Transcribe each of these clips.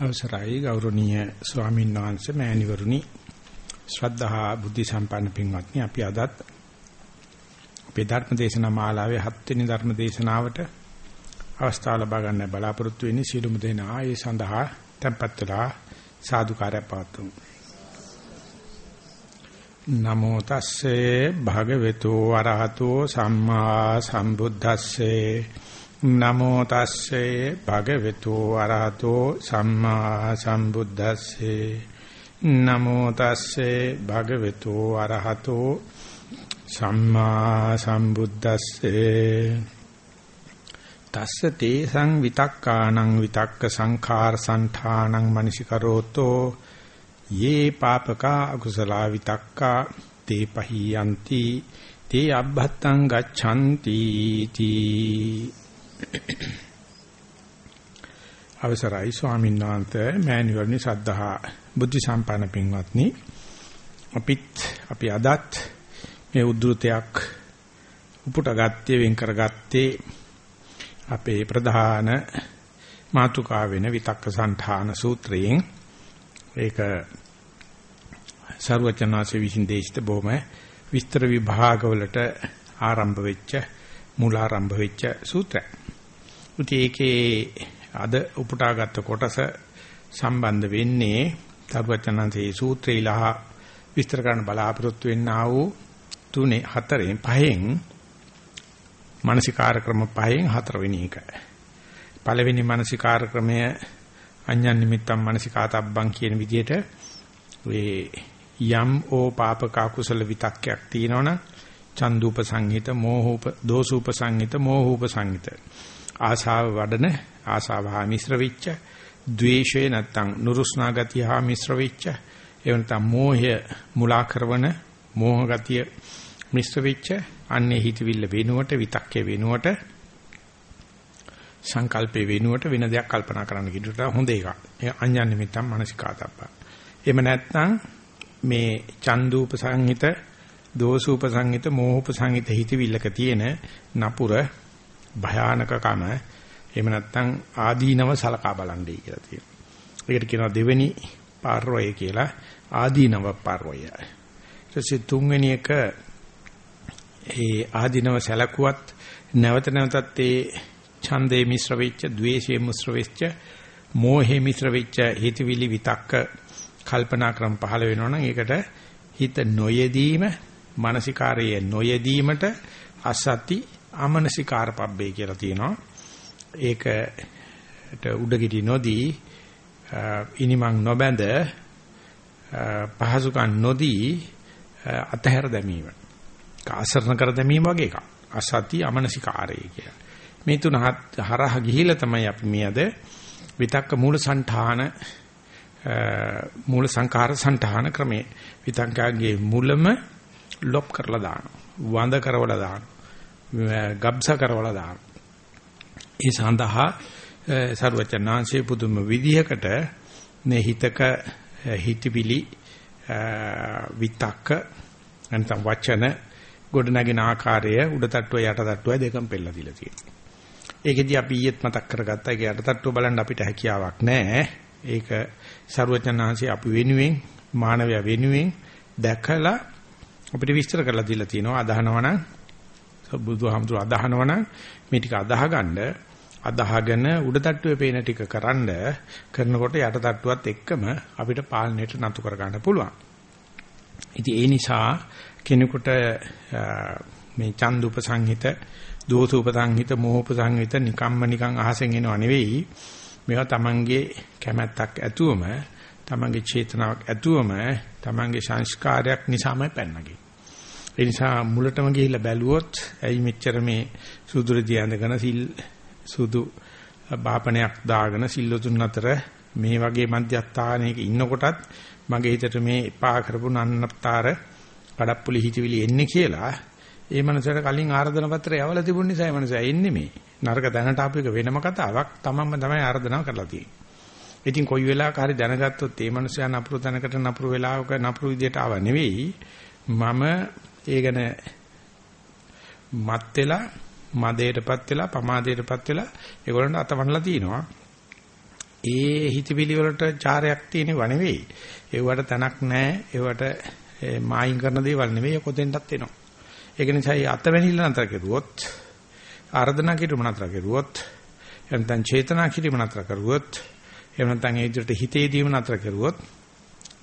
අවසරයි ගෞරවනීය ස්වාමීන් වහන්සේ මෑණිවරුනි. ශ්‍රද්ධහා බුද්ධ සම්පන්න පින්වත්නි අපි අදත් අපේ ධර්ම දේශනා මාලාවේ 7 වෙනි ධර්ම දේශනාවට අවස්ථාව ලබා ගන්න බලාපොරොත්තු වෙන්නේ සීලුම දෙනා. ඒ සඳහා tempත් වෙලා සාදුකාරය පවතුමු නමෝ තස්සේ භගවතු වරහතෝ සම්මා සම්බුද්දස්සේ නමෝ තස්සේ භගවතු අරහතෝ සම්මා සම්බුද්දස්සේ. නමෝ තස්සේ භගවතු අරහතෝ සම්මා සම්බුද්දස්සේ. තස්ස තේසං විතක්කානං විතක්ක සංඛාර සංඨානං මනසිකරෝතෝ. යේ පාපකා අකුසලා විතක්කා. තේ පහියන්ති තේ අබ්බත්තං ගච්ඡanti තී අවසරයි ස්වාමීන් වහන්සේ මෑණිවරණි සද්ධා බුද්ධ සම්පන්න පින්වත්නි අපිත් අපි අදත් මේ උද්ෘතයක් උපුට ගත්තේ වෙන් කරගත්තේ අපේ ප්‍රධාන මාතුකා වෙන විතක්ක සංඨාන සූත්‍රයෙන් ඒක ਸਰවචනාසේ විසින් දේශිත බොහොම විස්තර විභාගවලට ආරම්භ වෙච්ච මූලාරම්භ වෙච්ච සූත්‍රය. ඉතින් ඒකේ අද උපුටාගත්ත කොටස සම්බන්ධ වෙන්නේ තරුවචනන්සේ සූත්‍රයලහ විස්තර කරන්න බලාපොරොත්තු වෙන්නා වූ තුනේ හතරෙන් පහෙන් මානසිකාර ක්‍රම පහෙන් හතරවෙනි එක. පළවෙනි මානසිකාර ක්‍රමය අඤ්ඤන් නිමිත්තම් මානසිකාතබ්බං කියන විදිහට ඒ යම් ඕ පාපක කුසල විතක්කයක් තියෙනවනම් චන්දුප සංහිත මෝහූප දෝසූප සංහිත මෝහූප සංහිත ආශාව වඩන ආශාව හා මිශ්‍ර වෙච්ච ද්වේෂය නැත්තම් නුරුස්නා ගතිය හා මිශ්‍ර වෙච්ච ඒ නැත්තම් මෝහය මුලා කරන මෝහ ගතිය මිශ්‍ර වෙච්ච අන්නේ හිතවිල්ල වෙනුවට විතක්කේ වෙනුවට සංකල්පේ වෙනුවට වෙන දෙයක් කල්පනා කරන්න කිව්වට හොඳ එකක්. ඒ අඤ්ඤන් නිමිත්තම් මානසිකාතප්ප. එහෙම නැත්නම් මේ චන්දුප සංහිත දෝසූප සංහිත මෝහූප සංහිත හිතවිල්ලක තියෙන නපුර භයානකකම එහෙම නැත්නම් ආදීනව සලකා බලන්නේ කියලා තියෙනවා. ඒකට කියනවා දෙවෙනි පාර්වය කියලා ආදීනව පාර්වය. ඊට තුන්වෙනි එක ඒ ආදීනව සලකුවත් නැවත නැවතත් ඒ ඡන්දේ මිශ්‍ර වෙච්ච, द्वේෂයේ මිශ්‍ර වෙච්ච, මෝහේ මිශ්‍ර වෙච්ච හිතවිලි විතක්ක කල්පනා ක්‍රම පහළ වෙනවා නම් ඒකට හිත නොයෙදීම මානසිකාරයේ නොයෙදීමට අසති අමනසිකාර පබ්බේ කියලා තියෙනවා. ඒකට උඩගිඩි නොදී ඉනිමන් නොබැඳ පහසුකම් නොදී අතහැර දැමීම. කාසරණ කර දැමීම වගේ එකක්. අසති අමනසිකාරය කියලා. මේ තුන හරහා ගිහිලා තමයි අපි මේ අද විතක්ක මූල සංඨාන මූල සංකාර සංඨාන ක්‍රමේ විතක්කගේ මුලම ලොප් කරලා දානවා. වඳ කරවලා දානවා. ගබ්ස කරවලා දානවා. ඒ සඳහා සර්වචනාංශයේ පුදුම විදිහකට මේ හිතක හිතවිලි විතක්ක නැත්නම් වචන ගොඩනගෙන ආකාරය උඩ තට්ටුව යට තට්ටුව දෙකම පෙළලා දීලා තියෙනවා. ඒකෙදි අපි ඊයේත් මතක් කරගත්තා ඒක යට තට්ටුව බලන්න අපිට හැකියාවක් නැහැ. ඒක සර්වචනාංශي අපි වෙනුවෙන් මානවයා වෙනුවෙන් දැකලා අපිට විස්තර කරලා දීලා තියෙනවා අදහනවා නම් බුදුහාමුදුර අදහනවා නම් මේ ටික අදහගන්න අදහගෙන උඩ තට්ටුවේ පේන ටික කරන්ඩ කරනකොට යට තට්ටුවත් එක්කම අපිට පාලනයට නතු කර ගන්න පුළුවන්. ඉතින් ඒ නිසා කෙනෙකුට මේ චන්ද උපසංහිත, දෝස උපසංහිත, මෝහ උපසංහිත නිකම්ම නිකන් අහසෙන් එනව නෙවෙයි. මේවා Tamange කැමැත්තක් ඇතුවම තමන්ගේ චේතනාවක් ඇතුවම තමන්ගේ සංස්කාරයක් නිසාම පැන්නගේ. ඒ නිසා මුලටම ගිහිල්ලා බැලුවොත් ඇයි මෙච්චර මේ සුදුරදී ඇඳගෙන සිල් සුදු බාපණයක් දාගෙන සිල්ලුතුන් අතර මේ වගේ මධ්‍යස්ථානයක ඉන්නකොටත් මගේ හිතට මේ එපා කරපු නන්නතර කඩප්පුලි හිතවිලි එන්නේ කියලා ඒ මනසට කලින් ආර්දන පත්‍රය යවලා තිබුණ නිසා ඒ මනස එන්නේ මේ. නරක දැනට ආපු එක වෙනම කතාවක්. තමන්ම තමයි ආර්දනාව කරලා තියෙන්නේ. ඉතින් කොයි වෙලාවක හරි දැනගත්තොත් ඒ මනුස්සයා නපුරු තැනකට නපුරු වෙලාවක නපුරු විදියට ආව නෙවෙයි. මම ඒ ගැන මත් වෙලා මදයටපත් වෙලා පමාදයටපත් වෙලා ඒගොල්ලන්ට අතවන්නලා තිනවා ඒ හිතවිලි වලට චාරයක් තියෙනව නෙවෙයි. ඒවට තනක් නැහැ. ඒවට මායින් කරන දේවල් නෙවෙයි කොතෙන්ටත් එනවා. ඒක නිසා මේ අතවැනිල්ල නතර කෙරුවොත් ආර්ධනා කිරීම නතර කෙරුවොත් එහෙම නැත්නම් චේතනා කිරීම නතර කරුවොත් එහෙම නැත්නම් ඒ විදිහට හිතේ දීම නතර කරුවොත්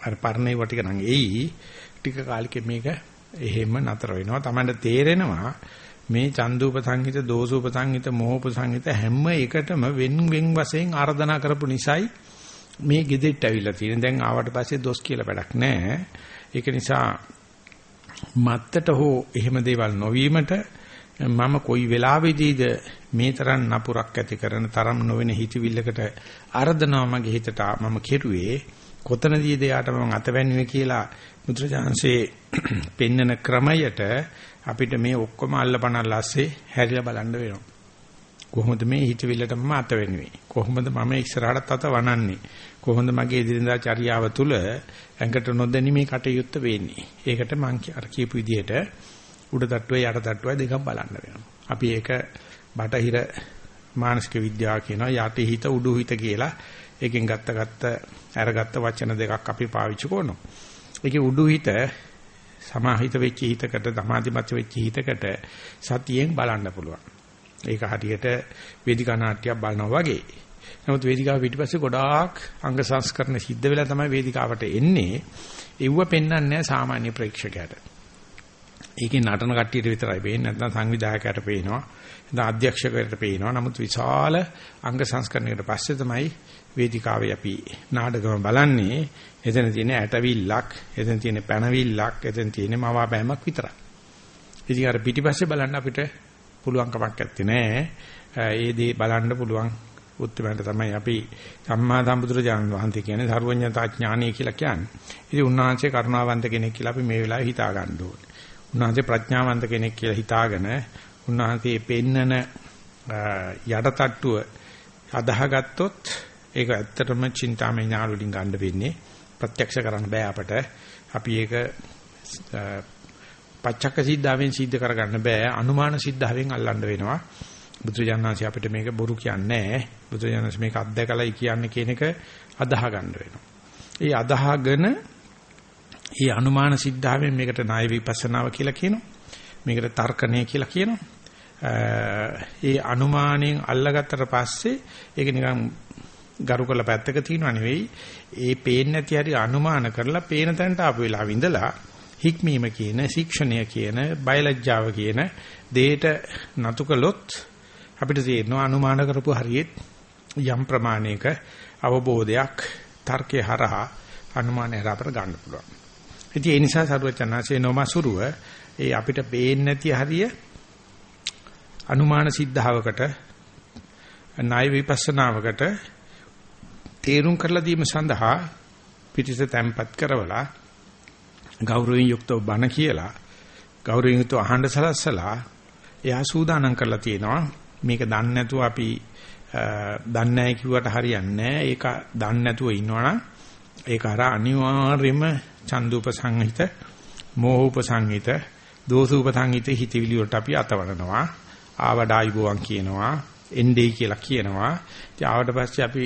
අර පරණේ වටික නම් එයි ටික කාලෙක මේක එහෙම නතර වෙනවා. Tamanට තේරෙනවා මේ චන්දුප සංහිත, දෝසුප සංහිත, මොහොප සංහිත හැම එකටම වෙන් වෙන් වශයෙන් ආර්දනා කරපු නිසායි මේ gedෙට්ට ඇවිල්ලා තියෙන. දැන් ආවට පස්සේ දොස් කියලා වැඩක් නැහැ. ඒක නිසා මත්තට හෝ එහෙම දේවල් නොවීමට මම කොයි වෙලාවෙදීද මේ තරම් නපුරක් ඇති කරන තරම් නොවන හිතවිල්ලකට ආර්දනාව මගේ හිතට මම කෙරුවේ කොතනදීද යාට මම අතවැන්නුවේ කියලා මුද්‍රජාංශේ පෙන්නන ක්‍රමයට අපිට මේ ඔක්කොම අල්ලපනල් ඇස්සේ හැරිලා බලන්න වෙනවා. කොහොමද මේ හිතවිල්ලට මම අත වෙන්නේ? කොහොමද මම ඉස්සරහට අත වනන්නේ? කොහොමද මගේ එදිනදා චර්යාව තුළ ඇඟට නොදැනීමේ කටයුත්ත වෙන්නේ? ඒකට මම අර කියපු විදිහට උඩ තට්ටුවේ යට තට්ටුවේ දෙකම බලන්න වෙනවා. අපි ඒක බටහිර මානසික විද්‍යාව කියනවා යටි හිත උඩු හිත කියලා. ඒකෙන් ගත්ත ගත්ත අරගත්ත වචන දෙකක් අපි පාවිච්චි කරනවා. ඒකේ උඩු හිත සමාහිත වෙච්ච හිතකට සමාධිමත් වෙච්ච හිතකට සතියෙන් බලන්න පුළුවන්. ඒක හරියට වේදිකා නාට්‍යයක් බලනවා වගේ. නමුත් වේදිකාව පිටිපස්සේ ගොඩාක් අංග සංස්කරණ සිද්ධ වෙලා තමයි වේදිකාවට එන්නේ. ඒව පෙන්වන්නේ සාමාන්‍ය ප්‍රේක්ෂකයාට. ඒකේ නටන කට්ටියට විතරයි පේන්නේ නැත්නම් සංවිධායකයට පේනවා. නැත්නම් අධ්‍යක්ෂකයට පේනවා. නමුත් විශාල අංග සංස්කරණයකට පස්සේ තමයි වේදිකාවේ අපි නාටකම බලන්නේ. එතන තියෙන ඇටවිල්ලක්, එතන තියෙන පැනවිල්ලක්, එතන තියෙන මවාපෑමක් විතරයි. ඉතින් අර පිටිපස්සේ බලන්න අපිට පුළුවන් කමක් නැත්තේ නෑ. ඒ දේ බලන්න පුළුවන් උත්තරමන්ට තමයි අපි සම්මා සම්බුදුරජාණන් වහන්සේ කියන්නේ සර්වඥතා ඥානය කියලා කියන්නේ. ඉතින් උන්වහන්සේ කරුණාවන්ත කෙනෙක් කියලා අපි මේ වෙලාවේ හිතා ගන්න ඕනේ. උන්වහන්සේ ප්‍රඥාවන්ත කෙනෙක් කියලා හිතාගෙන උන්වහන්සේ පෙන්නන යටටට්ටුව අදාහගත්තොත් ඒක ඇත්තටම චින්තාමය ඥාන වලින් ගන්න වෙන්නේ. ප්‍රත්‍යක්ෂ කරන්න බෑ අපට. අපි ඒක පච්චක්ක සිද්ධාවෙන් සිද්ධ කරගන්න බෑ. අනුමාන සිද්ධාවෙන් අල්ලන්න වෙනවා. බුදුජානනාංශي අපිට මේක බොරු කියන්නේ නැහැ. බුදුජානනාංශ මේක අත්දකලයි කියන්නේ කියන එක අදාහ ගන්න වෙනවා. ඒ අදාහගෙන මේ අනුමාන සිද්ධාවෙන් මේකට ණය විපස්සනාව කියලා කියනවා. මේකට තර්කණය කියලා කියනවා. ඒ අනුමානයෙන් අල්ලගත්තට පස්සේ ඒක නිකන් ගරු කරලා පැත්තක තියනවා නෙවෙයි ඒ පේන්නේ නැති හරි අනුමාන කරලා පේන තැනට ආපු වෙලාව ඉඳලා හික්මීම කියන ශික්ෂණය කියන බයලජ්ජාව කියන දෙයට නතු කළොත් අපිට තේරෙනවා අනුමාන කරපු හරියෙත් යම් ප්‍රමාණයක අවබෝධයක් තර්කේ හරහා අනුමානය හරහා අපට ගන්න පුළුවන්. ඉතින් ඒ නිසා සරුවචනාසේ නොමසුරුව ඒ අපිට පේන්නේ නැති හරිය අනුමාන සිද්ධාවකට ණය විපස්සනාවකට තේරුම් කරලා දීම සඳහා පිටිස තැම්පත් කරවලා ගෞරවයෙන් යුක්තව බණ කියලා ගෞරවයෙන් යුක්තව අහන්න සලස්සලා එයා සූදානම් කරලා තියෙනවා. මේක දන්නේ නැතුව අපි දන්නේ නැහැ කිව්වට හරියන්නේ නැහැ. ඒක දන්නේ නැතුව ඉන්නවනම් ඒක අර අනිවාර්යයෙන්ම චන්දුප සංහිත මෝහූප සංහිත දෝසූප සංහිත හිතවිලි වලට අපි අතවරනවා. ආවඩායි බෝවන් කියනවා. එන්නේ කියලා කියනවා. ඉතින් ආවට පස්සේ අපි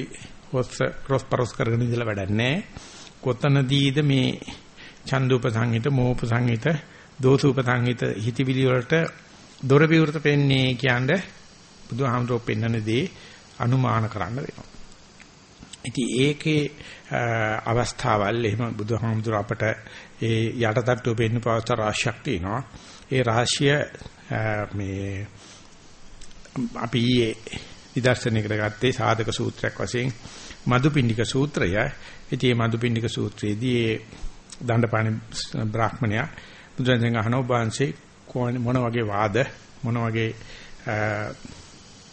හොස් ක්‍රොස් පරොස් කරගෙන ඉඳලා වැඩක් නැහැ. කොතනදීද මේ චන්දුප සංහිත, මෝප සංහිත, දෝසුප සංහිත හිතවිලි වලට දොර විවෘත පෙන්නේ කියන්නේ බුදුහාමුදුරුවෝ පෙන්වන දේ අනුමාන කරන්න වෙනවා. ඉතින් ඒකේ අවස්ථාවල් එහෙම බුදුහාමුදුර අපට ඒ යටටට්ටුව පෙන්න පවස්ත රාශියක් තියෙනවා. ඒ රාශිය මේ අපි ඊයේ නිදර්ශනයකට ගත්තේ සාධක සූත්‍රයක් වශයෙන් මදුපිණ්ඩික සූත්‍රය. ඉතින් මේ මදුපිණ්ඩික සූත්‍රයේදී ඒ දණ්ඩපාණි බ්‍රාහ්මණයා බුදුරජාණන් අහන ඔබanse මොන වගේ වාද මොන වගේ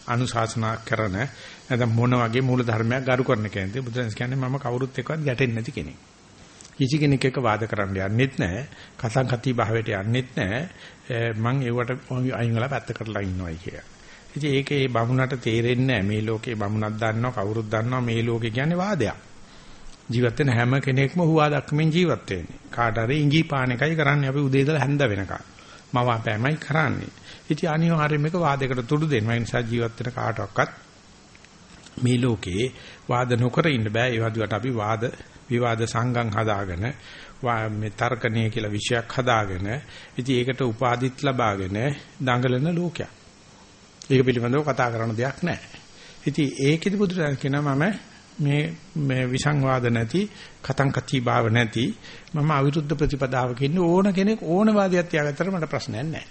අනුශාසනා කරන නැත්නම් මොන වගේ මූල ධර්මයක් ගරු කරන කෙනෙක්ද බුදුරජාණන් කියන්නේ මම කවුරුත් එක්කවත් ගැටෙන්නේ නැති කෙනෙක්. කිසි කෙනෙක් එක්ක වාද කරන්න යන්නෙත් නැහැ. කතං කති භාවයට යන්නෙත් නැහැ. මම ඒවට අයින් වෙලා පැත්ත කරලා ඉන්නවයි කියලා. ඉතින් ඒකේ බමුණට තේරෙන්නේ මේ ලෝකේ බමුණක් දන්නවා කවුරුත් දන්නවා මේ ලෝකේ කියන්නේ වාදයක්. ජීවත් වෙන හැම කෙනෙක්ම හුවා දක්මින් ජීවත් වෙන්නේ. කාට හරි ඉඟි පාන එකයි කරන්නේ අපි උදේ ඉඳලා හැන්ද වෙනකන්. මවාපෑමයි කරන්නේ. ඉතින් අනිවාර්යයෙන්ම මේක වාදයකට තුඩු දෙනවා. ඒ නිසා ජීවත් වෙන කාටවත් මේ ලෝකේ වාද නොකර ඉන්න බෑ ඒ වදුවට අපි වාද විවාද සංගම් හදාගෙන මේ තර්කණය කියලා විෂයක් හදාගෙන ඉතින් ඒකට උපාදිත් ලබාගෙන දඟලන ලෝකයක්. ඒක පිළිබඳව කතා කරන දෙයක් නැහැ. ඉතින් ඒකෙදි බුදුරජාණන් කියනවා මම මේ මේ විසංවාද නැති කතං කති භාව නැති මම අවිරුද්ධ ප්‍රතිපදාවක ඉන්න ඕන කෙනෙක් ඕන වාදයක් තියාගත්තට මට ප්‍රශ්නයක් නැහැ.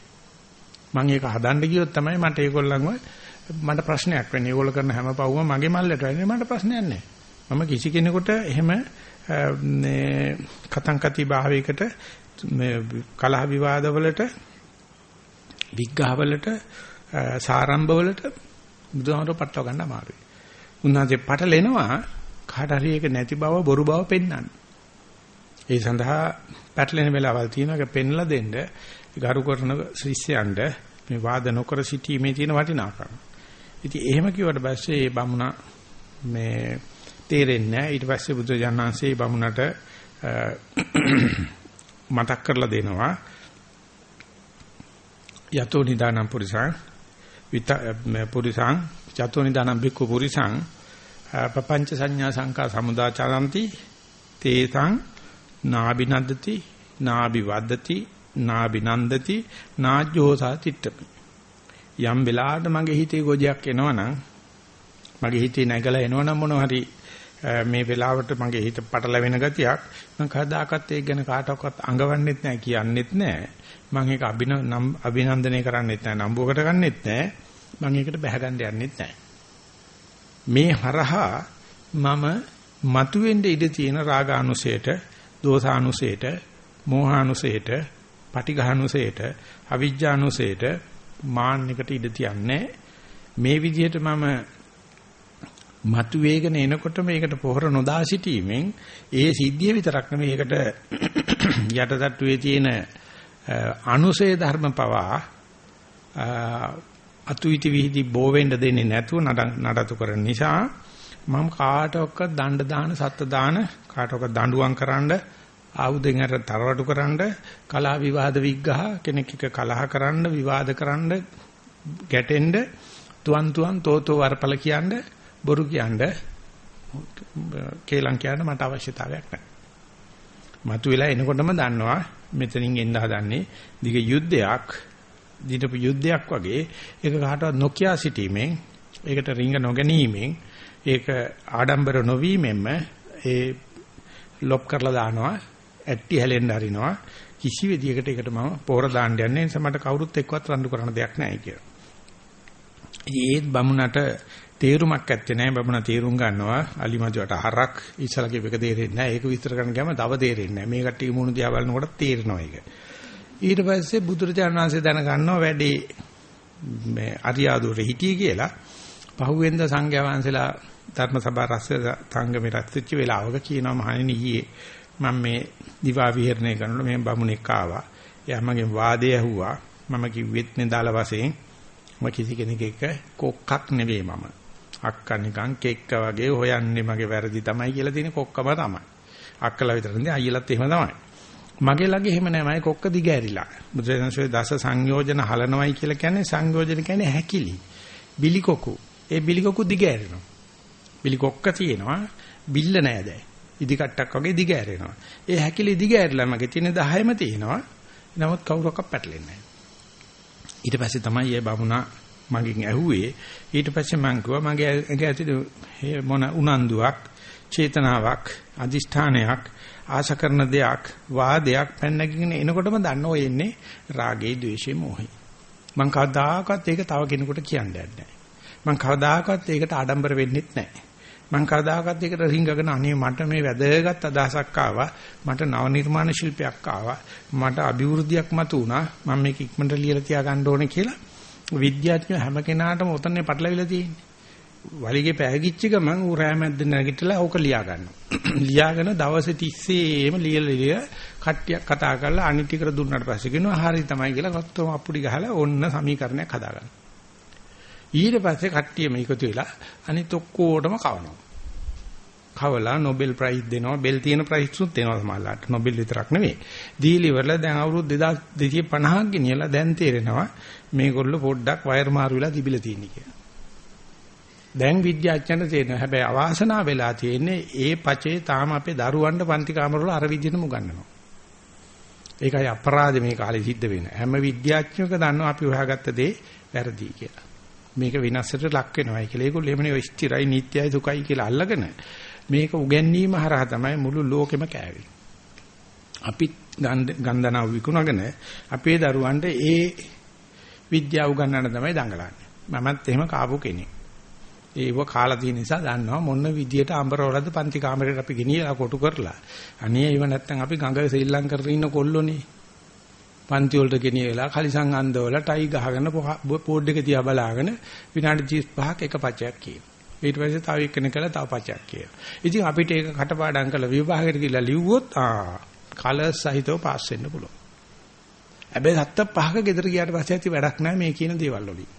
මම ඒක හදන්න ගියොත් තමයි මට ඒගොල්ලන්ව මට ප්‍රශ්නයක් වෙන්නේ. ඒගොල්ලෝ කරන හැම පවුවම මගේ මල්ලට වෙන්නේ මට ප්‍රශ්නයක් නැහැ. මම කිසි කෙනෙකුට එහෙම මේ කතං කති භාවයකට මේ කලහ විවාදවලට විග්ඝහවලට සාරම්භවලට බුදුහාමර පටලව ගන්න අමාරුයි. උන්වහන්සේ පටලෙනවා කාට හරි ඒක නැති බව බොරු බව පෙන්වන්න. ඒ සඳහා පැටලෙන වෙලාවල් තියෙනවා ඒක පෙන්ලා දෙන්න ගරු කරන ශිෂ්‍යයන්ට මේ වාද නොකර සිටීමේ තියෙන වටිනාකම. ඉතින් එහෙම කිව්වට පස්සේ මේ බමුණා මේ තේරෙන්නේ නැහැ. ඊට පස්සේ බුදු ජානන්සේ බමුණට මතක් කරලා දෙනවා. යතෝ නිදානම් පුරිසං විත පුරිසං චතුනි දානම් බික්කු පුරිසං පపంచ සංඥා සංකා සමුදා චරಂತಿ තේසං නාබිනද්දති නාබි වද්දති නාබිනන්දති නාජ්ජෝසා චිත්තපි යම් වෙලාවට මගේ හිතේ ගොජයක් එනවනම් මගේ හිතේ නැගලා එනවනම් මොනවා හරි මේ වෙලාවට මගේ හිත පටලැවෙන ගතියක් මම කවදාකවත් ඒක ගැන කාටවත් අඟවන්නෙත් නැහැ කියන්නෙත් නැහැ. මම ඒක අභිනන්දනය කරන්නෙත් නැහැ නම්බුවකට ගන්නෙත් නැහැ මම ඒකට බැහැ ගන්න යන්නෙත් නැහැ මේ හරහා මම මතුවෙන්න ඉඩ තියෙන රාගානුසයට දෝසානුසයට මෝහානුසයට පටිඝානුසයට අවිජ්ජානුසයට මාන්නයකට ඉඩ තියන්නේ මේ විදිහට මම මතු වේගන එනකොට මේකට පොහොර නොදා සිටීමෙන් ඒ සිද්ධිය විතරක් නෙමෙයි ඒකට යටටට්ටුවේ තියෙන අනුසය ධර්ම පවා අතුයිති විහිදි බෝ වෙන්න දෙන්නේ නැතුව නඩතු කරන නිසා මම කාටවත් දණ්ඩ දාන සත්ත්‍ය දාන කාටවත් දඬුවම් කරන්න ආයුධෙන් අර තරවටු කරන්න කලා විවාද විග්ඝහ කෙනෙක් එක කලහ කරන්න විවාද කරන්න ගැටෙන්න තුවන් තුවන් තෝතෝ වරපල කියන්න බොරු කියන්න කේලම් කියන්න මට අවශ්‍යතාවයක් නැහැ. මතු වෙලා එනකොටම දන්නවා මෙතනින් එන්න හදන්නේ. දිග යුද්ධයක් දිනපු යුද්ධයක් වගේ ඒක කාටවත් නොකිය සිටීමෙන් ඒකට රිංග නොගැනීමෙන් ඒක ආඩම්බර නොවීමෙන්ම ඒ ලොප් කරලා දානවා ඇට්ටි හැලෙන්න හරිනවා. කිසි විදියකට ඒකට මම පොර දාන්න යන්නේ නිසා මට කවුරුත් එක්කවත් රණ්ඩු කරන දෙයක් නැහැ කියලා. ඒත් බමුණට තේරුමක් ඇත්තේ නැහැ. බමුණ තේරුම් ගන්නවා. අලිමජුවට හරක් ඉස්සලා කියප එක තේරෙන්නේ නැහැ. ඒක විස්තර කරන්න ගියාම තව තේරෙන්නේ නැහැ. මේ කට්ටිය මුණු දිහා බලනකොට තේරෙනවා ඒක. ඊට පස්සේ බුදුරජාණන් වහන්සේ දැනගන්නවා වැඩි මේ අරියාදුර හිටියේ කියලා. පහුවෙන්ද සංඝයා වහන්සේලා ධර්ම සභා රස සංගමේ රැස්වෙච්ච වෙලාවක කියනවා මහණෙනි ඊයේ මම මේ දිවා විහරණය කරනකොට මේ බමුණෙක් ආවා. එයා මගෙන් වාදය ඇහුවා. මම කිව්වෙත් නේ දාල වශයෙන්. මම කිසි කෙනෙක් එක්ක කොක්කක් නෙවෙයි මම. අක්කා නිකන් කෙක්ක වගේ හොයන්නේ මගේ වැරදි තමයි කියලා තියෙන කොක්කම තමයි. අක්කලා විතර නෙවෙයි අයියලත් එහෙම තමයි. මගේ ළඟ එහෙම නෑ මම කොක්ක දිගෑරිලා. බුදුසසුනේ දස සංයෝජන හලනවයි කියලා කියන්නේ සංයෝජන කියන්නේ හැකිලි. බිලි කොකු. ඒ බිලි කොකු දිගෑරෙනවා. බිලි කොක්ක තියෙනවා බිල්ල නෑ දැන්. ඉදි කට්ටක් වගේ දිග ඇරෙනවා. ඒ හැකිලි දිග ඇරලා මගේ තියෙන 10ම තියෙනවා. නමුත් කවුරක්වත් පැටලෙන්නේ නැහැ. ඊට පස්සේ තමයි මේ බමුණා මගෙන් ඇහුවේ. ඊට පස්සේ මං කිව්වා මගේ ඇඟ ඇතුලේ මොන උනන්දුවක්, චේතනාවක්, අදිෂ්ඨානයක්, ආශ කරන දෙයක්, වාදයක් පැන්නගෙන එනකොටම දන්නෝ එන්නේ රාගේ, ద్వේෂේ, මොහේ. මං කවදාකවත් ඒක තව කෙනෙකුට කියන්නේ නැහැ. මං කවදාකවත් ඒකට ආඩම්බර වෙන්නෙත් නැහැ. මම කවදාකවත් ඒකට රිංගගෙන අනේ මට මේ වැදගත් අදහසක් ආවා මට නව නිර්මාණ ශිල්පයක් ආවා මට අභිවෘද්ධියක් මතු වුණා මම මේක ඉක්මනට ලියලා තියා ගන්න ඕනේ කියලා විද්‍යාඥයෝ හැම කෙනාටම උතන්නේ පටලවිලා තියෙන්නේ. වලිගේ පෑගිච්ච ගමන් ඌ රෑමැද්ද නැගිටලා ඕක ලියා ගන්නවා ලියාගෙන දවසේ තිස්සේම ලියලා ලිය කට්ටියක් කතා කරලා අනිත් ටිකට දුන්නාට පස්සේ කියනවා හරි තමයි කියලා කොත්තම අප්පුඩි ගහලා ඔන්න සමීකරණයක් හදාගන්නවා. ඊට පස්සේ කට්ටිය මේකතු වෙලා අනිත් ඔක්කොටම කවනවා. කවලා Nobel Prize දෙනවා. බෙල් තියෙන prize උත් දෙනවා සමහරලාට. Nobel විතරක් නෙවෙයි. දීලි වල දැන් අවුරුදු 2250ක් ගෙනියලා දැන් තේරෙනවා මේගොල්ලෝ පොඩ්ඩක් වයර් මාරු වෙලා තිබිලා තියෙන කියලා. දැන් විද්‍යාඥයන්ට තේරෙනවා. හැබැයි අවාසනාව වෙලා තියෙන්නේ ඒ පචේ තාම අපේ දරුවන්ට පන්ති කාමරවල අර විදිහටම උගන්වනවා. ඒකයි අපරාධ මේ කාලේ සිද්ධ වෙන. හැම විද්‍යාඥයෙක් දන්නවා අපි හොයාගත්ත දේ වැරදි කියලා. මේක විනාශයට ලක් වෙනවායි කියලා. ඒගොල්ලෝ එමනේ ස්ථිරයි නිට්ටයයි සුඛයි කියලා අල්ලගෙන මේක උගන්වීම හරහා තමයි මුළු ලෝකෙම කෑවේ. අපි ගන්ධනාව විකුණගෙන අපේ දරුවන්ට ඒ විද්‍යාව උගන්වන්න තමයි දඟලන්නේ. මමත් එහෙම කාපු කෙනෙක්. ඒව කාලා තියෙන නිසා දන්නවා මොන විදියට අඹරවලද පන්ති කාමරේට අපි ගෙනියලා කොටු කරලා. අනේ ඒව නැත්තම් අපි ගඟ ශ්‍රී ලංකාවේ ඉන්න කොල්ලෝනේ. පන්ති වලට ගෙනියලා කලිසම් අන්දවල ටයි ගහගෙන බෝඩ් එක තියා බලාගෙන විනාඩි 35ක් එක පචයක් කියනවා. ඊට පස්සේ තව එක්කෙනෙක් කළා තව පචයක් කියනවා. ඉතින් අපිට ඒක කටපාඩම් කරලා විභාගයට ගිහලා ලිව්වොත් ආ කලර්ස් සහිතව පාස් වෙන්න පුළුවන්. හැබැයි හත්ත පහක ගෙදර ගියාට පස්සේ ඇති වැඩක් නැහැ මේ කියන දේවල් වලින්.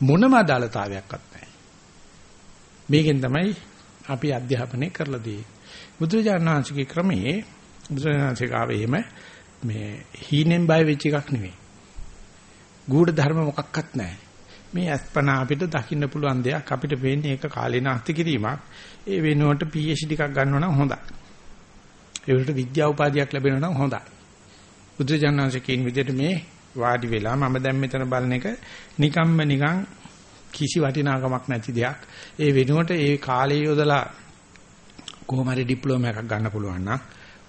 මොනම අදාළතාවයක්වත් නැහැ. මේකෙන් තමයි අපි අධ්‍යාපනය කරලා තියෙන්නේ. බුදුරජාණන් වහන්සේගේ ක්‍රමයේ බුදුරජාණන් වහන්සේ කාවේ එහෙම මේ හීනෙන් බය වෙච්ච එකක් නෙවෙයි. ගුඪ ධර්ම මොකක්වත් නැහැ. මේ අස්පනා අපිට දකින්න පුළුවන් දෙයක් අපිට වෙන්නේ ඒක කාලේනාස්ති කිරීමක්. ඒ වෙනුවට PhD එකක් ගන්නවා නම් හොඳයි. ඒ වලට විද්‍යා උපාධියක් ලැබෙනවා නම් හොඳයි. බුදුජානනාංශ කියන විදිහට මේ වාඩි වෙලා මම දැන් මෙතන බලන එක නිකම්ම නිකන් කිසි වටිනාකමක් නැති දෙයක්. ඒ වෙනුවට ඒ කාලය යොදලා කොහොම හරි ඩිප්ලෝමා එකක් ගන්න පුළුවන් නම්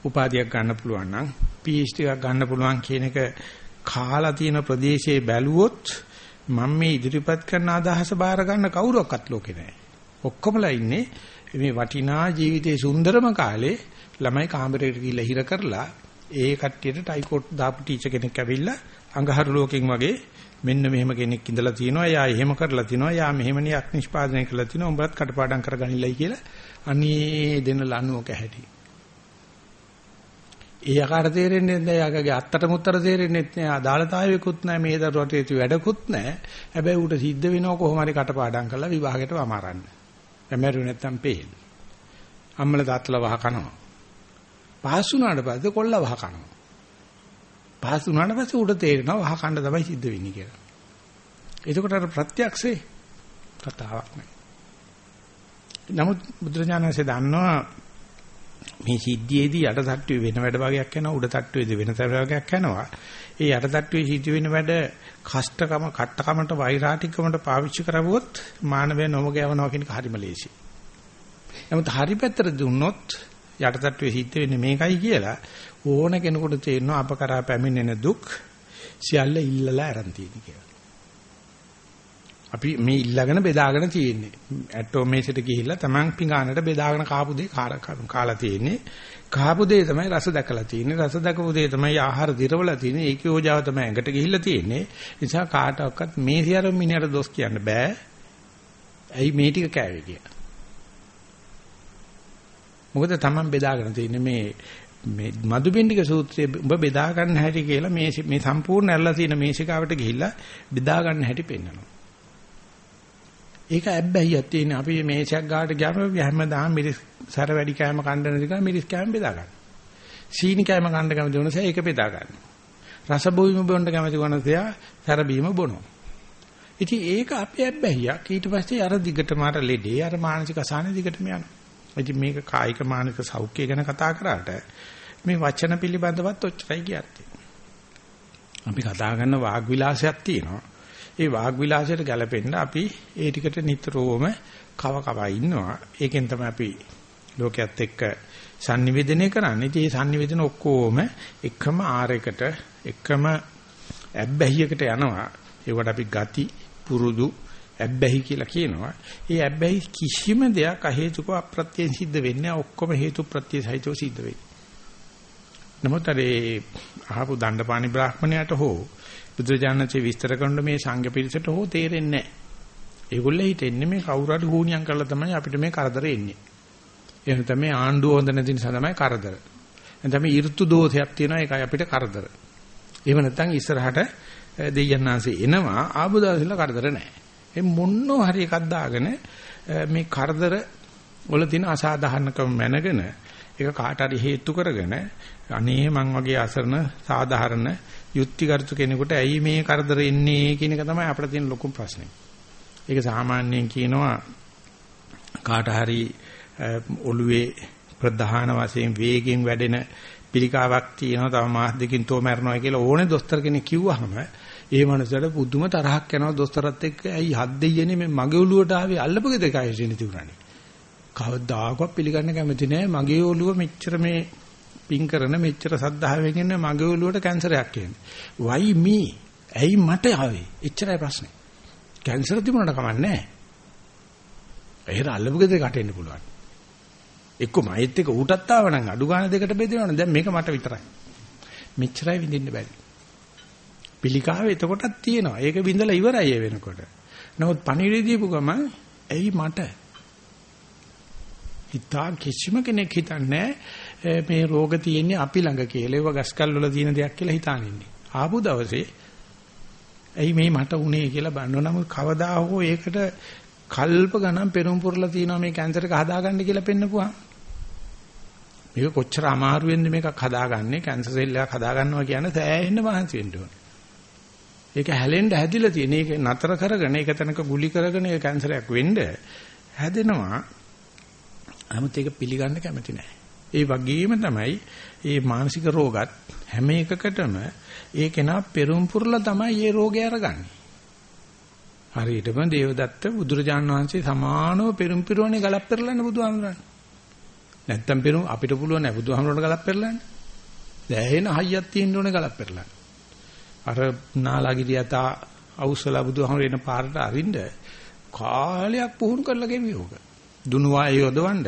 උපාධියක් ගන්න පුළුවන් නම් PhD එකක් ගන්න පුළුවන් කියන එක කාලා තියෙන ප්‍රදේශයේ බැලුවොත් මම මේ ඉදිරිපත් කරන අදහස බාර ගන්න කවුරක්වත් ලෝකේ නැහැ. ඔක්කොමලා ඉන්නේ මේ වටිනා ජීවිතයේ සුන්දරම කාලේ ළමයි කාමරේට ගිහිල්ලා හිර කරලා ඒ කට්ටියට ටයිකෝට් දාපු ටීචර් කෙනෙක් ඇවිල්ලා අඟහරු ලෝකෙන් වගේ මෙන්න මෙහෙම කෙනෙක් ඉඳලා තිනවා යා එහෙම කරලා තිනවා යා මෙහෙම නියක් නිෂ්පාදනය කරලා තිනවා උඹත් කටපාඩම් කරගනින්නයි කියලා අනේ දෙන ලනුවක හැටි ඒ ආකාර තේරෙන්නේ නැහැ. යාගේ අත්තට මුත්තර තේරෙන්නේ නැහැ. අදාළතාවයකුත් නැහැ. මේ දරුවට ඒතු වැඩකුත් නැහැ. හැබැයි ඌට සිද්ධ වෙනව කොහොම හරි කටපාඩම් කරලා විභාගයට වමාරන්න. එමෙරු නැත්තම් පේල් අම්මල තාත්තලා වහ කනවා. පහසු වුණාට පස්සේ කොල්ල වහ කනවා. පහසු වුණාට පස්සේ ඌට තේරෙනවා වහ කන්න තමයි සිද්ධ වෙන්නේ කියලා. එතකොට අර ප්‍රත්‍යක්ෂේ කතාවක් නෑ. නමුත් බුදුරජාණන්සේ දන්නවා මේ සිද්ධියේදී යට තට්ටුවේ වෙන වැඩ වගේක් යනවා උඩ තට්ටුවේදී වෙන තර වගේක් යනවා. ඒ යට තට්ටුවේ සිද්ධ වෙන වැඩ කෂ්ටකම කට්ටකමට වෛරාටිකමට පාවිච්චි කරවුවොත් මානවය නොමග යවනවා කියන එක හරිම ලේසි. නමුත් හරි පැත්තට දුන්නොත් යට තට්ටුවේ සිද්ධ වෙන්නේ මේකයි කියලා ඕන කෙනෙකුට තේරෙනවා අප කරා පැමිණෙන දුක් සියල්ල ඉල්ලලා ආරන් තියෙන කියලා. අපි මේ ඉල්ලගෙන බෙදාගෙන තියෙන්නේ. ඇටෝමේෂයට ගිහිල්ලා Taman පිඟානට බෙදාගෙන කාපු දේ කාලා තියෙන්නේ. කාපු දේ තමයි රස දැකලා තියෙන්නේ. රස දැකපු දේ තමයි ආහාර දිරවලා තියෙන්නේ. ඒකේ ඕජාව තමයි ඇඟට ගිහිල්ලා තියෙන්නේ. නිසා කාටවත් මේ සියරම මිනිහට දොස් කියන්න බෑ. ඇයි මේ ටික කෑවේ කියලා. මොකද Taman බෙදාගෙන තියෙන්නේ මේ මේ මදුබින්දික සූත්‍රයේ ඔබ බෙදා ගන්න හැටි කියලා මේ මේ සම්පූර්ණ ඇරලා තියෙන මේසිකාවට ගිහිල්ලා බෙදා ගන්න හැටි පෙන්වනවා. ඒක ඇබ්බැහියක් තියෙන. අපි මේසයක් ගාට ගියාම හැමදාම මිරිස් සැර වැඩි කෑම කන්න නැති කම මිරිස් කෑම බෙදා ගන්න. සීනි කෑම කන්න කැමති වුණොත් ඒක බෙදා ගන්න. රස බොයිම බොන්න කැමති වුණොත් සැර බීම බොනවා. ඉතින් ඒක අපේ ඇබ්බැහියක්. ඊට පස්සේ අර දිගටම අර ලෙඩේ අර මානසික අසහනෙ දිගටම යනවා. ඉතින් මේක කායික මානසික සෞඛ්‍යය ගැන කතා කරාට මේ වචන පිළිබඳවත් ඔච්චරයි කියන්නේ. අපි කතා කරන වාග් විලාසයක් තියෙනවා. ඒ වාග් විලාසයට ගැලපෙන්න අපි ඒ ටිකට නිතරම කව කව ඉන්නවා. ඒකෙන් තමයි අපි ලෝකයේත් එක්ක sannivedana කරන්නේ. ඉතින් මේ sannivedana ඔක්කොම එකම ආරයකට එකම ඇබ්බැහියකට යනවා. ඒකට අපි ගති පුරුදු ඇබ්බැහි කියලා කියනවා. ඒ ඇබ්බැහි කිසිම දෙයක් අහේතුක අප්‍රත්‍යයෙන් සිද්ධ වෙන්නේ ඔක්කොම හේතු ප්‍රත්‍ය සහිතව සිද්ධ වෙන්නේ. නමුත් අර අහපු දණ්ඩපාණි බ්‍රාහ්මණයට හෝ බුදුරජාණන්සේ විස්තර කරන මේ සංඝ පිරිසට හෝ තේරෙන්නේ නැහැ. ඒගොල්ලෝ හිතෙන්නේ මේ කවුරු හරි හුණියම් කරලා තමයි අපිට මේ කරදර එන්නේ. එහෙනම් තමයි ආණ්ඩුව හොඳ නැති නිසා තමයි කරදර. එහෙනම් තමයි ඍතු දෝෂයක් තියෙනවා ඒකයි අපිට කරදර. එහෙම නැත්නම් ඉස්සරහට දෙයයන්ාංශේ එනවා ආබුදාසෙලා කරදර නැහැ. ඒ මොන්නෝ හරි එකක් දාගෙන මේ කරදර වල තියෙන අසාධාරණකම මැනගෙන ඒක කාට හරි හේතු කරගෙන අනේ මං වගේ අසරණ සාධාරණ යුක්තිගරුතු කෙනෙකුට ඇයි මේ කරදර එන්නේ කියන එක තමයි අපිට තියෙන ලොකුම ප්‍රශ්නේ. ඒක සාමාන්‍යයෙන් කියනවා කාට හරි ඔළුවේ ප්‍රධාන වශයෙන් වේගෙන් වැඩෙන පිළිකාවක් තියෙනවා තව මාස දෙකකින් තෝ මැරෙනවා කියලා ඕනේ දොස්තර කෙනෙක් කිව්වහම ඒ මනුස්සයාට පුදුම තරහක් යනවා. දොස්තරත් එක්ක ඇයි හත් දෙයියනේ මේ මගේ ඔළුවට ආවේ? අල්ලපු ගෙදර කයි ඉන්නේ තිබුණානේ කවදාකවත් පිළිගන්න කැමති නෑ. මගේ ඔළුව මෙච්චර මේ පින් කරන මෙච්චර සද්ධාවෙන් ඉන්න මගේ ඔළුවට කැන්සරයක් කියන්නේ. Why me? ඇයි මට ආවේ? එච්චරයි ප්‍රශ්නේ. කැන්සර් තිබුණාට කමන්නේ නෑ එහෙර අල්ලපු ගෙදර කටෙන්න පුළුවන්. එක්ක මයිත් එක ඌටත් ආව නම් අඩු ගාන දෙකට බෙදෙනවනේ. දැන් මේක මට විතරයි. මෙච්චරයි විඳින්න බැරි. පිළිකාව එතකොටත් තියෙනවා. ඒක විඳලා ඉවරයි ඒ වෙනකොට. නමුත් පණිවිඩය දීපු ගමන් ඇයි මට? හිතා කිසිම කෙනෙක් හිතන්නේ Eh, මේ රෝග තියෙන්නේ අපි ළඟ කියලා ඒව ගස්කල් වල තියෙන දෙයක් කියලා හිතාන ඉන්නේ ආපු දවසේ ඇයි මේ මට උනේ කියලා බලනවා නමුත් කවදා හෝ ඒකට කල්ප ගණන් පෙරම් පුරලා තියෙනවා මේ කැන්සර් එක හදාගන්න කියලා පෙන්නපුවා මේක කොච්චර අමාරුවෙන්ද මේකක් හදාගන්නේ කැන්සර් සෙල් එකක් හදාගන්නවා කියන්නේ සෑහෙන්න මහන්සි වෙන්න ඕනේ ඒක හැලෙන්න හැදිලා තියෙන. ඒක නතර කරගෙන ඒක තැනක ගුලි කරගෙන ඒ කැන්සරයක් වෙන්න හැදෙනවා. නමුත් ඒක පිළිගන්න කැමති නැහැ. ඒ වගේම තමයි මේ මානසික රෝගත් හැම එකකටම ඒ කෙනා පෙරම් පුරලා තමයි මේ රෝගය අරගන්නේ. හරියටම දේවදත්ත බුදුරජාණන් වහන්සේ සමානව පෙරම් පිරවන්නේ ගලක් පෙරලන්න බුදුහාමුදුරන්. නැත්තම් පෙරම් අපිට පුළුවන් නෑ බුදුහාමුදුරන්ට ගලක් පෙරලන්න. දැහැෙන හයියක් තියෙන්න ඕනේ ගලක් පෙරලන්න. අර නාලාගිරියතා අවුස්සලා බුදුහාමුදුරන් එන පාරට අරින්න කාලයක් පුහුණු කරලා ගෙවියෝක. දුනුවා යොදවන්න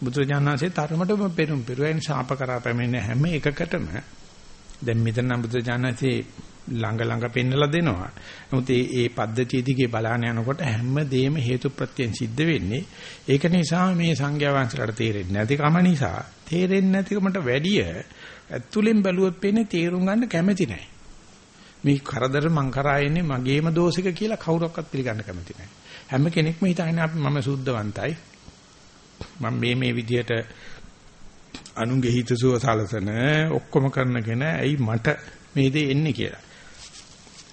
බුදුරජාණන්සේ තරමටම පෙරුම් පෙරුවෙන් ශාප කරා පැමිණෙන හැම එකකටම දැන් මෙතන නම් බුදුරජාණන්සේ ළඟ ළඟ පෙන්නලා දෙනවා. නමුත් මේ මේ පද්ධතිය දිගේ බලාන යනකොට හැම දෙයක්ම හේතු ප්‍රත්‍යයෙන් සිද්ධ වෙන්නේ. ඒක නිසා මේ සංඥා වංශලට තේරෙන්නේ නැති කම නිසා තේරෙන්නේ නැතිකමට වැඩිය ඇතුලෙන් බැලුවොත් පේන්නේ තේරුම් ගන්න කැමැති නැහැ. මේ කරදර මං කරා එන්නේ මගේම දෝෂික කියලා කවුරක්වත් පිළිගන්න කැමති නැහැ. හැම කෙනෙක්ම හිතන්නේ අපි මම සුද්ධවන්තයි. මම මේ මේ විදියට අනුන්ගේ හිතසුව සලසන ඔක්කොම කරනගෙන ඇයි මට මේ දේ එන්නේ කියලා.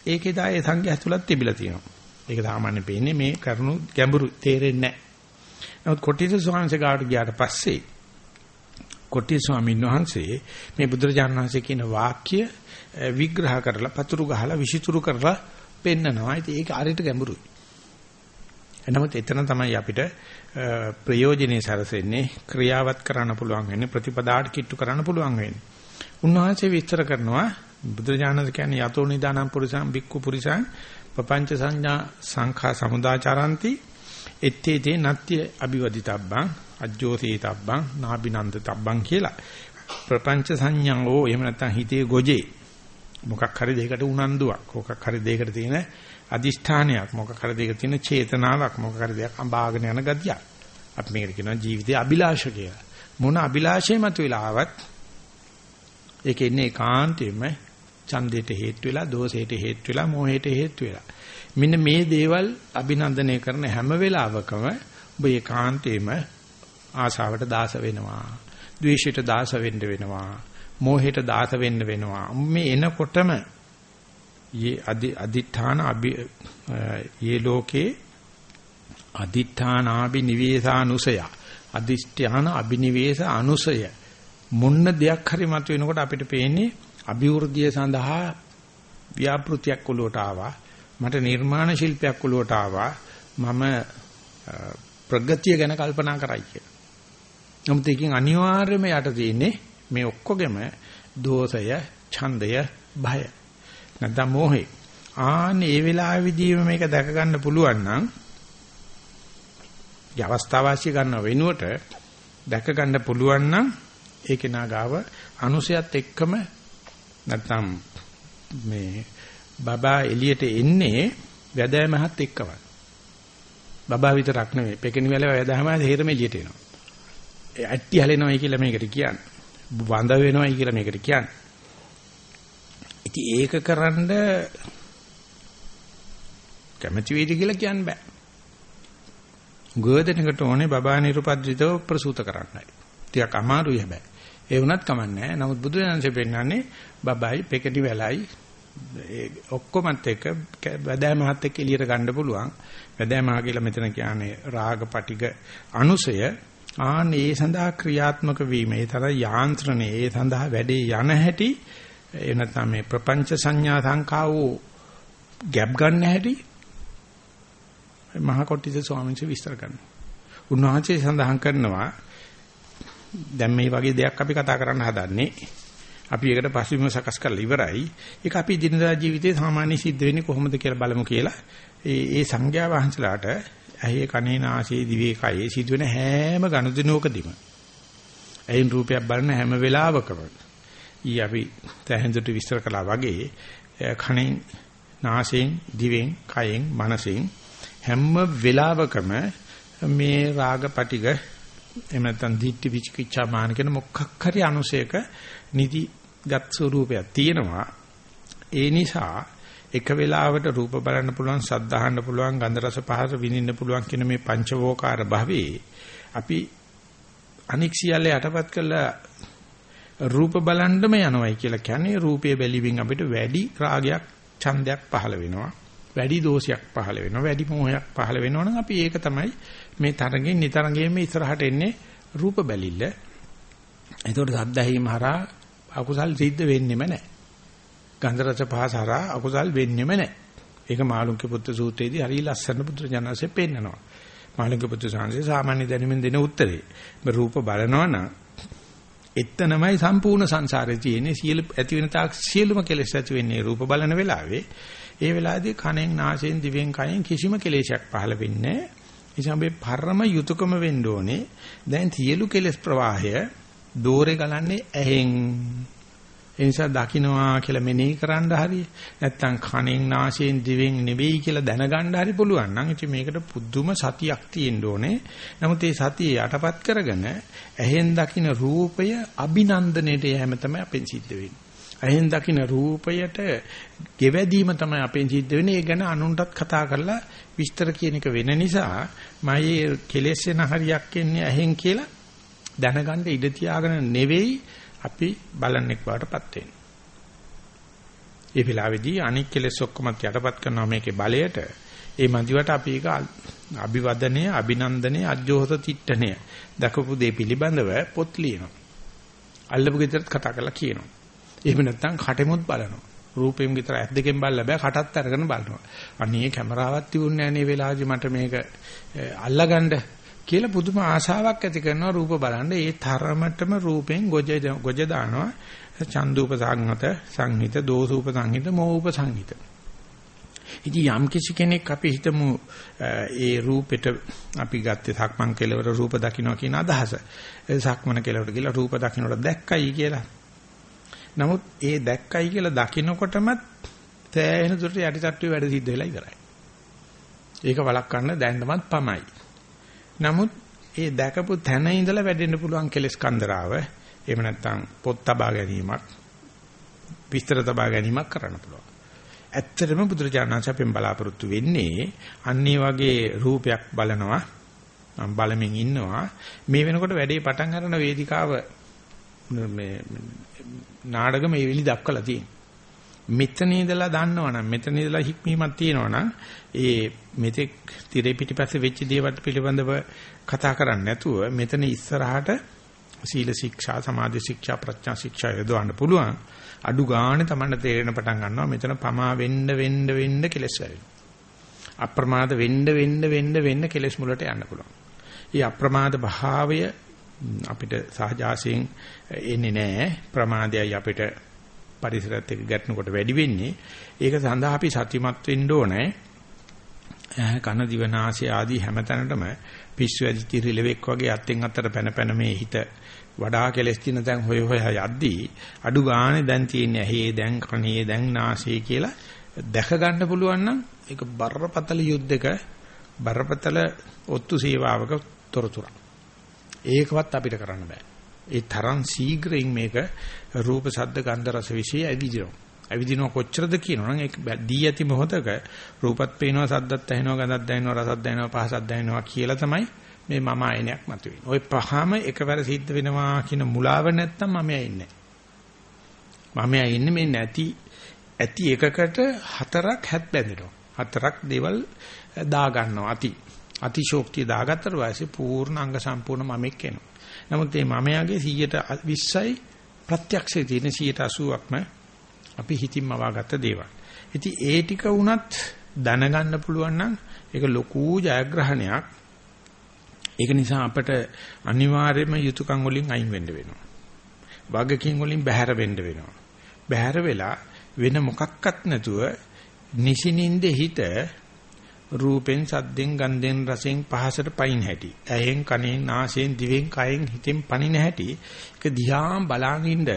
ඒකේ දායේ සංඝයා තුලත් තිබිලා තියෙනවා. ඒක සාමාන්‍ය පේන්නේ මේ කරුණු ගැඹුරු තේරෙන්නේ නැහැ. නමුත් කොටිස ස්වාමීන් ගාවට ගියාට පස්සේ කොටිස ස්වාමීන් වහන්සේ මේ බුදුරජාණන් වහන්සේ කියන වාක්‍ය විග්‍රහ කරලා පතුරු ගහලා විසිතුරු කරලා පෙන්නනවා. ඉතින් ඒක අරිට ගැඹුරුයි. නමුත් එතන තමයි අපිට ප්‍රයෝජනේ සැරසෙන්නේ ක්‍රියාවත් කරන්න පුළුවන් වෙන්නේ ප්‍රතිපදාට කිට්ටු කරන්න පුළුවන් වෙන්නේ. උන්වහන්සේ විස්තර කරනවා බුදුරජාණන් කියන්නේ යතෝ නිදානම් පුරිසං බික්කු පුරිසං පపంచ සංඥා සංඛා සමුදාචරಂತಿ එත්තේ තේ නත්‍ය අභිවදිතබ්බං අජ්ජෝසීතබ්බං නාබිනන්දතබ්බං කියලා. ප්‍රපංච සංඥාවෝ එහෙම නැත්නම් හිතේ ගොජේ මොකක් හරි දෙයකට උනන්දුවක් මොකක් හරි දෙයකට තියෙන අදිෂ්ඨානයක්. මොකක් හරි දෙයකට තියෙන චේතනාවක් මොකක් හරි දෙයක් අඹාගෙන යන ගතියක්. අපි මේකට කියනවා ජීවිතයේ අභිලාෂ කියලා. මොන අභිලාෂය මත වෙලා ආවත් ඒක ඉන්නේ ඒකාන්තයෙන්ම ඡන්දයට හේතු වෙලා දෝෂයට හේතු වෙලා මෝහයට හේතු වෙලා. මෙන්න මේ දේවල් අභිනන්දනය කරන හැම වෙලාවකම ඔබ ඒකාන්තයෙන්ම ආශාවට දාස වෙනවා. ද්වේෂයට දාස වෙන්න වෙනවා. මෝහයට දාස වෙන්න වෙනවා. මේ එනකොටම යේ අදිඨාන අභි යේ ලෝකේ අදිඨානාබි නිවේසානුසය. අදිෂ්ඨාන අබිනිවේෂ අනුසය. මොන්න දෙයක් හරි මත වෙනකොට අපිට පේන්නේ අභිවෘද්ධිය සඳහා ව්‍යාපෘතියක් ඔලුවට ආවා. මට නිර්මාණ ශිල්පයක් ඔලුවට ආවා. මම ප්‍රගතිය ගැන කල්පනා කරයි කියලා. නමුත් ඒකෙන් අනිවාර්යයෙන්ම යට තියෙන්නේ මේ ඔක්කොගෙම දෝෂය, ඡන්දය, භය. නැත්නම් මෝහය. ආන්න ඒ වෙලාවෙදීම මේක දැක ගන්න පුළුවන් නම් ඒ අවස්ථාවාසී ගන්න වෙනුවට දැක ගන්න පුළුවන් නම් ඒකේ නාගාව අනුසයත් එක්කම නැත්නම් මේ බබා එළියට එන්නේ වැදෑමහත් එක්කමයි. බබා විතරක් නෙවෙයි පෙකිනි වල වැදෑම හේරම එළියට එනවා. ඇට්ටි හැලෙනවයි කියලා මේකට කියන්නේ. වඳ වෙනවයි කියලා මේකට කියන්නේ. ඉතින් ඒක කරන්ඩ කැමැති වේද කියලා කියන්න බෑ. ගෝධනකට ඕනේ බබා නිරුපද්‍රිතව ප්‍රසූත කරන්නයි. ටිකක් අමාරුයි හැබැයි. ඒ වුණත් කමන්නේ නමුත් බුදුරජාණන්සේ පෙන්නන්නේ බබයි පෙකටි වෙලයි ඔක්කොමත් එක වැදෑමහත් එක්ක එළියට ගන්න පුළුවන්. වැදෑමහ කියලා මෙතන කියන්නේ රාග පටිග අනුසය ආන් ඒ සඳහා ක්‍රියාත්මක වීම. ඒ තරම් යාන්ත්‍රණය ඒ සඳහා වැඩේ යන හැටි ඒ නැත්නම් මේ ප්‍රපංච සංඥා සංකාවෝ ගැප් ගන්න හැටි මහා කොට්ටිස ස්වාමීන් වහන්සේ විස්තර කරනවා. උන්වහන්සේ සඳහන් කරනවා දැන් මේ වගේ දෙයක් අපි කතා කරන්න හදන්නේ අපි ඒකට පසුබිම සකස් කරලා ඉවරයි. ඒක අපි දිනදා ජීවිතේ සාමාන්‍ය සිද්ධ වෙන්නේ කොහොමද කියලා බලමු කියලා. ඒ ඒ සංඥා වහන්සලාට ඇහි කනේ නාසයේ දිවේ කයේ සිදුවෙන හැම ගනුදෙනුවකදීම ඇයින් රූපයක් බලන හැම වෙලාවකම ඊ අපි තැහෙන්දට විස්තර කළා වගේ කණෙන් නාසයෙන් දිවෙන් කයෙන් මනසෙන් හැම වෙලාවකම මේ රාග පටිග එහෙම නැත්නම් දිට්ඨි විචිකිච්ඡා මාන කියන මොකක් හරි අනුසයක නිදිගත් ස්වરૂපයක් තියෙනවා. ඒ නිසා එක වෙලාවට රූප බලන්න පුළුවන් ශබ්ද අහන්න පුළුවන් ගන්ධ රස පහස විඳින්න පුළුවන් කියන මේ පංචවෝකාර භවයේ අපි අනික් සියල්ල යටපත් කළා රූප බලන්නම යනවයි කියලා කියන්නේ රූපයේ බැලිවින් අපිට වැඩි රාගයක් ඡන්දයක් පහළ වෙනවා වැඩි දෝෂයක් පහළ වෙනවා වැඩි මොහයක් පහළ වෙනවා නම් අපි ඒක තමයි මේ තරගෙන් නිතරගෙන් මේ ඉස්සරහට එන්නේ රූප බැලිල්ල. එතකොට සද්ද ඇහිම හරහා අකුසල් සිද්ධ වෙන්නෙම නැහැ. ගන්ධ රස පහස හරහා අකුසල් වෙන්නෙම නැහැ. ඒක මාළුන්ගේ පුත්‍ර සූත්‍රයේදී හරිය ලස්සන පුත්‍රජනසේ පෙන්නනවා. මාළුන්ගේ පුත්‍ර සංසේ සාමාන්‍ය දැනුමින් දෙන උත්තරේ. මේ රූප බලනවා නම් එතනමයි සම්පූර්ණ සංසාරේ තියෙන්නේ. සියලු ඇති වෙන තාක් සියලුම කෙලෙස් ඇති වෙන්නේ රූප බලන වෙලාවේ. ඒ වෙලාවේදී කනෙන් නාසයෙන් දිවෙන් කයෙන් කිසිම කෙලෙසයක් පහළ වෙන්නේ නිසා මේ පරම යුතුයකම වෙන්න ඕනේ. දැන් සියලු කෙලෙස් ප්‍රවාහය දෝරේ ගලන්නේ ඇහෙන්. ඒ නිසා දකින්නවා කියලා මෙනෙහි කරන්න හරිය. නැත්තම් කනෙන් නාසයෙන් දිවෙන් නෙවෙයි කියලා දැනගන්න හරි පුළුවන්. නම් ඉතින් මේකට පුදුම සතියක් තියෙන්න ඕනේ. නමුත් ඒ සතිය යටපත් කරගෙන ඇහෙන් දකින්න රූපය අභිනන්දනයේට යෑම තමයි අපෙන් සිද්ධ වෙන්නේ. ඇහෙන් දකින්න රූපයට ගෙවැදීම තමයි අපෙන් සිද්ධ වෙන්නේ. ඒ ගැන අනුන්ටත් කතා කරලා විස්තර කියන එක වෙන නිසා මයේ කෙලෙස් වෙන හරියක් එන්නේ ඇහෙන් කියලා දැනගන්න ඉඩ තියාගෙන නෙවෙයි අපි බලන්නෙක් වාටපත් වෙන්නේ. ඒ වෙලාවේදී අනික් කෙලෙස් ඔක්කොම යටපත් කරනවා මේකේ බලයට. ඒ මන්දිවට අපි ඒක අභිවදනය, අභිනන්දනය, අජෝහත තිට්ඨනය දකපු දේ පිළිබඳව පොත් ලියනවා. අල්ලපු ගෙදරත් කතා කරලා කියනවා. එහෙම නැත්නම් කටෙමුත් බලනවා. රූපයෙන් විතර ඇස් දෙකෙන් බලලා බෑ කටත් අරගෙන බලනවා. අනේ කැමරාවක් තිබුණේ නැහැ වෙලාවේදී මට මේක අල්ලගන්න කියලා පුදුම ආශාවක් ඇති කරනවා රූප බලන්න. ඒ තරමටම රූපෙන් ගොජ ගොජ දානවා. චන්දූප සංහත සංහිත දෝසූප සංහිත මෝූප සංහිත. ඉතින් යම් කිසි කෙනෙක් අපි හිතමු ඒ රූපෙට අපි ගත්තේ සක්මන් කෙලවර රූප දකින්න කියන අදහස. සක්මන කෙලවර කියලා රූප දකින්නට දැක්කයි කියලා. නමුත් ඒ දැක්කයි කියලා දකිනකොටම තෑහෙන දුරට යටිටට්ටුවේ වැඩ සිද්ධ වෙලා ඉවරයි. ඒක වළක්වන්න දැන්නමත් පමයි. නමුත් ඒ දැකපු තැන ඉඳලා වැඩෙන්න පුළුවන් කෙලස් කන්දරාව එහෙම නැත්නම් පොත් තබා ගැනීමක් විස්තර තබා ගැනීමක් කරන්න පුළුවන්. ඇත්තටම බුදුරජාණන් අපෙන් බලාපොරොත්තු වෙන්නේ අන්නේ වගේ රූපයක් බලනවා බලමින් ඉන්නවා මේ වෙනකොට වැඩේ පටන් ගන්න වේදිකාව මේ නාඩගම මේ වෙලි දක්වලා තියෙනවා. මෙතන ඉඳලා දන්නවනම් මෙතන ඉඳලා හික්මීමක් තියෙනවනම් ඒ මෙතෙක් tire පිටිපස්සේ වෙච්ච දේවල් පිළිබඳව කතා කරන්නේ නැතුව මෙතන ඉස්සරහට සීල ශික්ෂා සමාධි ශික්ෂා ප්‍රඥා ශික්ෂා යොදවන්න පුළුවන්. අඩු ගානේ Tamanට තේරෙන පටන් ගන්නවා මෙතන පමා වෙන්න වෙන්න වෙන්න කෙලස් වැඩෙනවා අප්‍රමාද වෙන්න වෙන්න වෙන්න වෙන්න කෙලස් මුලට යන්න පුළුවන්. ඊ අප්‍රමාද භාවය අපිට සහජාසයෙන් එන්නේ නැහැ. ප්‍රමාදයයි අපිට පරිසරත් එක්ක ගැටෙනකොට වැඩි වෙන්නේ. ඒක සඳහා අපි සතිමත් වෙන්න ඕනේ. කන දිවනාසය ආදී හැමතැනටම පිස්සු ඇදිච්ච රිලෙවෙක් වගේ අත්ෙන් අත්තට පැන පැන මේ හිත වඩා කෙලස් තින තැන් හොය හොය යද්දී අඩු ගානේ දැන් තියෙන්නේ ඇහි දැන් කනේ දැන් නාසයේ කියලා දැක ගන්න පුළුවන් නම් ඒක බරපතල යුද්ධයක බරපතල ඔත්තු සේවාවක තොරතුරක්. ඒකවත් අපිට කරන්න බෑ. ඒ තරම් ශීඝ්‍රයෙන් මේක රූප ශබ්ද ගන්ධ රස විශ්ය ඇවිදිනවා. ඇවිදිනවා කොච්චරද කියනවනම් ඒක දී ඇති මොහොතක රූපත් පේනවා සද්දත් ඇහෙනවා ගඳත් දැනෙනවා රසත් දැනෙනවා පහසත් දැනෙනවා කියලා තමයි මේ මම ආයනයක් මතුවෙන්නේ. ওই පහම එකවර සිද්ධ වෙනවා කියන මුලාව නැත්තම් මම ඉන්නේ. මම ඉන්නේ මේ නැති ඇති එකකට හතරක් හැත් බැඳෙනවා. හතරක් දේවල් දා ගන්නවා අති. අතිශෝක්තිය දාගත්තට පස්සේ පූර්ණ අංග සම්පූර්ණ මමෙක් එනවා. නමුත් මේ මමයාගේ 120යි ප්‍රත්‍යක්ෂයේ තියෙන 180ක්ම අපි හිතින්ම වාගත්ත දේවල්. ඉතින් ඒ ටික වුණත් දැනගන්න පුළුවන් නම් ඒක ලොකු ජයග්‍රහණයක්. ඒක නිසා අපට අනිවාර්යයෙන්ම යුතුයකම් වලින් අයින් වෙන්න වෙනවා. වගකීම් වලින් බැහැර වෙන්න වෙනවා. බැහැර වෙලා වෙන මොකක්වත් නැතුව නිසිනින්ද හිත රූපෙන් සද්දෙන් ගන්ධෙන් රසෙන් පහසට පයින් හැටි. ඇහෙන් කනෙන් නාසයෙන් දිවෙන් කයෙන් හිතෙන් පනින හැටි. ඒක දිහා බලාගින්ද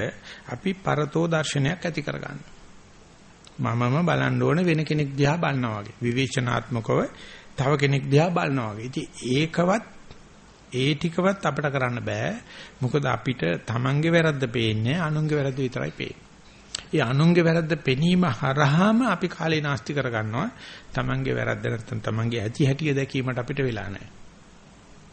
අපි පරතෝ දර්ශනයක් ඇති කරගන්න. මමම බලන්න ඕන වෙන කෙනෙක් දිහා බලනවා වගේ. විවේචනාත්මකව තව කෙනෙක් දිහා බලනවා වගේ. ඉතින් ඒකවත් ඒ ටිකවත් අපිට කරන්න බෑ. මොකද අපිට Tamange වැරද්ද පේන්නේ අනුන්ගේ වැරද්ද විතරයි පේන්නේ. ඒ අනුන්ගේ වැරද්ද පෙනීම හරහාම අපි කාලේ නාස්ති කරගන්නවා. Tamange වැරද්ද නැත්නම් Tamange ඇති හැටිය දැකීමට අපිට වෙලා නැහැ.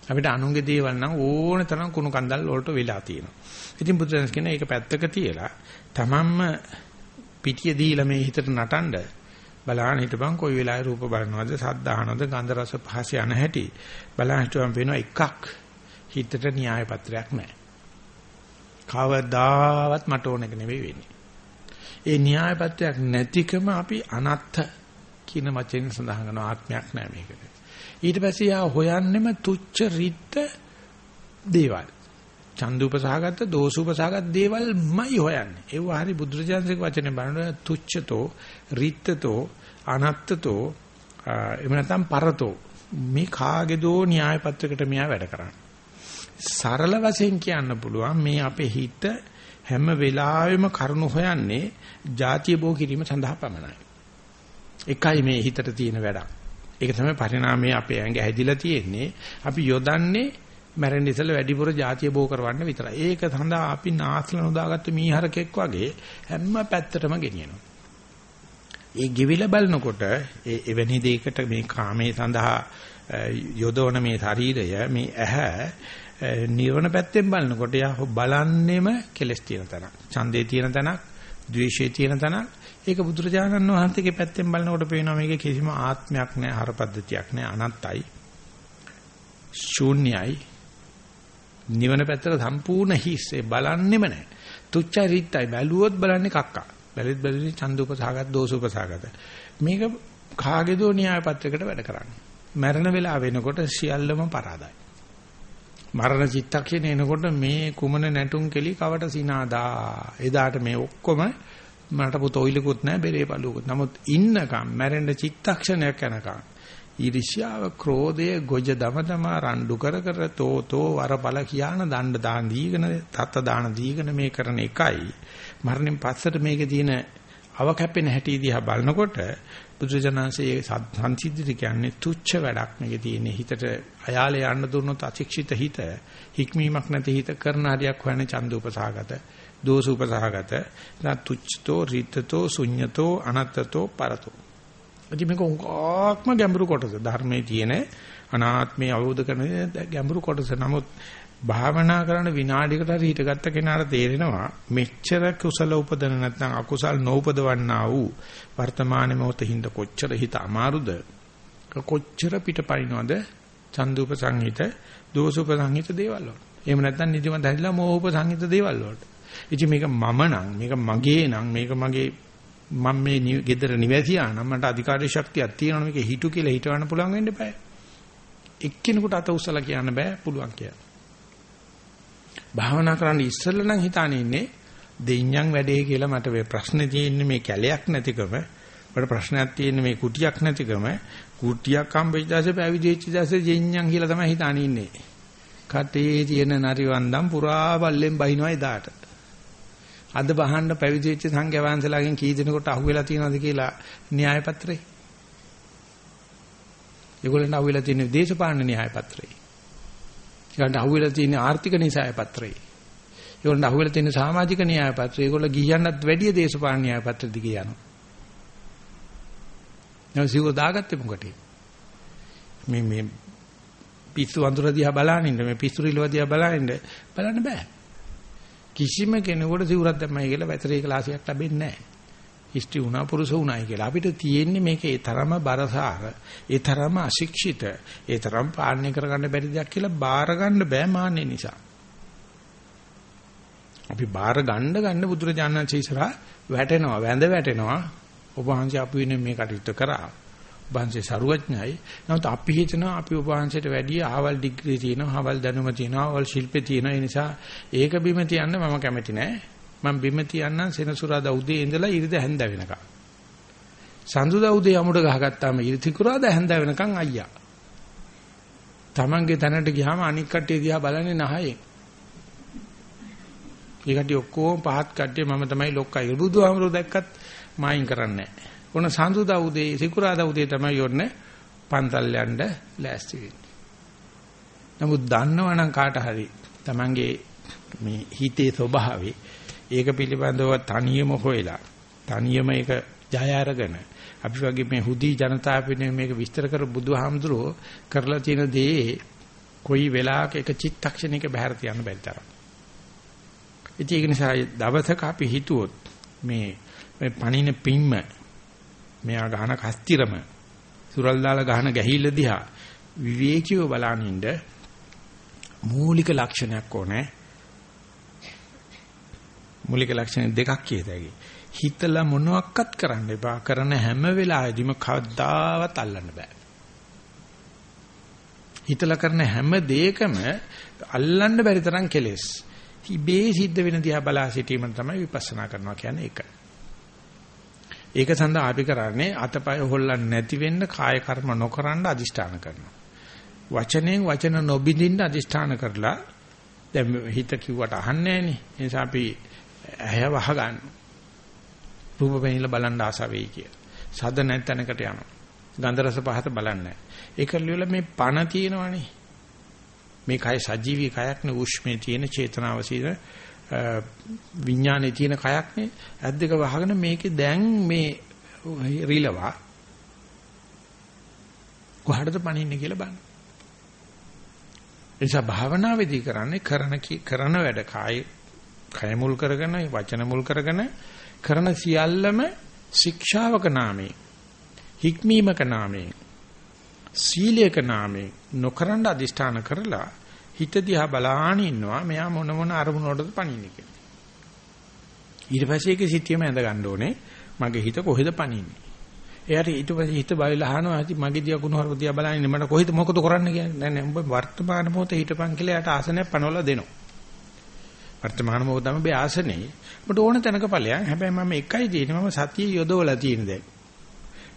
අපිට අනුන්ගේ දේවල් නම් ඕන තරම් කුණු කන්දල් වලට වෙලා තියෙනවා. ඉතින් බුදුරජාණන් කියන එක පැත්තක තියලා තමන්ම පිටිය දීලා මේ හිතට නටනද බලහන් හිටපන් කොයි වෙලාවේ රූප බලනවද සද්ද අහනවද ගන්ධ රස පහස යන හැටි බලහන් හිටපන් වෙනවා එකක් හිතට න්‍යාය පත්‍රයක් නැහැ. කවදාවත් මට ඕන එක නෙවෙයි වෙන්නේ. ඒ න්‍යාය පත්‍රයක් නැතිකම අපි අනත්ත කියන වචෙන් සඳහන් කරන ආත්මයක් නෑ මේකට. ඊට පස්සේ යා හොයන්නෙම තුච්ච රිත්ත දේවල්. චන්දුපසහගත දෝසුපසහගත දේවල්මයි හොයන්නේ. ඒව හරි බුදුරජාණන්සේගේ වචනේ බලනකොට තුච්ඡතෝ රිත්තතෝ අනත්තතෝ එහෙම නැත්නම් පරතෝ මේ කාගේදෝ න්‍යාය පත්‍රයකට මෙයා වැඩ කරන්නේ. සරල වශයෙන් කියන්න පුළුවන් මේ අපේ හිත හැම වෙලාවෙම කරුණු හොයන්නේ ಜಾතිය බෝ කිරීම සඳහා පමණයි. එකයි මේ හිතට තියෙන වැඩක්. ඒක තමයි පරිණාමයේ අපේ ඇඟ හැදිලා තියෙන්නේ. අපි යොදන්නේ මැරෙන්න ඉස්සෙල්ලා වැඩිපුර ಜಾතිය බෝ කරවන්න විතරයි. ඒක සඳහා අපි නාස්ල නොදාගත්ත මීහරකෙක් වගේ හැම පැත්තටම ගෙනියනවා. ඒ ගෙවිලා බලනකොට ඒ එවැනි දෙයකට මේ කාමයේ සඳහා යොදවන මේ ශරීරය මේ ඇහැ නිවන පැත්තෙන් බලනකොට යා බලන්නෙම කෙලස් තියෙන තැනක්. ඡන්දේ තියෙන තැනක්, ද්වේෂයේ තියෙන තැනක්. ඒක බුදුරජාණන් වහන්සේගේ පැත්තෙන් බලනකොට පේනවා මේකේ කිසිම ආත්මයක් නැහැ, හරපද්ධතියක් නැහැ, අනත්තයි. ශූන්‍යයි. නිවන පැත්තට සම්පූර්ණ හිස්සේ බලන්නෙම නැහැ. තුච්චයි රිත්තයි බැලුවොත් බලන්නේ කක්කා. බැලුවොත් බැලුවේ ඡන්දෝපසහගත දෝසෝපසහගත. මේක කාගේදෝ න්‍යාය පත්‍රයකට වැඩ කරන්නේ. මරණ වෙලාව වෙනකොට සියල්ලම පරාදයි. මරණ චිත්තක්ෂණය එනකොට මේ කුමන නැටුම් කෙලි කවට සිනාදා. එදාට මේ ඔක්කොම මට පුතොයිලකුත් නැහැ බෙරේ බලුකුත්. නමුත් ඉන්නකම් මැරෙන්න චිත්තක්ෂණයක් යනකම් ඊර්ෂ්‍යාව, ක්‍රෝධය, ගොජ දමදම රණ්ඩු කර කර තෝතෝ වරපල කියාන දණ්ඩ දාන දීගෙන තත්ත දාන දීගෙන මේ කරන එකයි. මරණයෙන් පස්සට මේකේ තියෙන අව කැපෙන හැටි දිහා බලනකොට බුදුජානන්සේ සංසිද්ධිත කියන්නේ තුච්ච වැඩක් මේකේ තියෙන හිතට අයාලේ යන්න දුන්නොත් අශික්ෂිත හිත හික්මීමක් නැති හිත කරන හරියක් හොයන චන්දුපසහගත දෝසුපසහගත තුච්ඡතෝ රිතතෝ ශුඤ්ඤතෝ අනත්තතෝ පරතෝ. ඉතින් මේක උගාක්ම ගැඹුරු කොටස ධර්මයේ තියෙන අනාත්මය අවබෝධ කරන ගැඹුරු කොටස. නමුත් භාවනා කරන විනාඩියකට හරි හිටගත්ත කෙනාට තේරෙනවා මෙච්චර කුසල උපදන නැත්නම් අකුසල් නොඋපදවන්නා වූ වර්තමාන මොහොතින්ද කොච්චර හිත අමාරුද කොච්චර පිටපයින්වද චන්දුප සංහිත දෝසුප සංහිත දේවල් වල. එහෙම නැත්නම් නිදිමත හැදිලා මෝහූප සංහිත දේවල් වලට. ඉතින් මේක මම නම් මේක මගේ නම් මේක මගේ මම මේ ගෙදර නිවැසියා නම් මට අධිකාරී ශක්තියක් තියෙනවා මේක හිතු කියලා හිතවන්න පුළුවන් වෙන්න බෑ. එක්කිනෙකුට අත උස්සලා කියන්න බෑ පුළුවන් කියලා. භාවනා කරන්න ඉස්සෙල්ලා නම් හිතානේ ඉන්නේ දෙඤ්ඤම් වැඩේ කියලා මට මේ ප්‍රශ්නේ තියෙන්නේ මේ කැලයක් නැතිකම. මට ප්‍රශ්නයක් තියෙන්නේ මේ කුටියක් නැතිකම. කුටියක් හම්බෙච්ච දැසේ පැවිදි වෙච්ච දැසේ දෙඤ්ඤම් කියලා තමයි හිතානේ ඉන්නේ. කටේ තියෙන නරිවන්දම් පුරා බල්ලෙන් බහිනවා එදාට. අද බහන්න පැවිදි වෙච්ච සංඝයා වහන්සේලාගෙන් කී දෙනෙකුට අහුවෙලා තියෙනවද කියලා න්‍යාය පත්‍රේ? ඒගොල්ලන්ට අහුවෙලා තියෙන දේශපාලන න්‍යාය පත්‍රේ. ඒකට අහුවෙලා තියෙන ආර්ථික න්‍යාය පත්‍රය. ඒගොල්ලන්ට අහුවෙලා තියෙන සමාජික න්‍යාය පත්‍රය. ඒගොල්ලෝ ගියන්නත් වැඩිය දේශපාලන න්‍යාය පත්‍ර දිගේ යනවා. දැන් සිව්ව දාගත්තේ මොකටද? මේ මේ පිස්සු වඳුර දිහා බලනින්න මේ පිස්සු රිලව දිහා බලනින්න බලන්න බෑ. කිසිම කෙනෙකුට සිවුරක් දැම්මයි කියලා වැතරේ ක්ලාසියක් ලැබෙන්නේ නැහැ. ස්ත්‍රී වුණා පුරුෂ වුණායි කියලා. අපිට තියෙන්නේ මේක ඒ තරම බරසාර, ඒ තරම අශික්ෂිත, ඒ තරම් පාලනය කරගන්න බැරි දෙයක් කියලා බාර ගන්න බෑ මාන්නේ නිසා. අපි බාර ගන්න ගන්න බුදුරජාණන් ඉස්සරහා වැටෙනවා, වැඳ වැටෙනවා. ඔබ වහන්සේ අපි වෙන මේ කටයුත්ත කරා. ඔබ වහන්සේ සරුවඥයි. නමුත් අපි හිතනවා අපි ඔබ වහන්සේට වැඩිය අහවල් ඩිග්‍රී තියෙනවා, අහවල් දැනුම තියෙනවා, අහවල් ශිල්පේ තියෙනවා. ඒ නිසා ඒක බිම තියන්න මම කැමති නෑ. මම බිම තියන්නම් සෙනසුරාදා උදේ ඉඳලා ඉරිද හැන්ද වෙනකම්. සඳුදා උදේ යමුඩ ගහගත්තාම ඉරිතිකුරාදා හැන්ද වෙනකම් අයියා. Tamange තැනට ගියාම අනික් කට්ටිය දිහා බලන්නේ නහයෙන්. ඒ කට්ටිය ඔක්කොම පහත් කට්ටිය මම තමයි ලොක්කයි. බුදුහාමුදුරුවෝ දැක්කත් මායින් කරන්නේ නැහැ. ඔන සඳුදා උදේ සිකුරාදා උදේ තමයි යොන්නේ පන්තල් යන්න ලෑස්ති වෙන්නේ. නමුත් දන්නවනම් කාට හරි Tamange මේ හිතේ ස්වභාවය ඒක පිළිබඳව තනියම හොයලා තනියම ඒක ජය අරගෙන අපි වගේ මේ හුදි ජනතාව වෙනුවෙන් මේක විස්තර කර බුදුහාමුදුරුවෝ කරලා තියෙන දේ කොයි වෙලාවක එක චිත්තක්ෂණයක බහැර තියන්න බැරි තරම්. ඉතින් ඒක නිසා දවසක අපි හිතුවොත් මේ මේ පණින පිම්ම මෙයා ගහන කස්තිරම සුරල් දාලා ගහන ගැහිල්ල දිහා විවේකීව බලනින්න මූලික ලක්ෂණයක් ඕනේ. මූලික ලක්ෂණ දෙකක් කියතයි. හිතලා මොනවත් කරන්න එපා. කරන හැම වෙලාවෙදිම කවදාවත් අල්ලන්න බෑ. හිතලා කරන හැම දෙයකම අල්ලන්න බැරි තරම් කෙලෙස්. ඉබේ සිද්ධ වෙන දිහා බලා සිටීම තමයි විපස්සනා කරනවා කියන්නේ ඒක. ඒක සඳහා අපි කරන්නේ අතපය හොල්ලන්නේ නැති වෙන්න කාය කර්ම නොකරන අදිෂ්ඨාන කරනවා. වචනෙන් වචන නොබින්දින්න අදිෂ්ඨාන කරලා දැන් හිත කිව්වට අහන්නේ නැහනේ. ඒ නිසා අපි ඇහැ වහ ගන්න. රූප පෙනිලා බලන්න ආස වෙයි කිය. සද නැත්නකට යනවා. ගන්ධ රස පහත බලන්නේ. ඒක ලියලා මේ පණ තියෙනවනේ. මේ කය සජීවී කයක් නේ උෂ්මේ තියෙන චේතනාව සීන විඥානේ තියෙන කයක් නේ. ඇද්දක වහගෙන මේකේ දැන් මේ රිලවා කොහටද පණින්නේ කියලා බලන්න. එනිසා භාවනාවේදී කරන්නේ කරන කරන වැඩ කාය කය මුල් කරගෙන වචන මුල් කරගෙන කරන සියල්ලම ශික්ෂාවක නාමයෙන් හික්මීමක නාමයෙන් සීලයක නාමයෙන් නොකරන අදිෂ්ඨාන කරලා හිත දිහා බලාගෙන ඉන්නවා මෙයා මොන මොන අරමුණ වලටද පණින්නේ කියලා. ඊට පස්සේ ඒක සිටියම ඇඳ ගන්න ඕනේ මගේ හිත කොහෙද පණින්නේ. එයාට ඊට පස්සේ හිත බයලා අහනවා මගේ දිහා කුණු හරප දිහා බලන්නේ මට කොහෙද මොකද කරන්න කියන්නේ නෑ නෑ උඹ වර්තමාන මොහොතේ හිටපන් කියලා එයාට ආසනයක් පනවලා දෙනවා. වර්තමාන මොහොත තමයි මේ ආසනේ. ඔබට ඕන තැනක ඵලයන්. හැබැයි මම එකයි තියෙන්නේ මම සතිය යොදවලා තියෙන දැන්.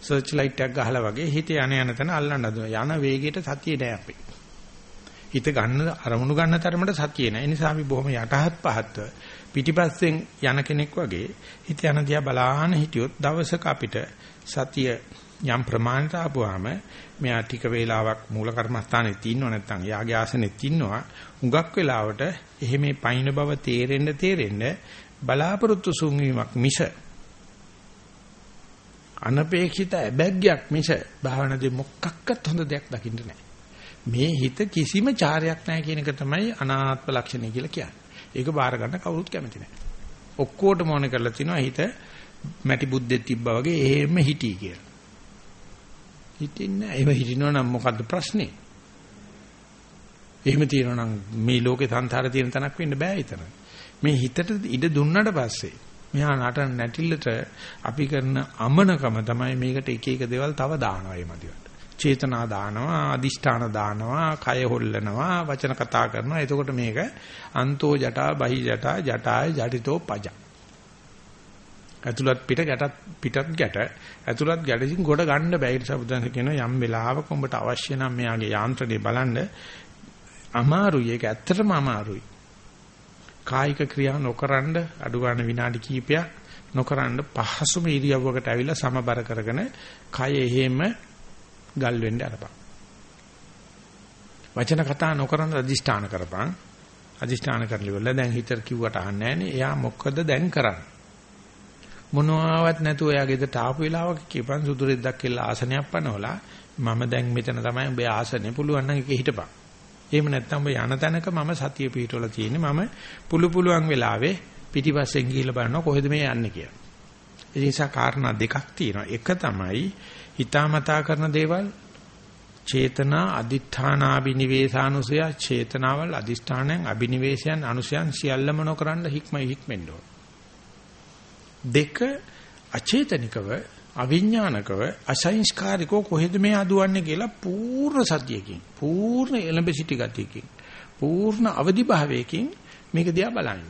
සර්ච් ලයිට් එකක් ගහලා වගේ හිත යන යන තැන අල්ලන්න හදනවා. යන වේගයට සතිය නෑ අපේ. හිත ගන්න අරමුණු ගන්න තරමට සතිය නෑ. ඒ නිසා අපි බොහොම යටහත් පහත්ව පිටිපස්සෙන් යන කෙනෙක් වගේ හිත යන දිහා බලාන හිටියොත් දවසක අපිට සතිය යම් ප්‍රමාණයට ආපුවාම මෙයා ටික වේලාවක් මූල කර්මස්ථානෙත් ඉන්නව නැත්නම් යාගේ ආසනෙත් ඉන්නවා හුඟක් වෙලාවට එහෙම පයින් බව තේරෙන්න තේරෙන්න බලාපොරොත්තු සුන්වීමක් මිස අනපේක්ෂිත අබැග්යක් මිස භාවනාවේ මොකක්වත් හොඳ දෙයක් දකින්න නැහැ. මේ හිත කිසිම චාරයක් නැහැ කියන එක තමයි අනාත්ම ලක්ෂණය කියලා කියන්නේ. ඒක බාර ගන්න කවුරුත් කැමති නැහැ. ඔක්කොටම ඕන කරලා තිනවා හිත මැටි බුද්දෙක් තිබ්බා වගේ එහෙම හිටී කියලා. හිටින්නේ නැහැ. එහෙම හිටිනවා නම් මොකද්ද ප්‍රශ්නේ? එහෙම තියෙනවා නම් මේ ලෝකේ සංසාර තියෙන තැනක් වෙන්න බෑ ඊතර. මේ හිතට ඉඩ දුන්නට පස්සේ මෙහා නටන නැටිල්ලට අපි කරන අමනකම තමයි මේකට එක එක දේවල් තව දානවා මේ මදිවට. චේතනා දානවා, අදිෂ්ඨාන දානවා, කය හොල්ලනවා, වචන කතා කරනවා. එතකොට මේක අන්තෝ ජටා බහි ජටා ජටාය ජටිතෝ පජ. ඇතුළත් පිට ගැටත් පිටත් ගැට ඇතුළත් ගැටින් ගොඩ ගන්න බැහැ. ඒ නිසා බුදුන් කියනවා යම් වෙලාවක උඹට අවශ්‍ය නම් මෙයාගේ යාන්ත්‍රණය බලන්න අමාරුයි. ඒක ඇත්තටම අමාරුයි. කායික ක්‍රියා නොකරනද අඩු ගන්න විනාඩි කිහිපයක් නොකරන පහසුම ඉරියව්වකට ඇවිල්ලා සමබර කරගෙන කය එහෙම ගල් වෙන්න අරපන්. වචන කතා නොකරන අදිෂ්ඨාන කරපන්. අදිෂ්ඨාන කරලිවල දැන් හිතර කිව්වට අහන්නේ නැහනේ. එයා මොකද දැන් කරන්නේ? මොනවාවත් නැතුව එයා ගෙදරට ආපු වෙලාවක කියපන් සුදුරෙද්දක් කියලා ආසනයක් පනවලා මම දැන් මෙතන තමයි ඔබේ ආසනේ පුළුවන් නම් ඒක හිටපන්. එහෙම නැත්නම් ඔබ යන තැනක මම සතිය පිටවල තියෙන්නේ මම පුළු පුළුවන් වෙලාවේ පිටිපස්සෙන් ගිහිල්ලා බලනවා කොහෙද මේ යන්නේ කියලා. ඒ නිසා කාරණා දෙකක් තියෙනවා. එක තමයි හිතාමතා කරන දේවල් චේතනා අදිඨානාබිනිවේසානුසය චේතනාවල් අදිෂ්ඨානයන් අබිනිවේෂයන් අනුසයන් සියල්ලම නොකරන හික්මයි හික්මෙන්න ඕන. දෙක අචේතනිකව අවිඥානිකව අසංස්කාරිකව කොහෙද මේ අදුවන්නේ කියලා පූර්ණ සතියකින් පූර්ණ එළඹ සිටි ගතියකින් පූර්ණ අවදි භාවයකින් මේක දිහා බලන්න.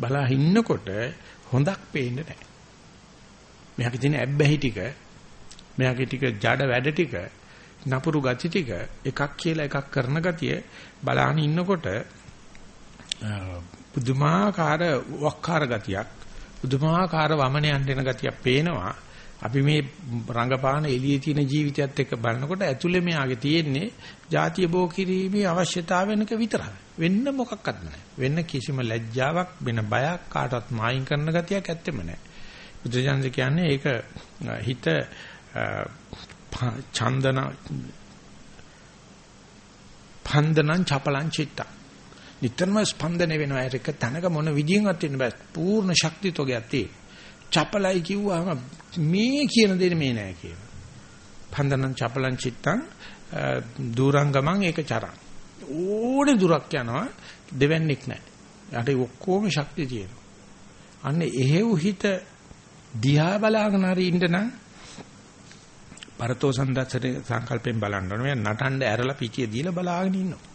බලා ඉන්නකොට හොඳක් පේන්නේ නැහැ. මෙයාගේ තියෙන ඇබ්බැහි ටික මෙයාගේ ටික ජඩ වැඩ ටික නපුරු ගති ටික එකක් කියලා එකක් කරන ගතිය බලාන ඉන්නකොට පුදුමාකාර වක්කාර ගතියක් පුදුමාකාර වමනයන් දෙන ගතියක් පේනවා. අපි මේ රංගපාන එළියේ තියෙන ජීවිතයත් එක්ක බලනකොට ඇතුලේ මෙයාගේ තියෙන්නේ ಜಾතිය බෝ කිරීමේ අවශ්‍යතාවයනක විතරයි. වෙන්න මොකක්වත් නැහැ. වෙන්න කිසිම ලැජ්ජාවක් වෙන බයක් කාටවත් මායින් කරන ගතියක් ඇත්තෙම නැහැ. බුදුජානක කියන්නේ ඒක හිත ඡන්දන පන්දනං චපලං චිත්ත. නිතරම ස්පන්දනය වෙනවා. ඒක තනක මොන විදියෙන්වත් වෙන්න බෑ. පූර්ණ ශක්තිතෝගයක් තියෙන චපලයි කිව්වම මේ කියන දේ මේ නෑ කියන පන්දනං චපලං චිත්තං දුරංගමං ඒක චරං. ඕනේ දුරක් යනවා දෙවන්නේක් නෑ. යට ඔක්කොම ශක්තිය තියෙනවා. අන්න එහෙව් හිත දිහා බලාගෙන හරි ඉන්න නම් පරතෝ සම්දස්සනේ සංකල්පයෙන් බලන්න ඕනේ. නටන්න ඇරලා පිටිය දීලා බලාගෙන ඉන්නවා.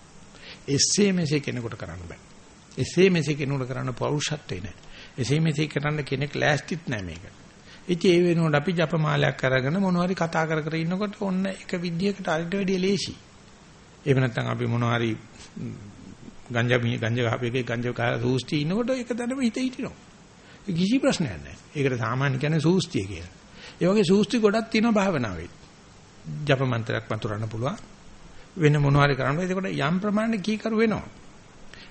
එසේ මෙසේ කෙනෙකුට කරන්න බෑ. එසේ මෙසේ කෙනෙකුට කරන්න පෞරුෂත්වේ නැහැ. එසේ මෙසේ කරන්න කෙනෙක් ලෑස්තිත් නැහැ මේක. ඉතින් ඒ වෙනුවට අපි ජපමාලයක් අරගෙන මොනවාරි කතා කර කර ඉන්නකොට ඔන්න එක විදියකට අරිට වැඩිය ලේසි. එහෙම නැත්නම් අපි මොනවාරි ගංජා ගංජා ගහපේකේ ගංජා කාලා සූස්ටි ඉන්නකොට ඒක දැනම හිත හිටිනවා. කිසි ප්‍රශ්නයක් නැහැ. ඒකට සාමාන්‍ය කියන්නේ සූස්තිය කියලා. ඒ වගේ සූස්ති ගොඩක් තියෙනවා භාවනාවේ. ජප මන්ත්‍රයක් වතුරන්න පුළුවන්. වෙන මොනවාරි කරන්න. එතකොට යම් ප්‍රමාණයක කීකරු වෙනවා.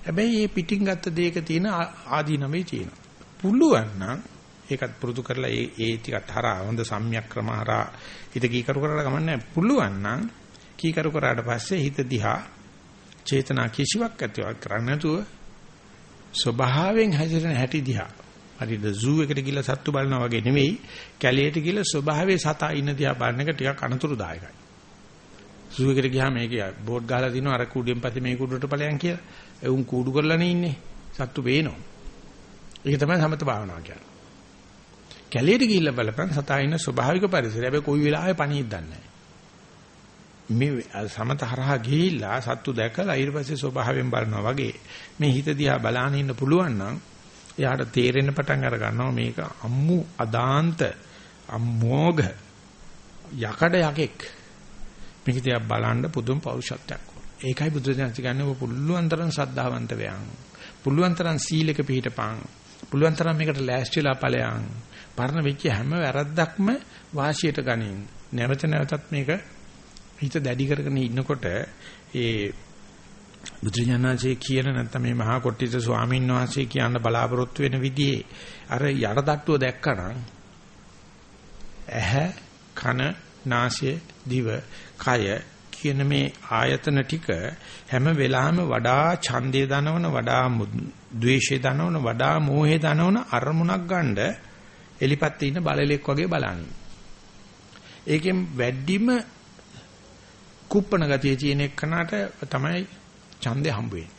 හැබැයි මේ පිටින් ගත්ත දෙයක තියෙන ආදීනමේ තියෙනවා. පුළුවන් නම් ඒකත් පුරුදු කරලා ඒ ඒ ටිකත් හරහා හොඳ සම්‍යක් ක්‍රම හරහා හිත කීකරු කරලා ගමන්නේ පුළුවන් නම් කීකරු කරාට පස්සේ හිත දිහා චේතනා කිසිවක් ඇතිවක් කරන්නේ නැතුව ස්වභාවයෙන් හැසිරෙන හැටි දිහා හරිද සූ එකට ගිහලා සත්තු බලනවා වගේ නෙවෙයි කැලේට ගිහලා ස්වභාවයේ සතා ඉන්න දිහා බලන එක ටිකක් අනතුරුදායකයි. සූ එකට ගියාම මේක බෝඩ් ගහලා දිනවා අර කුඩුවෙන් පස්සේ මේ කුඩුවට ඵලයන් කියලා. ඒ උන් කුඩු කරලානේ ඉන්නේ. සත්තු පේනවා. ඒක තමයි සමත භාවනාව කියන්නේ. කැලේට ගිහිල්ලා බලපන් සතා ඉන්න ස්වභාවික පරිසරය. හැබැයි කොයි වෙලාවෙ පණිවිඩ දන්නේ මේ සමත හරහා ගිහිල්ලා සත්තු දැකලා ඊට පස්සේ ස්වභාවයෙන් බලනවා වගේ මේ හිත දිහා බලාගෙන ඉන්න පුළුවන් නම් එයාට තේරෙන්න පටන් අර ගන්නවා මේක අම්මු අදාන්ත අම්මෝග යකඩ යකෙක් මේක තියා බලන්න පුදුම පෞරුෂත්වයක් ඒකයි බුදුදහම කියන්නේ ඔබ පුළුවන් තරම් ශ්‍රද්ධාවන්ත වෙයන්. පුළුවන් තරම් සීලක පිළිපදපන් පුළුවන් තරම් මේකට ලෑස්තිලා ඵලයන්. පරණ වෙච්ච හැම වැරද්දක්ම වාසියට ගනින්. නැවත නැවතත් මේක හිත දැඩි කරගෙන ඉන්නකොට ඒ බුදුරජාණන්සේ කියන නැත්නම් මේ මහා කොට්ටිත ස්වාමීන් වහන්සේ කියන්න බලාපොරොත්තු වෙන විදිහේ අර යටටට්ටුව දැක්කනම් ඇහැ කන නාසය දිව කය කියන මේ ආයතන ටික හැම වෙලාවෙම වඩා ඡන්දය දනවන වඩා ද්වේෂය දනවන වඩා මෝහය දනවන අරමුණක් ගන්න එලිපත් ඉන්න බලලෙක් වගේ බලන්නේ. ඒකෙන් වැඩිම කුප්පණ ගතිය තියෙන එකනට තමයි ඡන්දය හම්බ වෙන්නේ.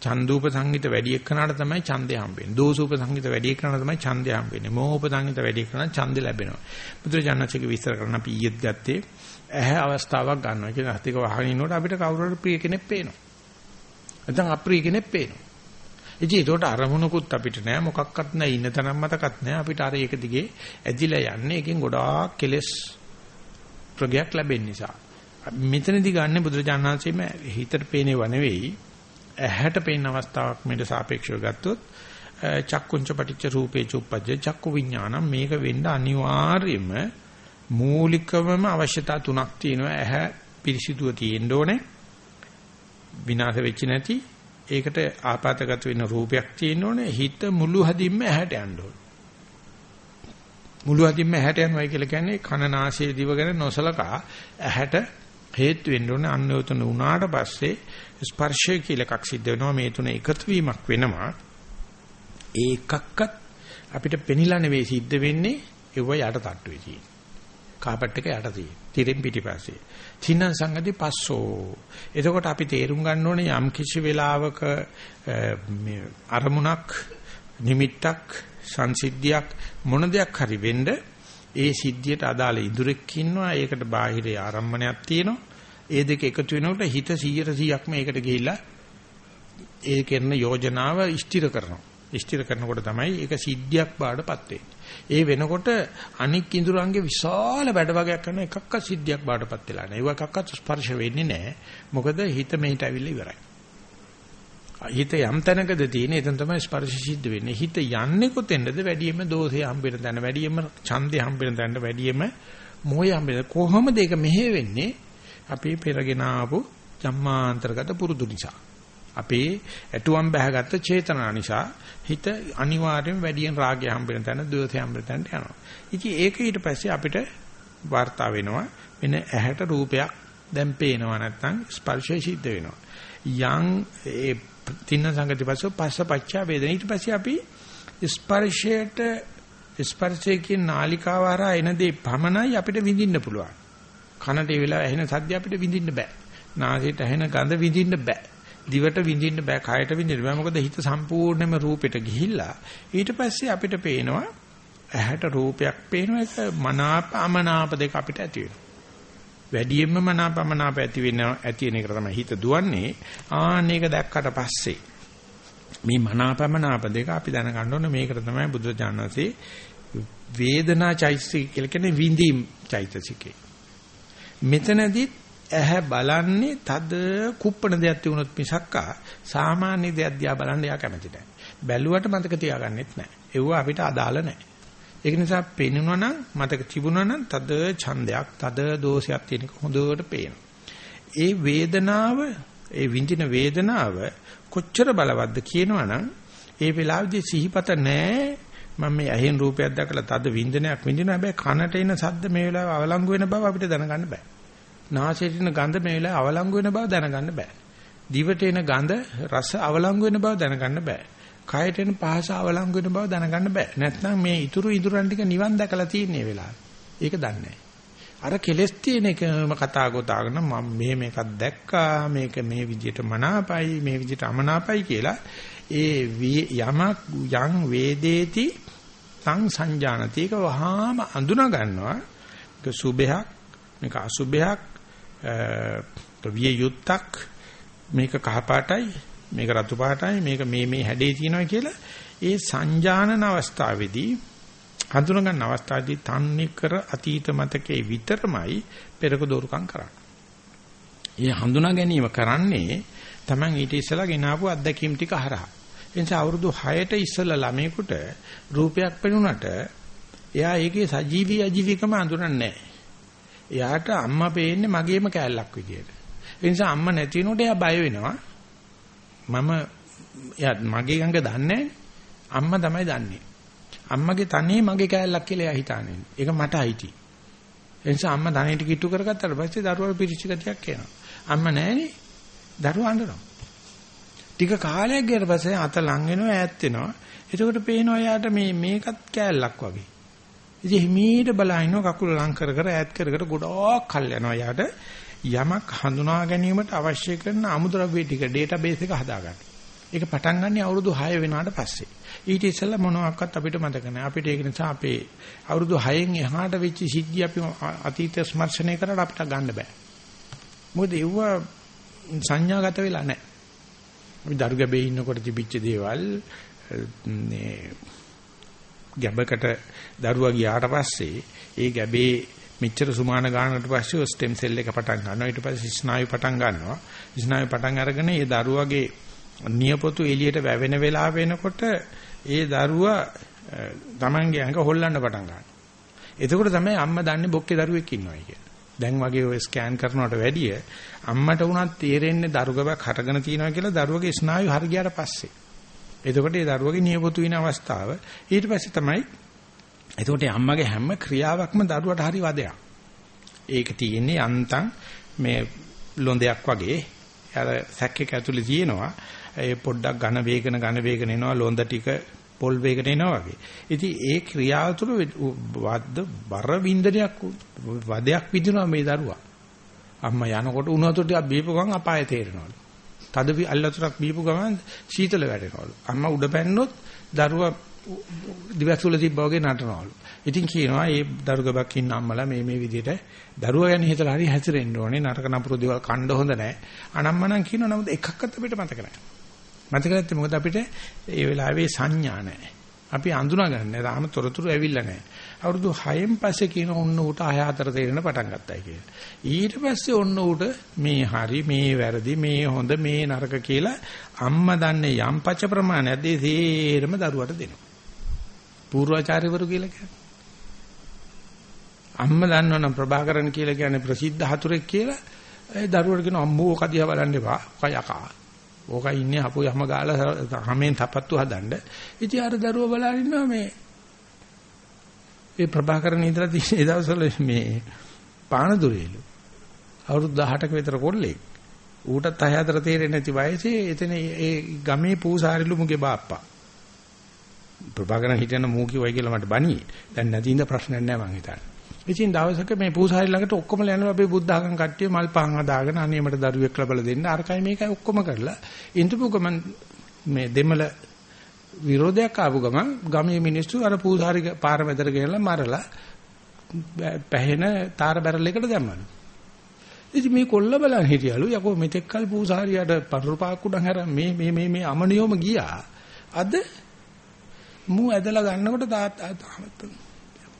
ඡන්දූප සංගීත වැඩි එක්කනට තමයි ඡන්දය හම්බ වෙන්නේ. දෝසූප සංගීත වැඩි එක්කනට තමයි ඡන්දය හම්බ වෙන්නේ. මෝහූප සංගීත වැඩි එක්කනට ඡන්දය ලැබෙනවා. බුදුරජාණන්සේක විස්තර කරන අපි ඊයේත් ගත්තේ ඇහැ අවස්ථාවක් ගන්නවා. කියන හතික වහගෙන ඉන්නකොට අපිට කවුරු හරි ප්‍රිය කෙනෙක් පේනවා. නැත්නම් අප්‍රිය කෙනෙක් පේනවා. ඉතින් ඒකට අරමුණකුත් අපිට නෑ මොකක්වත් නෑ ඉන්න තරම් මතකත් නෑ අපිට අර ඒක දිගේ ඇදිලා යන්නේ එකෙන් ගොඩාක් කෙලස් ප්‍රගයක් ලැබෙන නිසා මෙතනදී ගන්න බුදුරජාණන් වහන්සේම හිතට පේනව නෙවෙයි ඇහැට පේන අවස්ථාවක් මේට සාපේක්ෂව ගත්තොත් චක්කුංච පටිච්ච රූපේ චුප්පජ්ජ චක්කු විඥානම් මේක වෙන්න අනිවාර්යයෙන්ම මූලිකවම අවශ්‍යතා තුනක් තියෙනවා. ඇහැ පිරිසිදුව තියෙන්න ඕනේ. විනාශ වෙච්ච නැති. ඒකට ආපాతගත වෙන රූපයක් තියෙන්න ඕනේ. හිත මුළු හදින්ම ඇහැට යන්න ඕනේ. මුළු හදින්ම ඇහැට යනවායි කියලා කියන්නේ කන නාසය දිව ගැන නොසලකා ඇහැට හේතු වෙන්න ඕනේ. අන්න උතන උනාට පස්සේ ස්පර්ශය කියලා එකක් සිද්ධ වෙනවා. මේ තුන එකතු වීමක් වෙනවා. ඒ එකක්වත් අපිට පෙනිලා නෙවෙයි සිද්ධ වෙන්නේ. ඒව යට තට්ටුවේ තියෙන. කාපට් එක යට තියෙන. තිරෙන් පිටිපස්සේ. තින්න සංගති පස්සෝ. එතකොට අපි තේරුම් ගන්න ඕනේ යම් කිසි වෙලාවක මේ අරමුණක් නිමිත්තක් සංසිද්ධියක් මොන දෙයක් හරි වෙන්න ඒ සිද්ධියට අදාළ ඉදුරෙක් ඉන්නවා ඒකට බාහිර ආරම්භණයක් තියෙනවා ඒ දෙක එකතු වෙනකොට හිත 100%ක්ම ඒකට ගිහිල්ලා ඒ කරන යෝජනාව ස්ථිර කරනවා. ස්ථිර කරනකොට තමයි ඒක සිද්ධියක් බාඩපත් ඒ වෙනකොට අනික් ඉඳුරංගේ විශාල වැඩ වගයක් කරන එකක්වත් සිද්ධියක් බාඩපත් වෙලා නැහැ. ඒව එකක්වත් ස්පර්ශ වෙන්නේ නැහැ. මොකද හිත මෙහිට ඇවිල්ලා ඉවරයි. හිත යම් තැනකද තියෙන එතන තමයි ස්පර්ශ සිද්ධ වෙන්නේ. හිත යන්නේ කොතෙන්ද වැඩියෙන්ම දෝෂය හම්බෙන තැන වැඩියෙන්ම ඡන්දය හම්බෙන තැනට වැඩියෙන්ම මොහය හම්බෙන කොහොමද ඒක මෙහෙ වෙන්නේ? අපි පෙරගෙන ආපු ජම්මාන්තරගත පුරුදු නිසා. අපේ ඇටුවම් බහගත්ත චේතනා නිසා හිත අනිවාර්යයෙන් වැඩියෙන් රාගය හම්බෙන තැන, ද්වේෂය හම්බෙන තැනට යනවා. ඉතින් ඒක ඊට පස්සේ අපිට වාර්තා වෙනවා වෙන ඇහැට රූපයක් දැන් පේනවා නැත්නම් ස්පර්ශය සිද්ධ වෙනවා. යම් ඒ තින්න සංගති පස්සෝ පස්සපච්චා වේදන ඊට පස්සේ අපි ස්පර්ශයට ස්පර්ශයේ කියන නාලිකාව හරහා එන දේ පමණයි අපිට විඳින්න පුළුවන්. කනට ඒ වෙලාව ඇහෙන සද්ද අපිට විඳින්න බෑ. නාසයට ඇහෙන ගඳ විඳින්න බෑ. දිවට විඳින්න බෑ. කයට විඳින්න බෑ. මොකද හිත සම්පූර්ණයෙන්ම රූපෙට ගිහිල්ලා ඊට පස්සේ අපිට පේනවා ඇහැට රූපයක් පේනවා ඒක මනාප අමනාප දෙක අපිට ඇති වෙනවා. වැඩියෙන්ම මනාප අමනාප ඇති වෙන ඇති වෙන එක තමයි හිත දුවන්නේ. ආන්න ඒක දැක්කට පස්සේ මේ මනාපමනාප දෙක අපි දැනගන්න ඕනේ මේකට තමයි බුදුජානනාසේ වේදනා චෛතසික කියලා කියන්නේ විඳීම් චෛතසිකේ. මෙතනදිත් ඇහැ බලන්නේ තද කුප්පණ දෙයක් තිබුණොත් මිසක්කා සාමාන්‍ය දෙයක් දිහා බලන්න යා කැමති නැහැ. බැලුවට මතක තියාගන්නෙත් නැහැ. ඒව අපිට අදාළ නැහැ. ඒක නිසා පේනුණා නම් මතක තිබුණා නම් තද ඡන්දයක්, තද දෝෂයක් තියෙන හොඳට පේනවා. ඒ වේදනාව, ඒ විඳින වේදනාව කොච්චර බලවත්ද කියනවනම් ඒ වෙලාවේදී සිහිපත නැහැ මම මේ ඇහෙන් රූපයක් දැකලා තද වින්දනයක් විඳිනවා හැබැයි කනට එන ශබ්ද මේ වෙලාවේ අවලංගු වෙන බව අපිට දැනගන්න බෑ. නාසයට එන ගඳ මේ වෙලාවේ අවලංගු වෙන බව දැනගන්න බෑ. දිවට එන ගඳ රස අවලංගු වෙන බව දැනගන්න බෑ. කයට එන පහස අවලංගු වෙන බව දැනගන්න බෑ. නැත්නම් මේ ඉතුරු ඉදුරන් ටික නිවන් දැකලා තියෙන වෙලාවේ. ඒක දන්නේ අර කෙලස් තියෙන එකම කතා ගොතාගෙන මම මෙහෙම එකක් දැක්කා මේක මේ විදිහට මනාපයි මේ විදිහට අමනාපයි කියලා ඒ යමක් යං වේදේති තං සංජානති ඒක වහාම අඳුනා ගන්නවා ඒක සුභයක් මේක අසුභයක් විය යුත්තක් මේක කහ පාටයි මේක රතු පාටයි මේක මේ මේ හැඩේ තියෙනවා කියලා ඒ සංජානන අවස්ථාවේදී හඳුනා ගන්න අවස්ථාවේදී තන්නේ කර අතීත මතකේ විතරමයි පෙරක දෝරුකම් කරන්නේ. ඒ හඳුනා ගැනීම කරන්නේ Taman ඊට ඉස්සලා ගෙනාවු අත්දැකීම් ටික හරහා. ඒ නිසා අවුරුදු 6ට ඉස්සලා ළමයෙකුට රූපයක් පෙනුනට එයා ඒකේ සජීවී අජීවීකම අඳුරන්නේ නැහැ. එයාට අම්මා පේන්නේ මගේම කෑල්ලක් විදියට. ඒ නිසා අම්මා නැති වෙනකොට එයා බය වෙනවා. මම එයා මගේ ගඟ දන්නේ අම්මා තමයි දන්නේ. අම්මගේ තනේ මගේ කෑල්ලක් කියලා එයා හිතානේ. ඒක මට අයිති. ඒ නිසා අම්මා ධනෙට කිට්ටු කරගත්තාට පස්සේ දරුවා පිරිච්ච ගතියක් එනවා. අම්මා නැහැනේ. දරුවා අඬනවා. ටික කාලයක් ගියට පස්සේ අත ලං වෙනවා ඈත් වෙනවා. එතකොට පේනවා යාට මේ මේකත් කෑල්ලක් වගේ. ඉතින් හිමීට බලන කකුල ලං කර කර ඈත් කර කර ගොඩක් කල් යනවා යාට යමක් හඳුනා ගැනීමට අවශ්‍ය කරන අමුද්‍රව්‍ය ටික ඩේටාබේස් එක හදාගන්න. ඒක පටන් ගන්න අවුරුදු 6 වෙනාට පස්සේ. ඊට ඉස්සෙල්ලා මොනවාක්වත් අපිට මතක නැහැ. අපිට ඒක නිසා අපේ අවුරුදු 6න් එහාට වෙච්ච සිද්ධි අපි අතීත ස්මර්ශනය කරලා අපිට ගන්න බෑ. මොකද ඒව සංඥාගත වෙලා නැහැ. අපි දරු ගැබේ ඉන්නකොට තිබිච්ච දේවල් මේ ගැබකට දරුවා ගියාට පස්සේ ඒ ගැබේ මෙච්චර සුමාන ගානකට පස්සේ ස්ටෙම් සෙල් එක පටන් ගන්නවා. ඊට පස්සේ ස්නායු පටන් ගන්නවා. ස්නායු පටන් අරගෙන ඒ දරුවගේ නියපොතු එළියට වැවෙන වෙලාව වෙනකොට ඒ දරුවා තමන්ගේ ඇඟ හොල්ලන්න පටන් ගන්නවා. එතකොට තමයි අම්මා දන්නේ බොක්කේ දරුවෙක් ඉන්නවා කියලා. දැන් වගේ ඔය ස්කෑන් කරනවට වැඩිය අම්මට වුණත් තේරෙන්නේ දරුගබක් හටගෙන තියෙනවා කියලා දරුවගේ ස්නායු හරි ගියාට පස්සේ. එතකොට ඒ දරුවගේ නියපොතු වෙන අවස්ථාව ඊට පස්සේ තමයි එතකොට අම්මගේ හැම ක්‍රියාවක්ම දරුවට හරි වදයක්. ඒක තියෙන්නේ අන්තම් මේ ලොඳයක් වගේ අර සැක් එක ඇතුලේ තියෙනවා. ඒ පොඩ්ඩක් ඝන වේගන ඝන වේගන එනවා ලොඳ ටික පොල් වේගට එනවා වගේ. ඉතින් ඒ ක්‍රියාව තුළ වද්ද බර වින්දනයක් වදයක් විදිනවා මේ දරුවා. අම්මා යනකොට උණු වතුර ටිකක් බීපු ගමන් අපාය තේරෙනවලු. තද අල්ලතුරක් බීපු ගමන් සීතල වැටෙනවලු. අම්මා උඩ පැන්නොත් දරුවා දිවසුල තිබ්බා වගේ නටනවලු. ඉතින් කියනවා මේ දරුගබක් ඉන්න අම්මලා මේ මේ විදිහට දරුවා ගැන හිතලා හරි හැසිරෙන්න ඕනේ. නරක නපුරු දේවල් කණ්ඩ හොඳ නැහැ. අනම්මනම් කියනවා නමුත් එකක්වත් අපිට මතක නැහැ. මතක නැත්තේ මොකද අපිට ඒ වෙලාවේ සංඥා නැහැ. අපි අඳුනාගන්නේ තාම තොරතුරු ඇවිල්ලා නැහැ. අවුරුදු 6න් පස්සේ කියන ඔන්න ඌට 6 4 තේරෙන පටන් ගත්තා කියලා. ඊට පස්සේ ඔන්න ඌට මේ හරි මේ වැරදි මේ හොඳ මේ නරක කියලා අම්මා දන්නේ යම් පච ප්‍රමාණයක් ඒ තේරම දරුවට දෙනවා. පූර්වාචාර්යවරු කියලා කියන්නේ. අම්මා දන්නවනම් ප්‍රභාකරන් කියලා කියන්නේ ප්‍රසිද්ධ හතුරෙක් කියලා ඒ දරුවට කියන අම්මෝ ඔක දිහා බලන්න එපා. ඔක යකා. ඕක ඉන්නේ හපු යම ගාලා හැමෙන් තපත්තු හදන්න. ඉතින් අර දරුවා බලන ඉන්නවා මේ ඒ ප්‍රභාකරන් ඉඳලා තියෙන දවස්වල මේ පානදුරේලු. අවුරුදු 18ක විතර කොල්ලෙක්. ඌටත් අය අතර තේරෙන්නේ නැති වයසේ එතන ඒ ගමේ පූසාරිලු මුගේ බාප්පා. ප්‍රභාකරන් හිටියන මූ කිව්වයි කියලා මට බණී. දැන් නැති ඉඳ ප්‍රශ්නයක් නැහැ මං හිතන්නේ. ඉතින් දවසක මේ පූසාරි ළඟට ඔක්කොම යනවා අපේ බුද්ධ ආගම් කට්ටිය මල් පහන් හදාගෙන අනේ මට දරුවෙක් ලැබලා දෙන්න අරකයි මේකයි ඔක්කොම කරලා ඉන්ටපු ගමන් මේ දෙමළ විරෝධයක් ආපු ගමන් ගමේ මිනිස්සු අර පූසාරි පාර මැදට ගෙනලා මරලා පැහෙන තාර බැරල් එකට දැම්මලු. ඉතින් මේ කොල්ල බලන් හිටියලු යකෝ මෙතෙක්කල් පූසාරියට පරුපාක් උඩන් හැර මේ මේ මේ මේ අමනියොම ගියා. අද මූ ඇදලා ගන්නකොට තාත්තා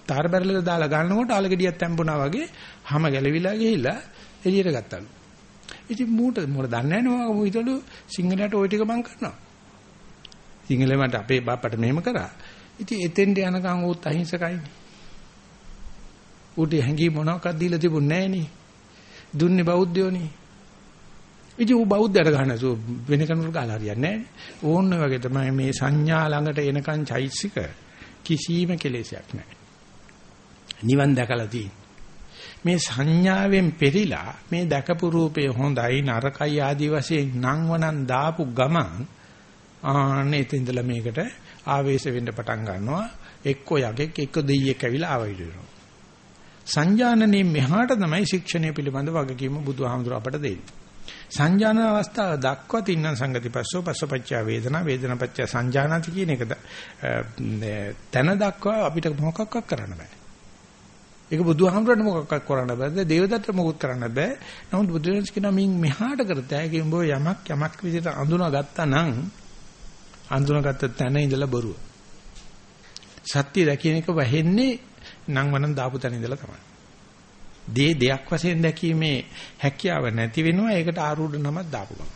තාර බැරලක දාලා ගන්නකොට ආලගෙඩියක් තැම්බුණා වගේ හැම ගැලවිලා ගිහිල්ලා එළියට ගත්තලු. ඉතින් මූට මොකද දන්නේ නැහැ නෝ හිතලු සිංහලයට ওই ටික මං කරනවා. සිංහලෙන් මට අපේ බාප්පට මෙහෙම කරා. ඉතින් එතෙන්ට යනකම් ඌත් අහිංසකයිනේ. ඌට හැංගි මොනවක්වත් දීලා තිබුණේ නැහැ නේ. දුන්නේ බෞද්ධයෝනේ. ඉතින් ඌ බෞද්ධයට ගන්න සෝ වෙන කෙනෙකුට ගහලා හරියන්නේ නැහැ. ඕන්න වගේ තමයි මේ සංඥා ළඟට එනකන් චෛසික කිසිම කෙලෙසයක් නැහැ. නිවන් දැකලා තියෙන්නේ. මේ සංඥාවෙන් පෙරිලා මේ දැකපු රූපේ හොඳයි නරකයි ආදී වශයෙන් නංවනන් දාපු ගමන් ආන්නේ ඉතින්දලා මේකට ආවේශ වෙන්න පටන් ගන්නවා. එක්ක යකෙක් එක්ක දෙයියෙක් ඇවිල්ලා ආවයිද වෙනවා. සංජානනයේ මෙහාට තමයි ශික්ෂණය පිළිබඳ වගකීම බුදුහාමුදුර අපට දෙන්නේ. සංජානන අවස්ථාව දක්වා තින්න සංගති පස්සෝ පස්සපච්චා වේදනා වේදනාපච්චා සංජානති කියන එක තන දක්වා අපිට මොකක්වත් කරන්න බෑ. ඒක බුදුහාමුදුරන්ට මොකක්වත් කරන්න බෑ. දේවදත්තට මොකුත් කරන්න බෑ. නමුත් බුදුරජාණන් කියනවා මින් මෙහාට කරතයි කිඹ යමක් යමක් විදිහට අඳුනාගත්තා නම් අඳුනාගත්ත තැන ඉඳලා බොරුව. සත්‍ය දැකින එක වැහෙන්නේ නම් වනම් දාපු තැන ඉඳලා තමයි. දේ දෙයක් වශයෙන් දැකීමේ හැකියාව නැති වෙනවා ඒකට ආරූඪ නමක් දාපු ගමන්.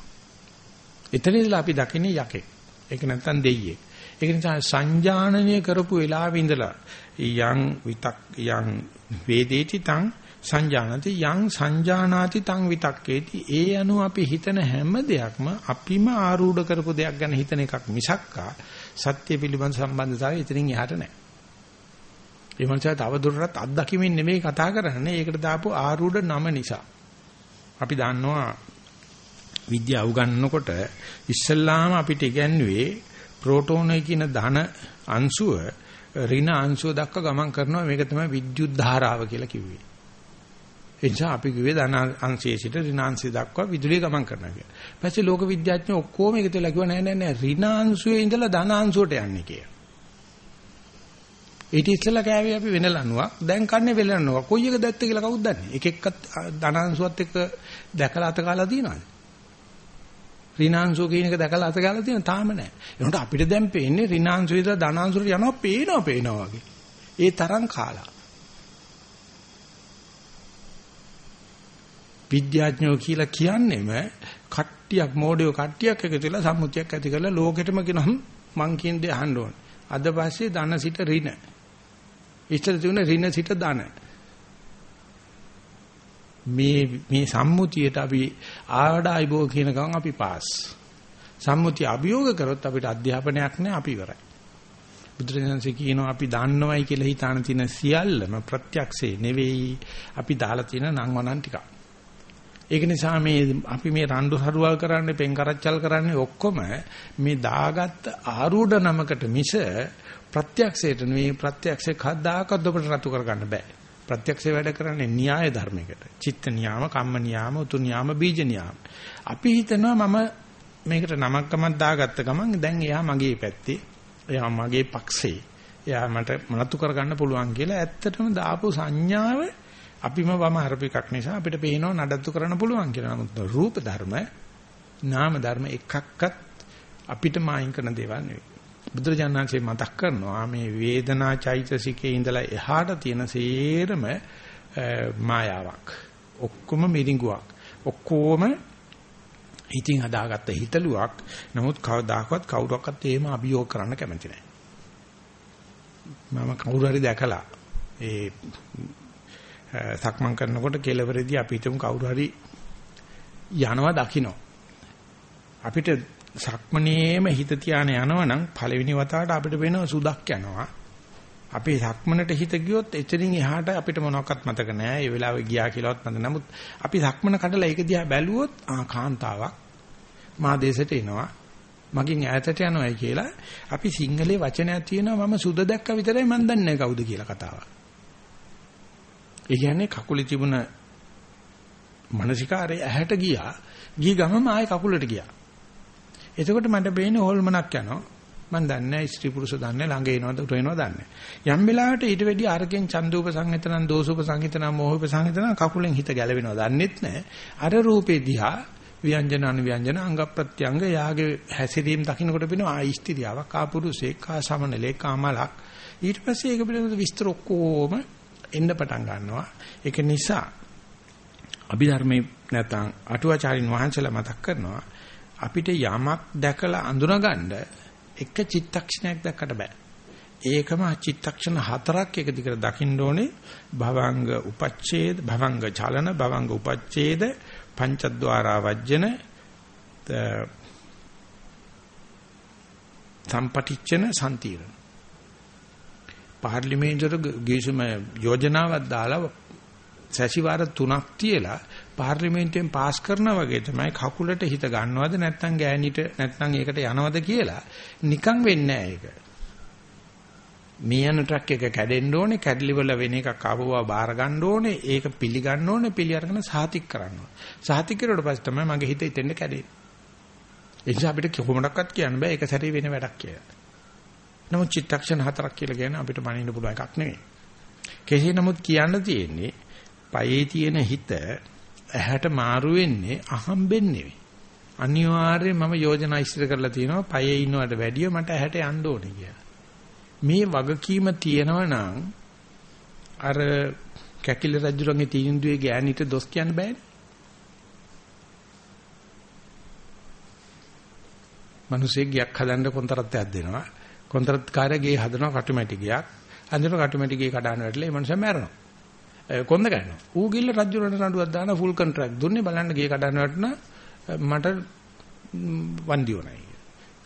එතන ඉඳලා අපි දකින්නේ යකෙක්. ඒක නැත්තම් දෙයියෙක්. ඒක නිසා සංජානනීය කරපු වෙලාවෙ ඉඳලා යං විතක් යං වේදේති තං සංජානති යං සංජානාති තං විතක්කේති ඒ අනුව අපි හිතන හැම දෙයක්ම අපිම ආරූඪ කරපු දෙයක් ගැන හිතන එකක් මිසක්කා සත්‍ය පිළිබඳ සම්බන්ධතාවය එතනින් එහාට නැහැ. ඒ මනුස්සයා තව දුරටත් අත්දැකීමෙන් නෙමෙයි කතා කරන්නේ. ඒකට දාපු ආරූඪ නම නිසා. අපි දන්නවා විද්‍යාව උගන්වනකොට ඉස්සල්ලාම අපිට ඉගැන්වුවේ ප්‍රෝටෝනයි කියන ධන අංශුව ඍණ අංශුව දක්වා ගමන් කරනවා මේක තමයි විද්‍යුත් ධාරාව කියලා කිව්වේ. ඒ නිසා අපි කිව්වේ ධන අංශයේ සිට ඍණ අංශය දක්වා විදුලිය ගමන් කරනවා කියලා. පස්සේ ලෝක විද්‍යාඥයෝ ඔක්කොම එකතු වෙලා කිව්වා නෑ නෑ නෑ ඍණ අංශුවේ ඉඳලා ධන අංශුවට යන්නේ කියලා. ඊට ඉස්සෙල්ලා කෑවේ අපි වෙන ලණුවක් දැන් කන්නේ වෙන ලණුවක්. කොයි එක දැත්ත කියලා කවුද දන්නේ? එක එක්කත් ධන අංශුවත් එක්ක දැකලා අත කාලා තියනවාද? ඍණාංශෝ කියන එක දැකලා අත ගාලා තියෙන තාම නැහැ. ඒකට අපිට දැන් පේන්නේ ඍණාංශෝ ඉදලා ධනාංශෝට යනවා පේනවා පේනවා වගේ. ඒ තරම් කාලා. විද්‍යාඥයෝ කියලා කියන්නේම කට්ටියක් මෝඩයෝ කට්ටියක් එකතු වෙලා සම්මුතියක් ඇති කරලා ලෝකෙටම කියනහම මං කියන දේ අහන්න ඕන. අද පස්සේ ධන සිට ඍණ. ඉස්සර තිබුණ ඍණ සිට ධන. මේ මේ සම්මුතියට අපි ආඩායිබෝ කියන ගමන් අපි පාස්. සම්මුතිය අභියෝග කරොත් අපිට අධ්‍යාපනයක් නැහැ අපි ඉවරයි. බුදුරජාණන්සේ කියනවා අපි දන්නවයි කියලා හිතාන තියෙන සියල්ලම ප්‍රත්‍යක්ෂේ නෙවෙයි අපි දාලා තියෙන නම් වණන් ටික. ඒක නිසා මේ අපි මේ රණ්ඩු හරුවල් කරන්නේ පෙන් කරච්චල් කරන්නේ ඔක්කොම මේ දාගත්ත ආරූඪ නමකට මිස ප්‍රත්‍යක්ෂයට නෙවෙයි ප්‍රත්‍යක්ෂේ කද්දාකත් ඔබට රතු කරගන්න බෑ. ප්‍රත්‍යක්ෂේ වැඩ කරන්නේ න්‍යාය ධර්මයකට. චිත්ත නියාම, කම්ම නියාම, උතු නියාම, බීජ නියාම. අපි හිතනවා මම මේකට නමක් ගමක් දාගත්ත ගමන් දැන් එයා මගේ පැත්තේ. එයා මගේ පක්ෂේ. එයා මට මනතු කරගන්න පුළුවන් කියලා ඇත්තටම දාපු සංඥාව අපිම වම හරප එකක් නිසා අපිට පේනවා නඩත්තු කරන්න පුළුවන් කියලා. නමුත් රූප ධර්ම, නාම ධර්ම එකක්වත් අපිට මායින් කරන දේවල් නෙවෙයි. බුදුරජාණන්සේ මතක් කරනවා මේ වේදනා චෛතසිකේ ඉඳලා එහාට තියෙන සේරම මායාවක්. ඔක්කොම මිරිඟුවක්. ඔක්කොම හිතින් හදාගත්ත හිතලුවක්. නමුත් කවදාකවත් කවුරක්වත් එහෙම අභියෝග කරන්න කැමති නැහැ. මම කවුරු හරි දැකලා ඒ සක්මන් කරනකොට කෙලවරේදී අපි හිතමු කවුරු හරි යනවා දකින්න. අපිට සක්මනේම හිත තියාන යනවනම් පළවෙනි වතාවට අපිට වෙන සුදක් යනවා. අපේ සක්මනට හිත ගියොත් එතනින් එහාට අපිට මොනවත් මතක නෑ. ඒ වෙලාවේ ගියා කියලාවත් මතක. නමුත් අපි සක්මන කඩලා ඒක දිහා බැලුවොත් ආ කාන්තාවක් මා දේශයට එනවා. මගෙන් ඈතට යනවායි කියලා අපි සිංහලේ වචනයක් තියෙනවා මම සුද දැක්ක විතරයි මන් දන්නේ කවුද කියලා කතාවක්. ඒ කියන්නේ කකුලේ තිබුණ මානසිකාරය ඇහැට ගියා. ගිය ගමම ආයේ කකුලට ගියා. එතකොට මට බේන්නේ හොල්මනක් යනවා. මම දන්නේ නැහැ ස්ත්‍රී පුරුෂ දන්නේ ළඟ එනවද උර එනවද දන්නේ. යම් වෙලාවට ඊට වෙඩි අරකින් චන්දූප සංහිතනන් දෝසූප සංහිතනන් මෝහූප සංහිතනන් කකුලෙන් හිත ගැලවෙනව දන්නෙත් නැහැ. අර රූපේ දිහා ව්‍යංජන අනුව්‍යංජන අංග ප්‍රත්‍යංග යාගේ හැසිරීම දකින්නකොට වෙනවා ආ ස්ත්‍රියාවක් ආ පුරුෂයෙක් ආ සමනලේ කාමලක්. ඊට පස්සේ ඒක පිළිබඳ විස්තර ඔක්කොම එන්න පටන් ගන්නවා. ඒක නිසා අභිධර්මයේ නැත්නම් අටුවාචාරින් වහන්සේලා මතක් කරනවා අපිට යමක් දැකලා අඳුනගන්න එක චිත්තක්ෂණයක් දැක්කට බෑ. ඒකම චිත්තක්ෂණ හතරක් එක දිගට දකින්න ඕනේ භවංග උපච්ඡේද භවංග චලන භවංග උපච්ඡේද පංචද්වාරා වජ්ජන සම්පටිච්චන සම්තිරණ පාර්ලිමේන්තුවට ගිවිසුම යෝජනාවක් දාලා සැසිවාර තුනක් තියලා පාර්ලිමේන්තුවෙන් පාස් කරනා වගේ තමයි කකුලට හිත ගන්නවද නැත්නම් ගෑනිට නැත්නම් ඒකට යනවද කියලා නිකන් වෙන්නේ ඒක. මේ යන ට්‍රක් එක කැඩෙන්න ඕනේ කැඩලි වල වෙන එකක් ආවවා බාර ගන්න ඕනේ ඒක පිළිගන්න ඕනේ පිළි අරගෙන සාතික් කරන්න ඕනේ. සාතික් කරුවට පස්සේ තමයි මගේ හිත ඉතින්ද කැඩෙන්නේ. ඒ නිසා අපිට කොහොමඩක්වත් කියන්න බෑ ඒක සැරේ වෙන වැඩක් කියලා. නමුත් චිත්තක්ෂණ හතරක් කියලා කියන්නේ අපිට මනින්න පුළුවන් එකක් නෙවෙයි. කෙසේ නමුත් කියන්න තියෙන්නේ පයේ තියෙන හිත ඇහැට මාරු වෙන්නේ අහම්බෙන් නෙවෙයි. අනිවාර්යයෙන් මම යෝජනා ඉදිරි කරලා තියෙනවා පයේ ඉන්නවට වැඩිය මට ඇහැට යන්න ඕනේ කියලා. මේ වගකීම තියෙනවා නම් අර කැකිල රජුරන්ගේ තීන්දුවේ ගෑනිට දොස් කියන්න බෑනේ. මිනිස්සේ ගියක් හදන්න කොන්තරත්යක් දෙනවා. කොන්තරත්කාරයා ගේ හදනවා කටුමැටි ගියක්. අන්තිමට කටුමැටි ගේ කඩාන වැටලා ඒ මනුස්සයා මැරෙනවා. කොන්ද ගන්නවා. ඌ ගිල්ල රජුරණ නඩුවක් දාන ෆුල් කොන්ට්‍රැක්ට් දුන්නේ බලන්න ගේ කඩන්න වටන මට වන්දි උනායි.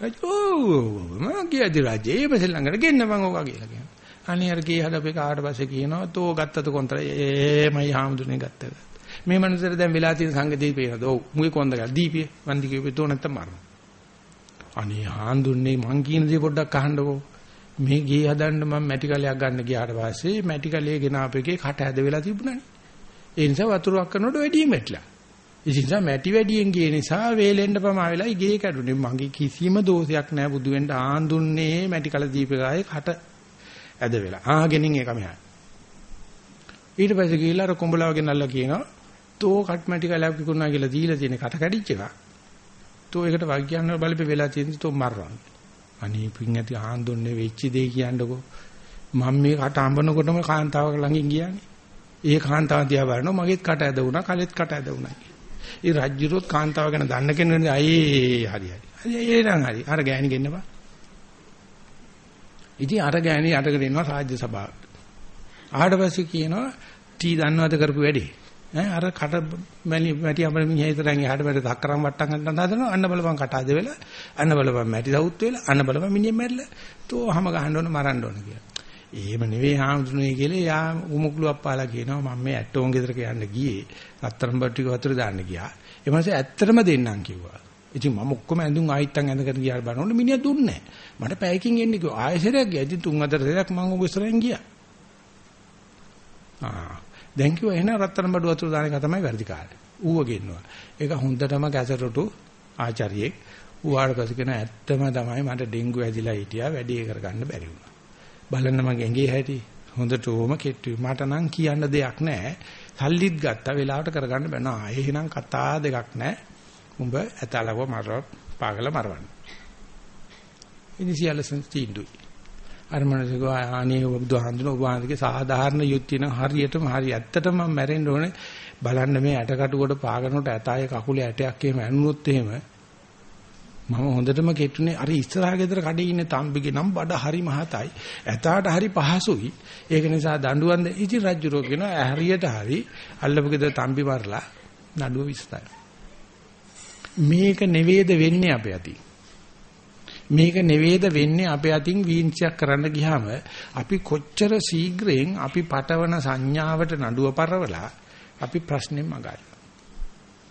රජෝ මම ගියදී රජේ ඉපසෙල් ළඟට ගෙන්න මං ඕක කියලා කියනවා. අනේ අර ගේ හදපේ කාට පස්සේ කියනවා තෝ ගත්තද කොන්ත්‍රා ඒමයි හාමුදුරනේ ගත්තද. මේ මනුස්සර දැන් වෙලා තියෙන සංගතිය පේනද? ඔව් මුගේ කොන්ද ගා දීපියේ වන්දි කියපේ තෝ නැත්තම් මරනවා. අනේ හාමුදුරනේ මං කියන දේ පොඩ්ඩක් අහන්නකෝ. මේ ගේ හදන්න මම මැටි කලයක් ගන්න ගියාට පස්සේ මැටි කලයේ ගෙන අපේකේ කට ඇද වෙලා තිබුණානේ. ඒ නිසා වතුරක් කරනකොට වැඩියෙන් වැටලා. ඒ නිසා මැටි වැඩියෙන් ගිය නිසා වේලෙන්න පමා වෙලා ගේ කැඩුනේ. මගේ කිසිම දෝෂයක් නැහැ බුදු වෙන්න ආන්දුන්නේ මැටි කල දීපකායේ කට ඇද වෙලා. ආගෙනින් ඒක මෙහා. ඊට පස්සේ ගිහිල්ලා අර කොඹලාව ගෙනල්ලා කියනවා තෝ කට් මැටි කලයක් විකුණනවා කියලා දීලා තියෙන කට කැඩිච්ච එක. තෝ ඒකට වාග්යන්න බලපෙ වෙලා තියෙන තෝ මරනවා. අනේ පින් ඇති ආන්දොන්නේ වෙච්ච දේ කියන්නකෝ. මම මේ කට අඹනකොටම කාන්තාවක ළඟින් ගියානේ. ඒ කාන්තාව දිහා බලනවා මගේත් කට ඇද වුණා, කලෙත් කට ඇද වුණා. ඒ රජ්ජුරුත් කාන්තාව ගැන දන්න කෙනෙක් අයියේ හරි හරි. හරි ඒ නම් හරි. අර ගෑණි ගෙන්නපන්. ඉතින් අර ගෑණි අටකට එනවා රාජ්‍ය සභාවට. ආවට පස්සේ කියනවා ටී දන්නවද කරපු වැඩේ. ඈ අර කට මැලි මැටි අපර මිනිහා ඉතරන් එහාට බැට තක්කරම් වට්ටම් ගන්න හදනවා අන්න බලපන් කට අද වෙලා අන්න බලපන් මැටි සවුත් වෙලා අන්න බලපන් මිනිහෙක් මැරිලා තෝ හැම ගහන්න ඕන මරන්න ඕන කියලා. එහෙම නෙවෙයි හාමුදුරනේ කියලා යා උමුකුලුවක් පාලා කියනවා මම මේ ඇටෝන් ගෙදරක යන්න ගියේ. රත්තරන් බට් ටික වතුර දාන්න ගියා. ඒ මාසේ ඇත්තටම දෙන්නම් කිව්වා. ඉතින් මම ඔක්කොම ඇඳුම් ආයිත්තන් ඇඳගෙන ගියා බලනකොට මිනිහා දුන්නේ නැහැ. මට පැයකින් එන්න කිව්වා. ආයෙසරයක් ගියා. ඉතින් තුන් හතර සැරයක් මම ඔබ ඉස්සරහින් ගියා. ආ දැන් කිව්වා එහෙනම් රත්තරන් බඩු වතුර දාන එක තමයි වැඩි කාලේ. ඌව ගෙන්නවා. ඒක හොඳටම ගැසරටු ආචාර්යෙක් ඌවාට පස්සේ කියන ඇත්තම තමයි මට ඩෙන්ගු ඇදිලා හිටියා වැඩි කරගන්න බැරි වුණා. බලන්න මගේ ඇඟේ හැටි හොඳටම කෙට්ටුයි. මට නම් කියන්න දෙයක් නැහැ. සල්ලිත් ගත්තා වෙලාවට කරගන්න බෑ. නා එහෙනම් කතා දෙකක් නැහැ. උඹ ඇතලව මරව පාගල මරවන්න. ඉතින් සියල්ල තීන්දුවයි. අර මනසකෝ ආනේ බුදුහාඳුන ඔබ වහන්සේගේ සාධාරණ යුක්තිය නම් හරියටම හරි ඇත්තටම මම මැරෙන්න ඕනේ. බලන්න මේ ඇටකටුවට පාගනකොට ඇතායේ කකුලේ ඇටයක් එහෙම ඇනුනොත් එහෙම මම හොඳටම කෙටුනේ අර ඉස්සරහා ගෙදර කඩේ ඉන්න තම්බිගේ නම් බඩ හරි මහතයි. ඇතාට හරි පහසුයි. ඒක නිසා දඬුවම් ඉති රජුරෝ කියන හරියට හරි අල්ලපු ගෙදර තම්බි මරලා නඩුව විස්තර මේක නෙවේද වෙන්නේ අපේ අතින්? මේක නෙවේද වෙන්නේ අපේ අතින් වීංචයක් කරන්න ගියාම අපි කොච්චර ශීඝ්‍රයෙන් අපි පටවන සංඥාවට නඩුව පරවලා අපි ප්‍රශ්නෙම මගයි.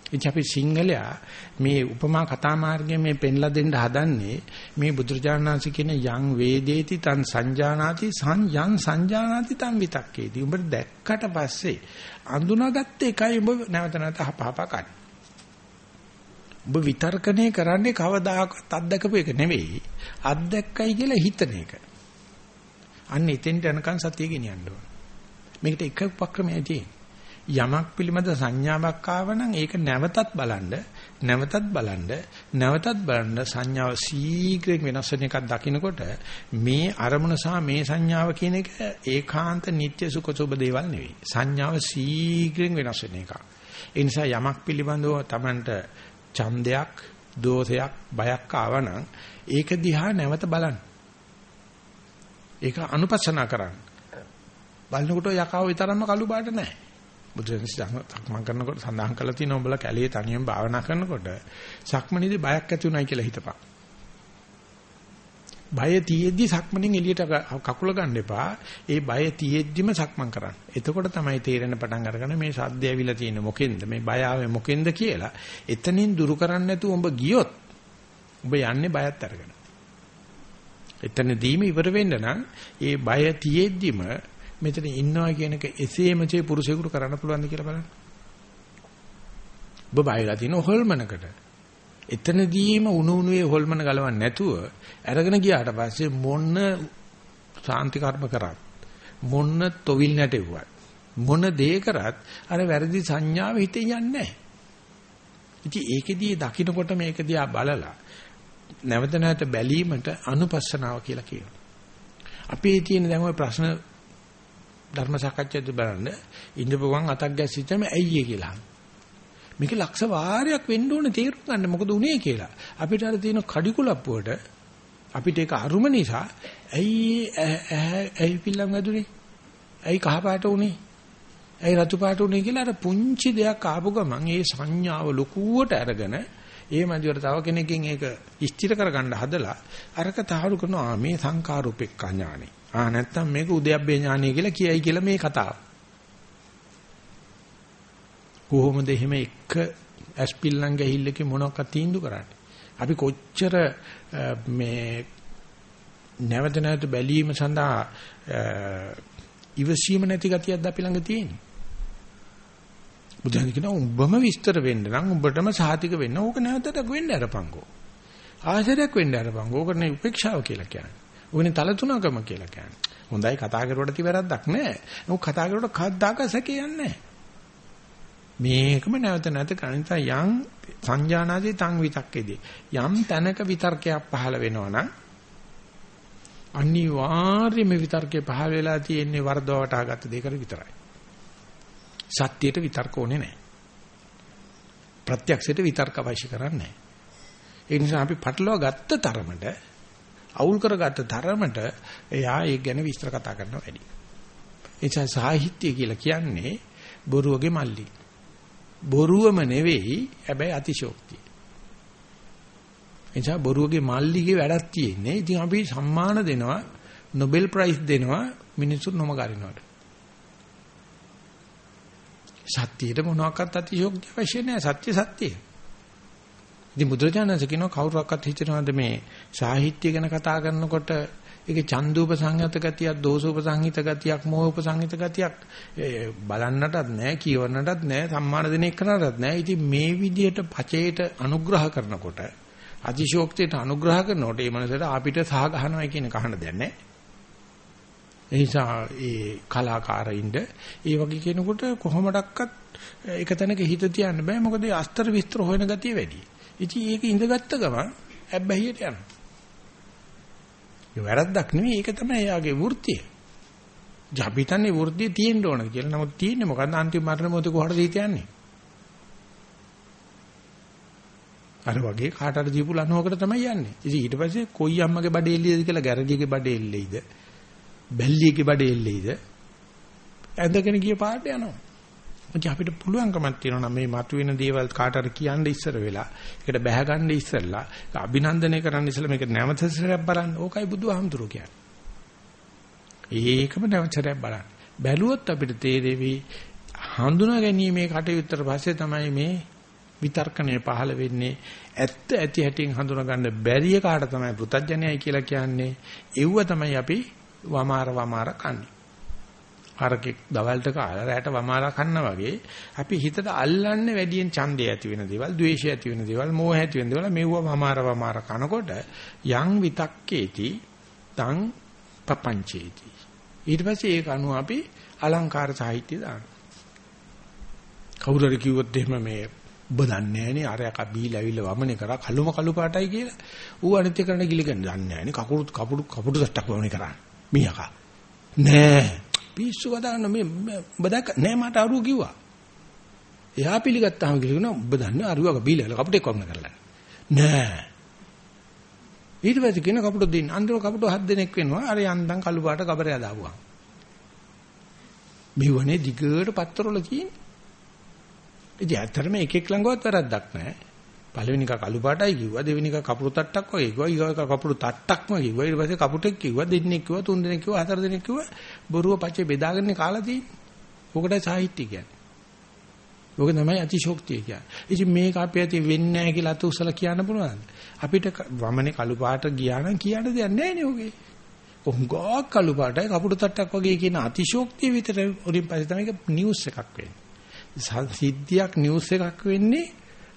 ඉතින් අපි සිංහලයා මේ උපමා කතා මාර්ගයේ මේ පෙන්ලා දෙන්න හදන්නේ මේ බුදුරජාණන් වහන්සේ කියන යං වේදේති තං සංජානාති සංයං සංජානාති තං විතක්කේති. උඹට දැක්කට පස්සේ අඳුනාගත්ත එකයි උඹ නැවත නැවත හපහප කන්නේ. ඔබ විතර්කණය කරන්නේ කවදාකවත් අත්දකපු එක නෙවෙයි. අත්දැක්කයි කියලා හිතන එක. අන්න එතෙන්ට යනකන් සතිය ගෙනියන්න ඕන. මේකට එක උපක්‍රමයක් තියෙනවා. යමක් පිළිබඳ සංඥාවක් ආවනම් ඒක නැවතත් බලන්න නැවතත් බලන්න නැවතත් බලන්න සංඥාව සීඝ්‍රයෙන් වෙනස් වෙන එකක් දකිනකොට මේ අරමුණ සහ මේ සංඥාව කියන එක ඒකාන්ත නিত্য සුඛ සුබ දේවල් නෙවෙයි සංඥාව සීඝ්‍රයෙන් වෙනස් වෙන එකක් ඒ නිසා යමක් පිළිබඳව Tamanට ඡන්දයක් දෝෂයක් බයක් ආවනම් ඒක දිහා නැවත බලන්න. ඒක අනුපස්සනා කරන්න. බලනකොට යකාව විතරක්ම කළු බාට නැහැ. බුදුරජාණන් සක්මන් කරනකොට සඳහන් කරලා තියෙනවා උඹලා කැලේ තනියම භාවනා කරනකොට සක්මනේදී බයක් ඇති උනායි කියලා හිතපන්. බය තියෙද්දි සක්මනේ එළියට කකුල ගන්න එපා. ඒ බය තියෙද්දිම සක්මන් කරන්න. එතකොට තමයි තේරෙන පටන් අරගන්න මේ සද්ද ඇවිල්ලා තියෙන්නේ මොකෙන්ද? මේ බය ආවේ මොකෙන්ද කියලා. එතනින් දුරු කරන්නේ නැතුව උඹ ගියොත් උඹ යන්නේ බයත් අරගෙන. එතනදීම ඉවර වෙන්න නම් ඒ බය තියෙද්දිම මෙතන ඉන්නවා කියන එක එසේමසේ පුරුෂයෙකුට කරන්න පුළුවන්ද කියලා බලන්න. ඔබ බයලා තියෙන හොල්මනකට. එතනදීම උණු උණුවේ හොල්මන ගලවන්නේ නැතුව අරගෙන ගියාට පස්සේ මොන සාන්ති කර්ම කරත් මොන තොවිල් නැටෙව්වත් මොන දේ කරත් අර වැරදි සංඥාව හිතේ යන්නේ නැහැ. ඉතින් ඒකෙදී දකින්නකොට මේක දිහා බලලා නැවත නැවත බැලීමට අනුපස්සනාව කියලා කියනවා. අපේ තියෙන දැන් ওই ප්‍රශ්න ධර්ම සාකච්ඡාද බලන්න ඉඳපු ගමන් අතක් ගැස්සීච්චම ඇයි ඒ කියලා. මේක ලක්ෂ වාරයක් වෙන්න ඕනේ තේරුම් ගන්න මොකද උනේ කියලා. අපිට අර තියෙන කඩිකුලප්පුවට අපිට ඒක අරුම නිසා ඇයි ඇයි පිල්ලම් වැදුනේ? ඇයි කහ පාට උනේ? ඇයි රතු පාට උනේ කියලා අර පුංචි දෙයක් ආපු ගමන් ඒ සංඥාව ලොකුවට අරගෙන ඒ මැදිවට තව කෙනෙක්ගෙන් ඒක ස්ථිර කරගන්න හදලා අරක තහවුරු කරනවා මේ සංකාරූපෙක්ඛ ඥානෙ. ආ නැත්තම් මේක උද්‍යප්පේ ඥානය කියලා කියයි කියලා මේ කතාව. කොහොමද එහෙම එක ඇස්පිල්ලම් ගහිල්ලක මොනවක්වත් තීන්දුව කරන්නේ? අපි කොච්චර මේ නැවත නැවත බැලීම සඳහා ඉවසීම නැති ගතියක්ද අපි ළඟ තියෙන්නේ. බුදුන් කියනවා උඹම විස්තර වෙන්න නම් උඹටම සාතික වෙන්න ඕක නැවතට වෙන්න අරපංකෝ. ආශ්‍රයක් වෙන්න අරපංකෝ. ඕක නේ උපේක්ෂාව කියලා කියන්නේ. ඕකනේ තලතුණකම කියලා කියන්නේ. හොඳයි කතා කරුවට තිබරද්දක් නැහැ. නමුත් කතා කරුවට කද්දාක සැකේ යන්නේ මේකම නැවත නැවත කණිත යම් සංජානාදී තං විතක්කේදී යම් තැනක විතර්කයක් පහළ වෙනවා නම් අනිවාර්යයෙන්ම විතර්කේ පහළ වෙලා තියෙන්නේ වර්ධව වටහාගත්ත දෙයකට විතරයි. සත්‍යයට විතර්ක ඕනේ නැහැ. ප්‍රත්‍යක්ෂයට විතර්ක අවශ්‍ය කරන්නේ නැහැ. ඒ නිසා අපි පටලවා ගත්ත තරමට අවුල් කරගත්ත තරමට එයා ඒක ගැන විස්තර කතා කරනවා වැඩි. එනිසා සාහිත්‍ය කියලා කියන්නේ බොරුවගේ මල්ලි. බොරුවම නෙවෙයි හැබැයි අතිශෝක්තිය. එනිසා බොරුවගේ මල්ලිගේ වැඩක් තියෙන්නේ. ඉතින් අපි සම්මාන දෙනවා නොබෙල් ප්‍රයිස් දෙනවා මිනිස්සු නොමගරිනවට. සත්‍යයට මොනවාක්වත් අතිශෝක්ති අවශ්‍ය නැහැ. සත්‍ය සත්‍යය. ඉතින් බුදුරජාණන්සේ කියනවා කවුරුවක්වත් හිතනවාද මේ සාහිත්‍ය ගැන කතා කරනකොට ඒකේ ඡන්දූප සංයත ගතියක්, දෝසූප සංහිත ගතියක්, මෝහූප සංහිත ගතියක් බලන්නටත් නැහැ, කියවන්නටත් නැහැ, සම්මාන දෙන එකනටත් නැහැ. ඉතින් මේ විදිහට පචේට අනුග්‍රහ කරනකොට අතිශෝක්තියට අනුග්‍රහ කරනකොට මේ මනසට අපිට සහ ගහනවා කියන කහන දෙයක් නැහැ. ඒ නිසා ඒ කලාකාරින්ද ඒ වගේ කෙනෙකුට කොහොමඩක්වත් එක තැනක හිත තියන්න බෑ මොකද ඒ අස්තර විස්තර හොයන ගතිය වැඩි. ඉතින් ඒක ඉඳගත්ත ගමන් ඇබ්බැහියට යනවා. ඒ වැරද්දක් නෙවෙයි ඒක තමයි එයාගේ වෘත්තිය. ජාපිතන්නේ වෘත්තිය තියෙන්න ඕන කියලා. නමුත් තියෙන්නේ මොකද්ද අන්තිම මරණ මොහොතේ කොහටද හිත යන්නේ? අර වගේ කාට හරි දීපු ලනුවකට තමයි යන්නේ. ඉතින් ඊට පස්සේ කොයි අම්මගේ බඩේ එල්ලේද කියලා ගැරඩියගේ බඩේ එල්ලෙයිද? බැල්ලියගේ බඩේ එල්ලෙයිද? ඇඳගෙන ගිය පාට යනවා. ඉතින් අපිට පුළුවන්කමක් තියෙනවා මේ මතුවෙන දේවල් කාට හරි කියන්න ඉස්සර වෙලා ඒකට බැහැ ගන්න ඉස්සරලා අභිනන්දනය කරන්න ඉස්සලා මේක නැවත සැරයක් බලන්න. ඕකයි බුදුහාමුදුරුවෝ කියන්නේ. ඒකම නැවත සැරයක් බලන්න. බැලුවොත් අපිට තේරෙවි හඳුනා ගැනීමේ කටයුත්තට පස්සේ තමයි මේ විතර්කණය පහළ වෙන්නේ ඇත්ත ඇති හැටින් හඳුනා ගන්න බැරිය කාට තමයි පෘතජ්ජනයයි කියලා කියන්නේ. ඒව තමයි අපි වමාර වමාර කන්නේ. හරකෙක් දවල්ට කාලා රැට වමාලා කන්නා වගේ අපි හිතට අල්ලන්නේ වැඩියෙන් ඡන්දය ඇති වෙන දේවල්, ද්වේෂය ඇති වෙන දේවල්, මෝහය ඇති වෙන දේවල් මෙව්ව වමාර වමාර කනකොට යං විතක්කේති තං පපංචේති. ඊට පස්සේ ඒක අනුව අපි අලංකාර සාහිත්‍ය දානවා. කවුරු හරි කිව්වොත් එහෙම මේ ඔබ දන්නේ නැහනේ අරයක් බීලා ඇවිල්ලා වමනේ කරා කළුම කළු පාටයි කියලා. ඌ අනිත්‍ය කරන්න ගිලිගන්න දන්නේ නැහනේ කකුරු කපුඩු කපුඩු සට්ටක් වමනේ කරන්නේ. මීයකා. නෑ පිස්සු කතාන මේ ඔබ දැක්ක නෑ මට අරුව කිව්වා. එයා පිළිගත්තාම කිව්වන ඔබ දන්නේ අරුවක බීලා කපුටෙක් වමන කරලා. නෑ. ඊට පස්සේ කියන කපුට දෙන්න අන්තිම කපුට හත් දෙනෙක් වෙනවා අර යන්දන් කළු පාට කබරය දාපුවා. මෙවනේ දිගට පත්තරවල තියෙන්නේ. ඉතින් ඇත්තටම එක එක ළඟවත් වැරද්දක් නැහැ. පළවෙනි එක කළු පාටයි කිව්වා දෙවෙනි එක කපුරු තට්ටක් වගේ කිව්වා ඊගා එක කපුරු තට්ටක්ම කිව්වා ඊට පස්සේ කපුටෙක් කිව්වා දෙන්නෙක් කිව්වා තුන් දෙනෙක් කිව්වා හතර දෙනෙක් කිව්වා බොරුව පච්චේ බෙදාගෙන කාලා තියෙන්නේ. ඕකටයි සාහිත්‍ය කියන්නේ. ඕක තමයි අතිශෝක්තිය කියන්නේ. ඉතින් මේක අපේ ඇති වෙන්නේ නැහැ කියලා අත උසලා කියන්න පුළුවන්ද? අපිට වමනේ කළු පාට ගියා නම් කියන්න දෙයක් නැහැ නේ ඔගේ. උංගා කළු පාටයි කපුරු තට්ටක් වගේ කියන අතිශෝක්තිය විතර උඩින් පස්සේ තමයි නිවුස් එකක් වෙන්නේ. සිද්ධියක් නිවුස් එකක් වෙන්නේ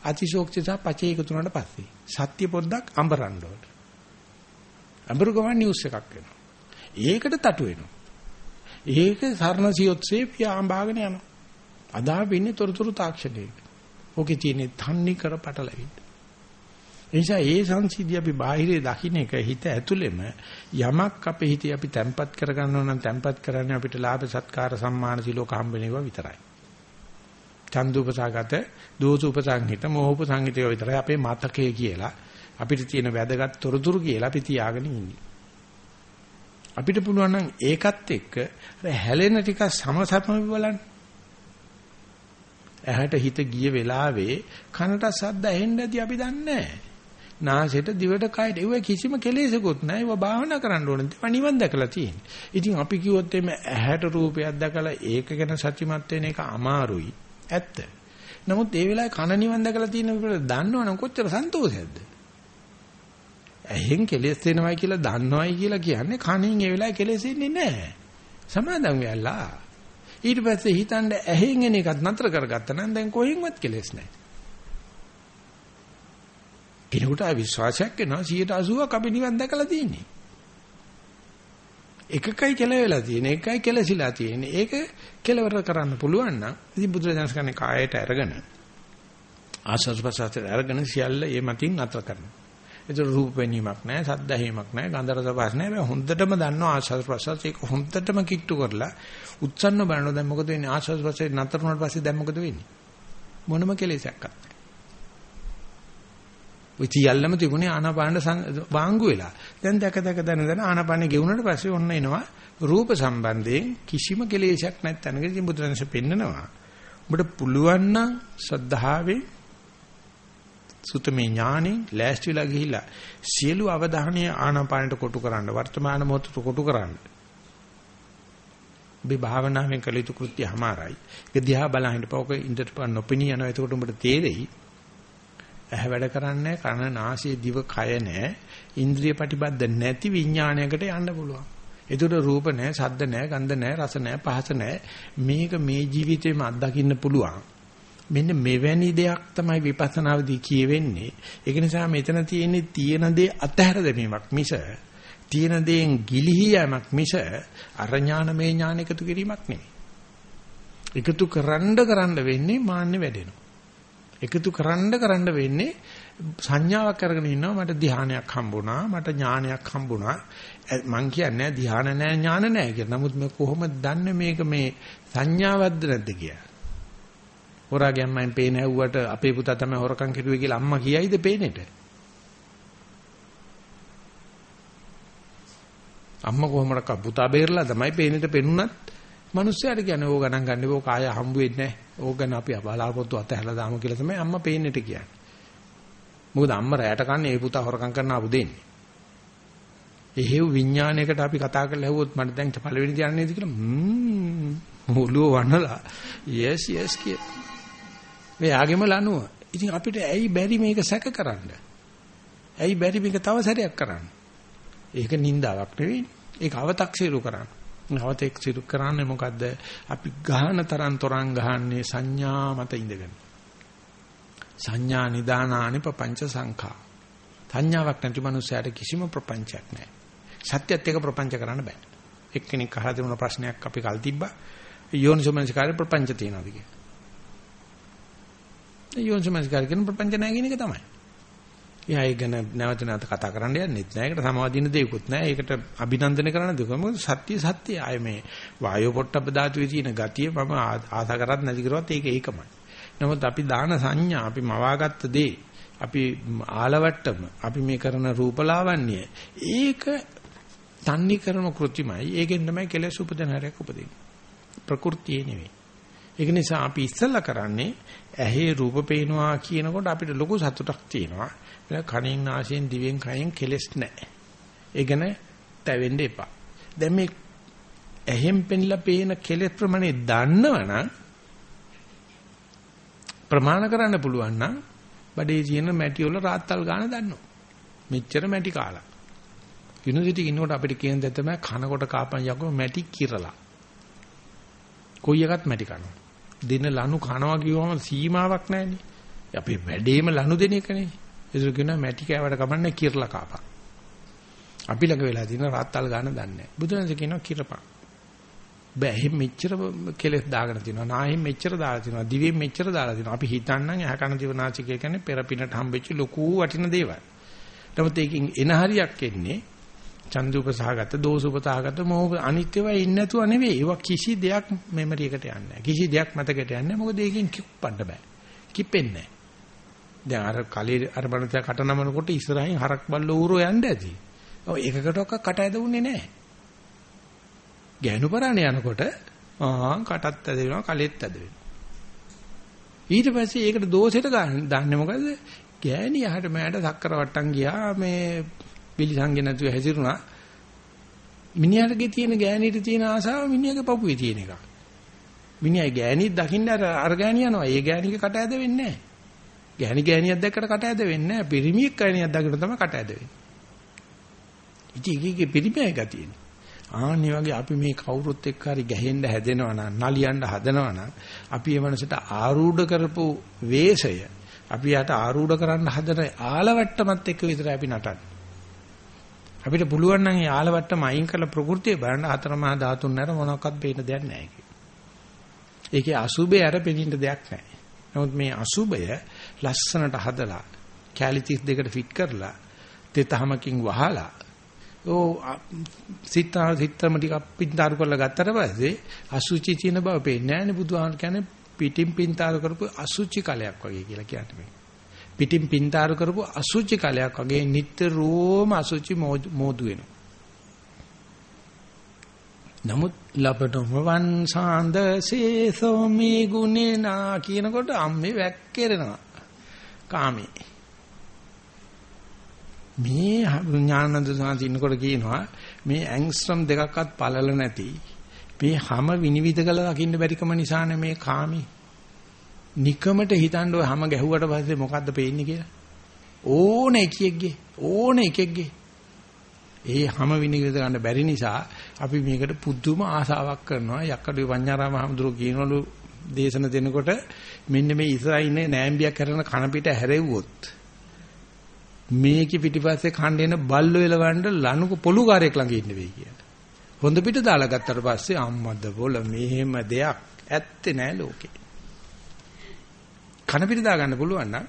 අතිශෝක්ති සහ පචේ එකතු වුණාට පස්සේ සත්‍ය පොඩ්ඩක් අඹරන්න ඕන. අඹරු ගමන් නිවුස් එකක් වෙනවා. ඒකට තටු වෙනවා. ඒක සරණ සියොත්සේ පියාඹාගෙන යනවා. අදා වෙන්නේ තොරතුරු තාක්ෂණයක. ඕකේ තියෙන තන්නේ කර පටලැවිල්ල. එනිසා ඒ සංසිද්ධිය අපි බාහිරේ දකින්න එක හිත ඇතුළෙම යමක් අපේ හිතේ අපි තැම්පත් කරගන්නවා නම් තැම්පත් කරන්නේ අපිට ලාභ සත්කාර සම්මාන සිලෝක හම්බ වෙනවා විතරයි. චන්දුපසගත දෝසුපසංහිත මොහොපසංහිතය විතරයි අපේ මතකය කියලා අපිට තියෙන වැදගත් තොරතුරු කියලා අපි තියාගෙන ඉන්නේ. අපිට පුළුවන් නම් ඒකත් එක්ක හැලෙන ටික සමසමව බලන්න. ඇහැට හිත ගිය වෙලාවේ කනට සද්ද ඇහෙන්න ඇති අපි දන්නේ නැහැ. නාසයට දිවට කයට ඒව කිසිම කෙලෙසකුත් නැහැ. ඒව භාවනා කරන්න ඕනේ. ඒව නිවන් දැකලා තියෙන්නේ. ඉතින් අපි කිව්වොත් එimhe ඇහැට රූපයක් දැකලා ඒක ගැන සත්‍යමත් වෙන එක අමාරුයි. ඇත්ත. නමුත් ඒ වෙලාවේ කන නිවන් දැකලා තියෙන විදිහට දන්නවනම් කොච්චර සන්තෝෂයක්ද? ඇහෙන් කෙලෙස් වෙනවයි කියලා දන්නවයි කියලා කියන්නේ කනින් ඒ වෙලාවේ කෙලෙස් ඉන්නේ නැහැ. සමාදම් වෙලා. ඊට පස්සේ හිතන්න ඇහෙන් එන එකත් නතර කරගත්තා නම් දැන් කොහෙන්වත් කෙලෙස් නැහැ. කෙනෙකුට විශ්වාසයක් වෙනවා 180ක් අපි නිවන් දැකලා තියෙන්නේ. එකකයි කෙලවෙලා තියෙන්නේ එකයි කෙලසිලා තියෙන්නේ. ඒක කෙලවර කරන්න පුළුවන් නම් ඉතින් බුදුරජාණන් කියන්නේ කායයට අරගෙන? ආශස් ප්‍රසාරයට අරගෙන සියල්ල ඒ මතින් නතර කරනවා. ඒතර රූප වෙනීමක් නැහැ සද්ද ඇහිමක් නැහැ ගන්ධ රස පහස නැහැ හොඳටම දන්නවා ආශස් ප්‍රසාර ඒක හොඳටම කිට්ටු කරලා උත්සන්න බලනවා දැන් මොකද වෙන්නේ? ආශස් ප්‍රසාරේ නතර වුණාට පස්සේ දැන් මොකද වෙන්නේ? මොනම කෙලෙසයක් නැහැ ඔය සියල්ලම තිබුණේ ආනාපාන වාංගු වෙලා. දැන් දැක දැක දන දන ආනාපානෙ ගෙවුනට පස්සේ ඔන්න එනවා රූප සම්බන්ධයෙන් කිසිම කෙලෙසයක් නැත්නම් ඉතින් බුදුරජාණන්සේ පෙන්නනවා. ඔබට පුළුවන් නම් ශ්‍රද්ධාවෙන් සුතමේ ඥාණයෙන් ලෑස්ති වෙලා ගිහිල්ලා සියලු අවධානය ආනාපානට කොටු කරන්න වර්තමාන මොහොතට කොටු කරන්න. ඔබේ භාවනාවෙන් කළ යුතු කෘත්‍ය හමාරයි. ඒක දිහා බලහින්න පොක ඉන්දට පන්න නොපෙනී යනවා. එතකොට උඹට තේරෙයි. ඇහැ වැඩ කරන්නේ කන නාසය දිව කය නැහැ. ඉන්ද්‍රිය ප්‍රතිබද්ධ නැති විඥානයකට යන්න පුළුවන්. ඒතකොට රූප නැහැ, ශබ්ද නැහැ, ගන්ධ නැහැ, රස නැහැ, පහස නැහැ. මේක මේ ජීවිතේම අත්දකින්න පුළුවන්. මෙන්න මෙවැනි දෙයක් තමයි විපස්සනාවේදී කියවෙන්නේ. ඒක නිසා මෙතන තියෙන්නේ තියෙන දේ අතහැර දැමීමක් මිස තියෙන දේෙන් ගිලිහි යෑමක් මිස අරඥානමය ඥාන එකතු කිරීමක් නෙමෙයි. එකතු කරන්න කරන්න වෙන්නේ මාන්නේ වැඩෙනවා. එකතු කරන්න කරන්න වෙන්නේ සංඥාවක් අරගෙන ඉන්නවා මට ධානයක් හම්බුණා මට ඥානයක් හම්බුණා මං කියන්නේ ධාන නැහැ ඥාන නැහැ කියලා. නමුත් මේ කොහොමද දන්නේ මේක මේ සංඥාවක්ද නැද්ද කියලා? හොරාගේ අම්මෙන් පේන ඇව්වට අපේ පුතා තමයි හොරකම් කෙරුවේ කියලා අම්මා කියයිද පේනෙට? අම්මා කොහොමඩක් පුතා බේරලා තමයි පේනෙට පෙන්ුණත් මිනිස්සයාට කියන්නේ ඕක ගණන් ගන්න ඕක ආය හම්බ වෙන්නේ නැහැ. ඕක ගැන අපි බලාපොරොත්තු අතහැරලා දාමු කියලා තමයි අම්මා පේන්නෙට කියන්නේ. මොකද අම්මා රැයට කන්නේ ඒ පුතා හොරකම් කරන ආපු දෙන්නේ. එහෙව් විඥානයකට අපි කතා කරලා ඇහුවොත් මට දැන් පළවෙනි ධ්‍යානෙද කියලා හ්ම් ඔළුව වන්නලා yes yes කිය. මේ ආගෙම ලනුව. ඉතින් අපිට ඇයි බැරි මේක සැකකරන්න? ඇයි බැරි මේක තව සැරයක් කරන්න? ඒක නින්දාවක් නෙවෙයි. ඒක අව탁සිරු කරන්න. නවතෙක් සිදු කරන්නේ මොකද්ද? අපි ගහන තරම් තරම් ගහන්නේ සංඥා මත ඉඳගෙන. සංඥා නිදානානි ප්‍රපංච සංඛා. සංඥාවක් නැති මනුස්සයාට කිසිම ප්‍රපංචයක් නැහැ. සත්‍යයත් එක ප්‍රපංච කරන්න බෑ. එක්කෙනෙක් අහලා තිබුණ ප්‍රශ්නයක් අපි කල් තිබ්බා. යෝනිසමනසිකාරය ප්‍රපංච තියනවාද කියලා. යෝනිසමනසිකාරය කියන ප්‍රපංච නැහැ කියන එක තමයි. එයා ඒක ගැන නැවත නැවත කතා කරන්න යන්නෙත් නෑ. ඒකට සමාදින දෙයක්වත් නෑ. ඒකට අභිනන්දනය කරන්න දෙයක්. මොකද සත්‍ය සත්‍ය ආයේ මේ වායෝ පොට්ටබ්බ ධාතුවේ තියෙන ගතිය මම ආසා කරත් නැති කරුවත් ඒක ඒකමයි. නමුත් අපි දාන සංඥා අපි මවාගත්ත දේ අපි ආලවට්ටම අපි මේ කරන රූපලාවන්‍ය ඒක තන්නේ කරන කෘතිමයි. ඒකෙන් තමයි කෙලෙස් උපදින හැරයක් උපදින්නේ. ප්‍රകൃතියේ නෙවෙයි. ඒක නිසා අපි ඉස්සෙල්ලා කරන්නේ ඇහි රූප පේනවා කියනකොට අපිට ලොකු සතුටක් තියෙනවා. කනින් නාසයෙන් දිවෙන් කයෙන් කෙලෙස් නැහැ. ඒ ගැන තැවෙන්න එපා. දැන් මේ ඇහෙන් පෙන්ලා පේන කෙලෙස් ප්‍රමාණය දන්නවනම් ප්‍රමාණ කරන්න පුළුවන් නම් බඩේ තියෙන මැටි වල රාත්තල් ගාන දන්නවා. මෙච්චර මැටි කාලා. යුනිවර්සිටි ඉන්නකොට අපිට කියන දේ තමයි කනකොට කාපන් යකෝ මැටි කිරලා. කොයි එකත් මැටි කනවා. දින ලනු කනවා කිව්වම සීමාවක් නැහැනේ. අපි වැඩේම ලනු දෙන එකනේ. ඒක කියනවා මැටි කෑවට කමන්නේ කිරලා කාපන්. අපි ළඟ වෙලා තියෙන රාත්තල් ගාන දන්නේ නැහැ. බුදුරජාණන් කියනවා කිරපන්. බෑ එහෙම මෙච්චර කෙලෙස් දාගෙන තිනවා. නාහෙන් මෙච්චර දාලා තිනවා. දිවෙන් මෙච්චර දාලා තිනවා. අපි හිතන්නම් ඇහ කන දිවනාසිකය කියන්නේ පෙර පිනට හම්බෙච්ච ලොකු වටින දේවල්. නමුත් ඒකෙන් එන හරියක් එන්නේ චන්දුපසහගත දෝසුපසහගත මොහ අනිත්‍යවයි ඉන්නේ නැතුව නෙවෙයි. ඒවා කිසි දෙයක් මෙමරි එකට යන්නේ නැහැ. කිසි දෙයක් මතකයට යන්නේ නැහැ. මොකද ඒකෙන් කිප්පන්න බෑ. කිපෙන්නේ නැහැ. දැන් අර කලේ අර බණත කට නමනකොට ඉස්සරහින් හරක් බල්ල ඌරෝ යන්න ඇති. ඔය එකකටවත් කට ඇදුන්නේ නැහැ. ගෑනු පරාණ යනකොට ආ කටත් ඇද වෙනවා කලෙත් ඇද වෙනවා. ඊට පස්සේ ඒකට දෝෂෙට දාන්නේ මොකද? ගෑණි යහට මෑට සක්කර වට්ටම් ගියා මේ බිලි සංගේ නැතුව හැසිරුණා. මිනිහාගේ තියෙන ගෑණිට තියෙන ආසාව මිනිහාගේ පපුවේ තියෙන එක. මිනිහයි ගෑණිත් දකින්න අර අර ගෑණි යනවා. ඒ ගෑණිගේ කට ඇද වෙන්නේ නැහැ. ගෑණි ගෑණියක් දැක්කට කට ඇද වෙන්නේ නැහැ. පිරිමියෙක් ගෑණියක් දැක්කට තමයි කට ඇද වෙන්නේ. ඉතින් ඒකේ පිරිමියයි ගතියනේ. ආනි වගේ අපි මේ කවුරුත් එක්ක හරි ගැහෙන්න හැදෙනවා නම් නලියන්න හදනවා නම් අපි ඒ මනසට ආරූඪ කරපු වේශය අපි යට ආරූඪ කරන්න හදන ආලවට්ටමත් එක්ක විතරයි අපි නටන්නේ. අපිට පුළුවන් නම් ඒ ආලවට්ටම අයින් කරලා ප්‍රകൃතිය බලන්න හතරමහා ධාතුන් නැර මොනක්වත් පේන දෙයක් නැහැ ඒකේ අසුබේ අර පෙනින්න දෙයක් නැහැ. නමුත් මේ අසුබය ලස්සනට හදලා කැලි 32කට ෆිට කරලා තෙතහමකින් වහලා ඕ සිතා සිතම ටිකක් පින්තාරු කරලා ගත්තට පස්සේ අසුචි තියෙන බව පේන්නේ නැහැ නේ බුදුහාම කියන්නේ පිටින් පින්තාරු කරපු අසුචි කලයක් වගේ කියලා කියන්නේ මේ. පිටින් පින්තාරු කරපු අසුචි කලයක් වගේ නිට්ටරෝම අසුචි මෝදු වෙනවා. නමුත් ලබනම වංසාන්ද සේසෝ මේ ගුණේනා කියනකොට අම්මේ වැක්කිරෙනවා. කාමේ. මේ ඥානන්ද සාන්ති ඉන්නකොට කියනවා මේ ඇන්ග්ස්ට්‍රම් දෙකක්වත් පළල නැති මේ හැම විනිවිද කළ දකින්න බැරිකම නිසානේ මේ කාමී නිකමට හිතන්න ඔය හැම ගැහුවට පස්සේ මොකද්ද පේන්නේ කියලා ඕන එකෙක්ගේ ඕන එකෙක්ගේ ඒ හැම විනිවිද ගන්න බැරි නිසා අපි මේකට පුදුම ආසාවක් කරනවා යක්කඩු පඤ්ඤාරාම හඳුරු කියනවලු දේශන දෙනකොට මෙන්න මේ ඉස්සරහින් ඉන්නේ නෑම්බියක් කරන කන පිට හැරෙව්වොත් මේකේ පිටිපස්සේ කණ්ඩේන බල්ලෝ එලවන්න ලනුක පොලුකාරයෙක් ළඟ ඉන්න වෙයි කියලා. හොඳ පිට දාලා ගත්තට පස්සේ අම්මද බොල මෙහෙම දෙයක් ඇත්තේ නෑ ලෝකේ. කන පිට දා ගන්න පුළුවන් නම්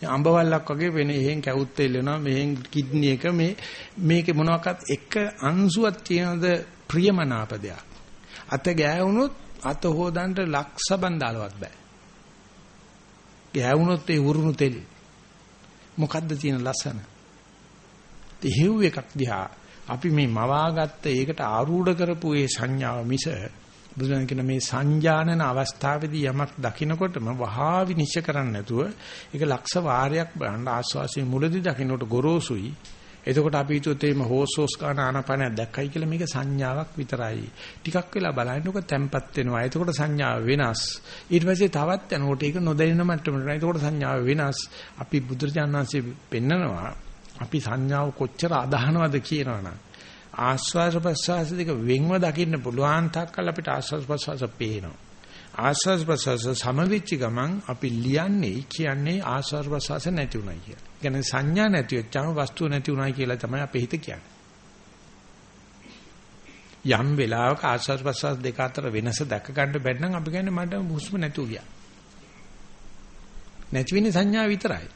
අඹවල්ලක් වගේ වෙන එහෙන් කැවුත් එල්ලෙනවා මෙහෙන් කිඩ්නි එක මේ මේකේ මොනවාක්වත් එක අංශුවක් තියෙනද ප්‍රියමනාප දෙයක්. අත ගෑවුනොත් අත හොදන්න ලක්ෂ බන්දාලවත් බෑ. ගෑවුනොත් ඒ උරුණු තෙල් මොකද්ද තියෙන ලස්සන? තෙහෙව් එකක් දිහා අපි මේ මවාගත්ත ඒකට ආරූඪ කරපු ඒ සංඥාව මිස බුදුන් කියන මේ සංජානන අවස්ථාවේදී යමක් දකිනකොටම වහා විනිශ්චය කරන්න නැතුව ඒක ලක්ෂ වාරයක් බලන්න ආස්වාසිය මුලදී දකින්නට ගොරෝසුයි එතකොට අපි හිතුවොත් එimhe හෝසෝස් ගන්න ආනපනයක් දැක්කයි කියලා මේක සංඥාවක් විතරයි. ටිකක් වෙලා බලනකොට තැම්පත් වෙනවා. එතකොට සංඥාව වෙනස්. ඊට පස්සේ තවත් යනකොට ඒක නොදැනෙන මට්ටමට යනවා. එතකොට සංඥාව වෙනස්. අපි බුදුරජාණන් වහන්සේ පෙන්නනවා අපි සංඥාව කොච්චර අදහනවද කියනවනම් ආස්වාද ප්‍රසවාස දෙක වෙන්ව දකින්න පුළුවන් තාක්කල් අපිට ආස්වාද ප්‍රසවාස පේනවා. ආස්වාද ප්‍රසවාස සමවිච්ච ගමන් අපි ලියන්නේ කියන්නේ ආස්වාද ප්‍රසවාස නැති උනායි කියලා. කියන්නේ සංඥා නැති වෙච්චාම වස්තුව නැති උනායි කියලා තමයි අපේ හිත කියන්නේ. යම් වෙලාවක ආස්වාද ප්‍රසවාස දෙක අතර වෙනස දැක ගන්න බැන්න නම් අපි කියන්නේ මට හුස්ම නැතුව ගියා. නැති වෙන්නේ සංඥා විතරයි.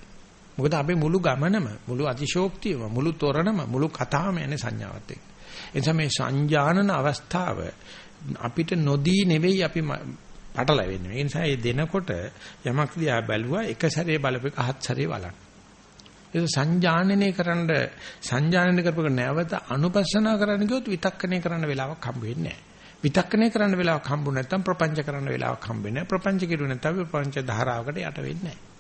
මොකද අපේ මුළු ගමනම මුළු අතිශෝක්තියම මුළු තොරණම මුළු කතාවම යන්නේ සංඥාවත් එක්ක. එනිසා මේ සංජානන අවස්ථාව අපිට නොදී නෙවෙයි අපි පටලැවෙන්නේ. ඒ නිසා මේ දෙනකොට යමක් දිහා බැලුවා එක සැරේ බලපෙක හත් සැරේ බලන්න. ඒක සංජානනය කරන්න සංජානනය කරපක නැවත අනුපස්සනා කරන්න ගියොත් විතක්කණය කරන්න වෙලාවක් හම්බ වෙන්නේ නැහැ. විතක්කණය කරන්න වෙලාවක් හම්බු නැත්නම් ප්‍රපංච කරන්න වෙලාවක් හම්බ වෙන්නේ නැහැ. ප්‍රපංච කිරුවේ නැත්නම් ප්‍රපංච ධාරාවකට යට වෙන්නේ නැහැ.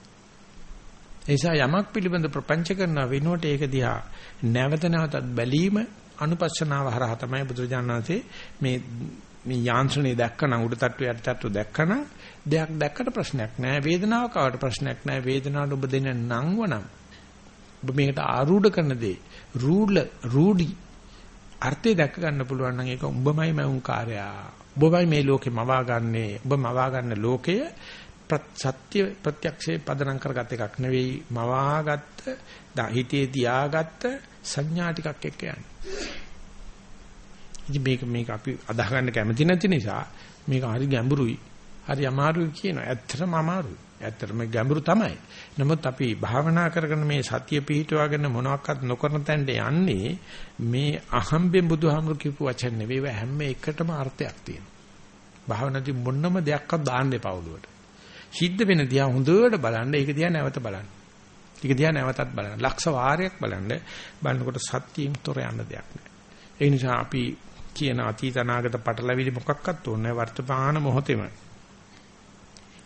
ඒ නිසා යමක් පිළිබඳ ප්‍රපංච කරන වෙනුවට ඒක දිහා නැවත නැවතත් බැලීම අනුපස්සනාව හරහා තමයි බුදුරජාණන් වහන්සේ මේ මේ යාන්ත්‍රණය දැක්කනම් උඩ තට්ටු යට තට්ටු දැක්කනම් දෙයක් දැක්කට ප්‍රශ්නයක් නෑ වේදනාවක් ආවට ප්‍රශ්නයක් නෑ. වේදනාවට ඔබ දෙන නංවනම් ඔබ මේකට ආරූඪ කරන දේ රූල රූඩි අර්ථය දැක ගන්න පුළුවන් නම් ඒක උඹමයි මම කාර්යයා ඔබමයි මේ ලෝකේ මවා ගන්නේ. ඔබ මවා ගන්න ලෝකය සත්‍ය ප්‍රත්‍යක්ෂේ පදනම් කරගත් එකක් නෙවෙයි. මවාගත්ත හිතේ තියාගත්ත සංඥා ටිකක් එක්ක යන්නේ. ඉතින් මේක මේක අපි අදාහ ගන්න කැමති නැති නිසා මේක හරි ගැඹුරුයි. හරි අමාරුයි කියනවා. ඇත්තටම අමාරුයි. ඇත්තටම ගැඹුරු තමයි. නමුත් අපි භාවනා කරගෙන මේ සතිය පිහිටවාගෙන මොනවාක්වත් නොකරන තැනට යන්නේ මේ අහම්බෙන් බුදුහාමුදුරු කියපු වචන නෙවෙයි හැම එකටම අර්ථයක් තියෙනවා. භාවනාවේ මොනම දෙයක්වත් දාන්න එපා උඩට. සිද්ධ වෙන දිහා හොඳට බලන්න ඒක දිහා නැවත බලන්න. ඒක දිහා නැවතත් බලන්න. ලක්ෂ වාරයක් බලන්න. බලනකොට සත්‍යයෙන් තොර යන්න දෙයක් නැහැ. ඒ නිසා අපි කියන අතීත අනාගත පටලැවිලි මොකක්වත් ඕනේ වර්තමාන මොහොතේම.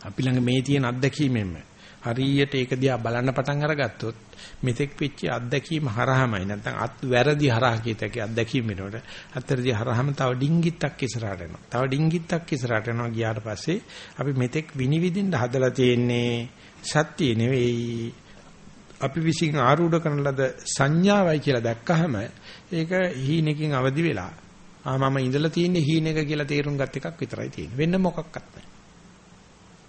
අපි ළඟ මේ තියෙන අත්දැකීමෙන්ම හරියට ඒක දිහා බලන්න පටන් අරගත්තොත් මෙතෙක් වෙච්ච අත්දැකීම හරහමයි නැත්නම් අත් වැරදි හරහා කියතකේ අත්දැකීම වෙනකොට අත්තරදී හරහම තව ඩිංගිත්තක් ඉස්සරහට එනවා. තව ඩිංගිත්තක් ඉස්සරහට එනවා ගියාට පස්සේ අපි මෙතෙක් විනිවිදින්න හදලා තියෙන්නේ සත්‍ය නෙවෙයි අපි විසින් ආරූඪ කරන ලද සංඥාවයි කියලා දැක්කහම ඒක හීනකින් අවදි වෙලා ආ මම ඉඳලා තියෙන්නේ හීනෙක කියලා තේරුම් ගත් එකක් විතරයි තියෙන්නේ. වෙන මොකක්වත් නැහැ.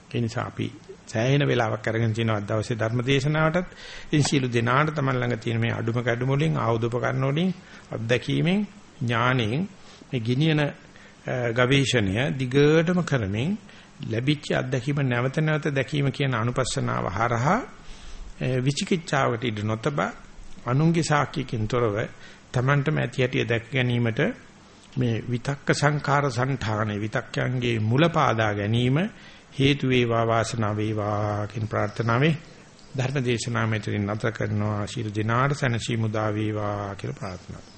ඒ නිසා අපි සෑහෙන වෙලාවක් අරගෙන තිනවා දවසේ ධර්ම දේශනාවටත් ඉතින් සීළු දෙනාට තමයි ළඟ තියෙන මේ අඩුම කැඩුම වලින් ආයුධපකරන වලින් අත්දැකීමෙන් ඥාණයෙන් මේ ගිනියන ගවේෂණය දිගටම කරමින් ලැබිච්ච අත්දැකීම නැවත නැවත දැකීම කියන අනුපස්සනාව හරහා විචිකිච්ඡාවකට ඉඩ නොතබ අනුන්ගේ සාක්කියකින් තොරව Tamanටම ඇති හැටි දැක ගැනීමට මේ විතක්ක සංඛාර සංඨානේ විතක්යන්ගේ මුල පාදා ගැනීම හේතු වේවා වාසනාව වේවා කියන ප්‍රාර්ථනාවේ ධර්ම දේශනාව මෙතනින් නැත කරනවා. ශිරු දිනාට සනසි මුදා වේවා කියලා ප්‍රාර්ථනා.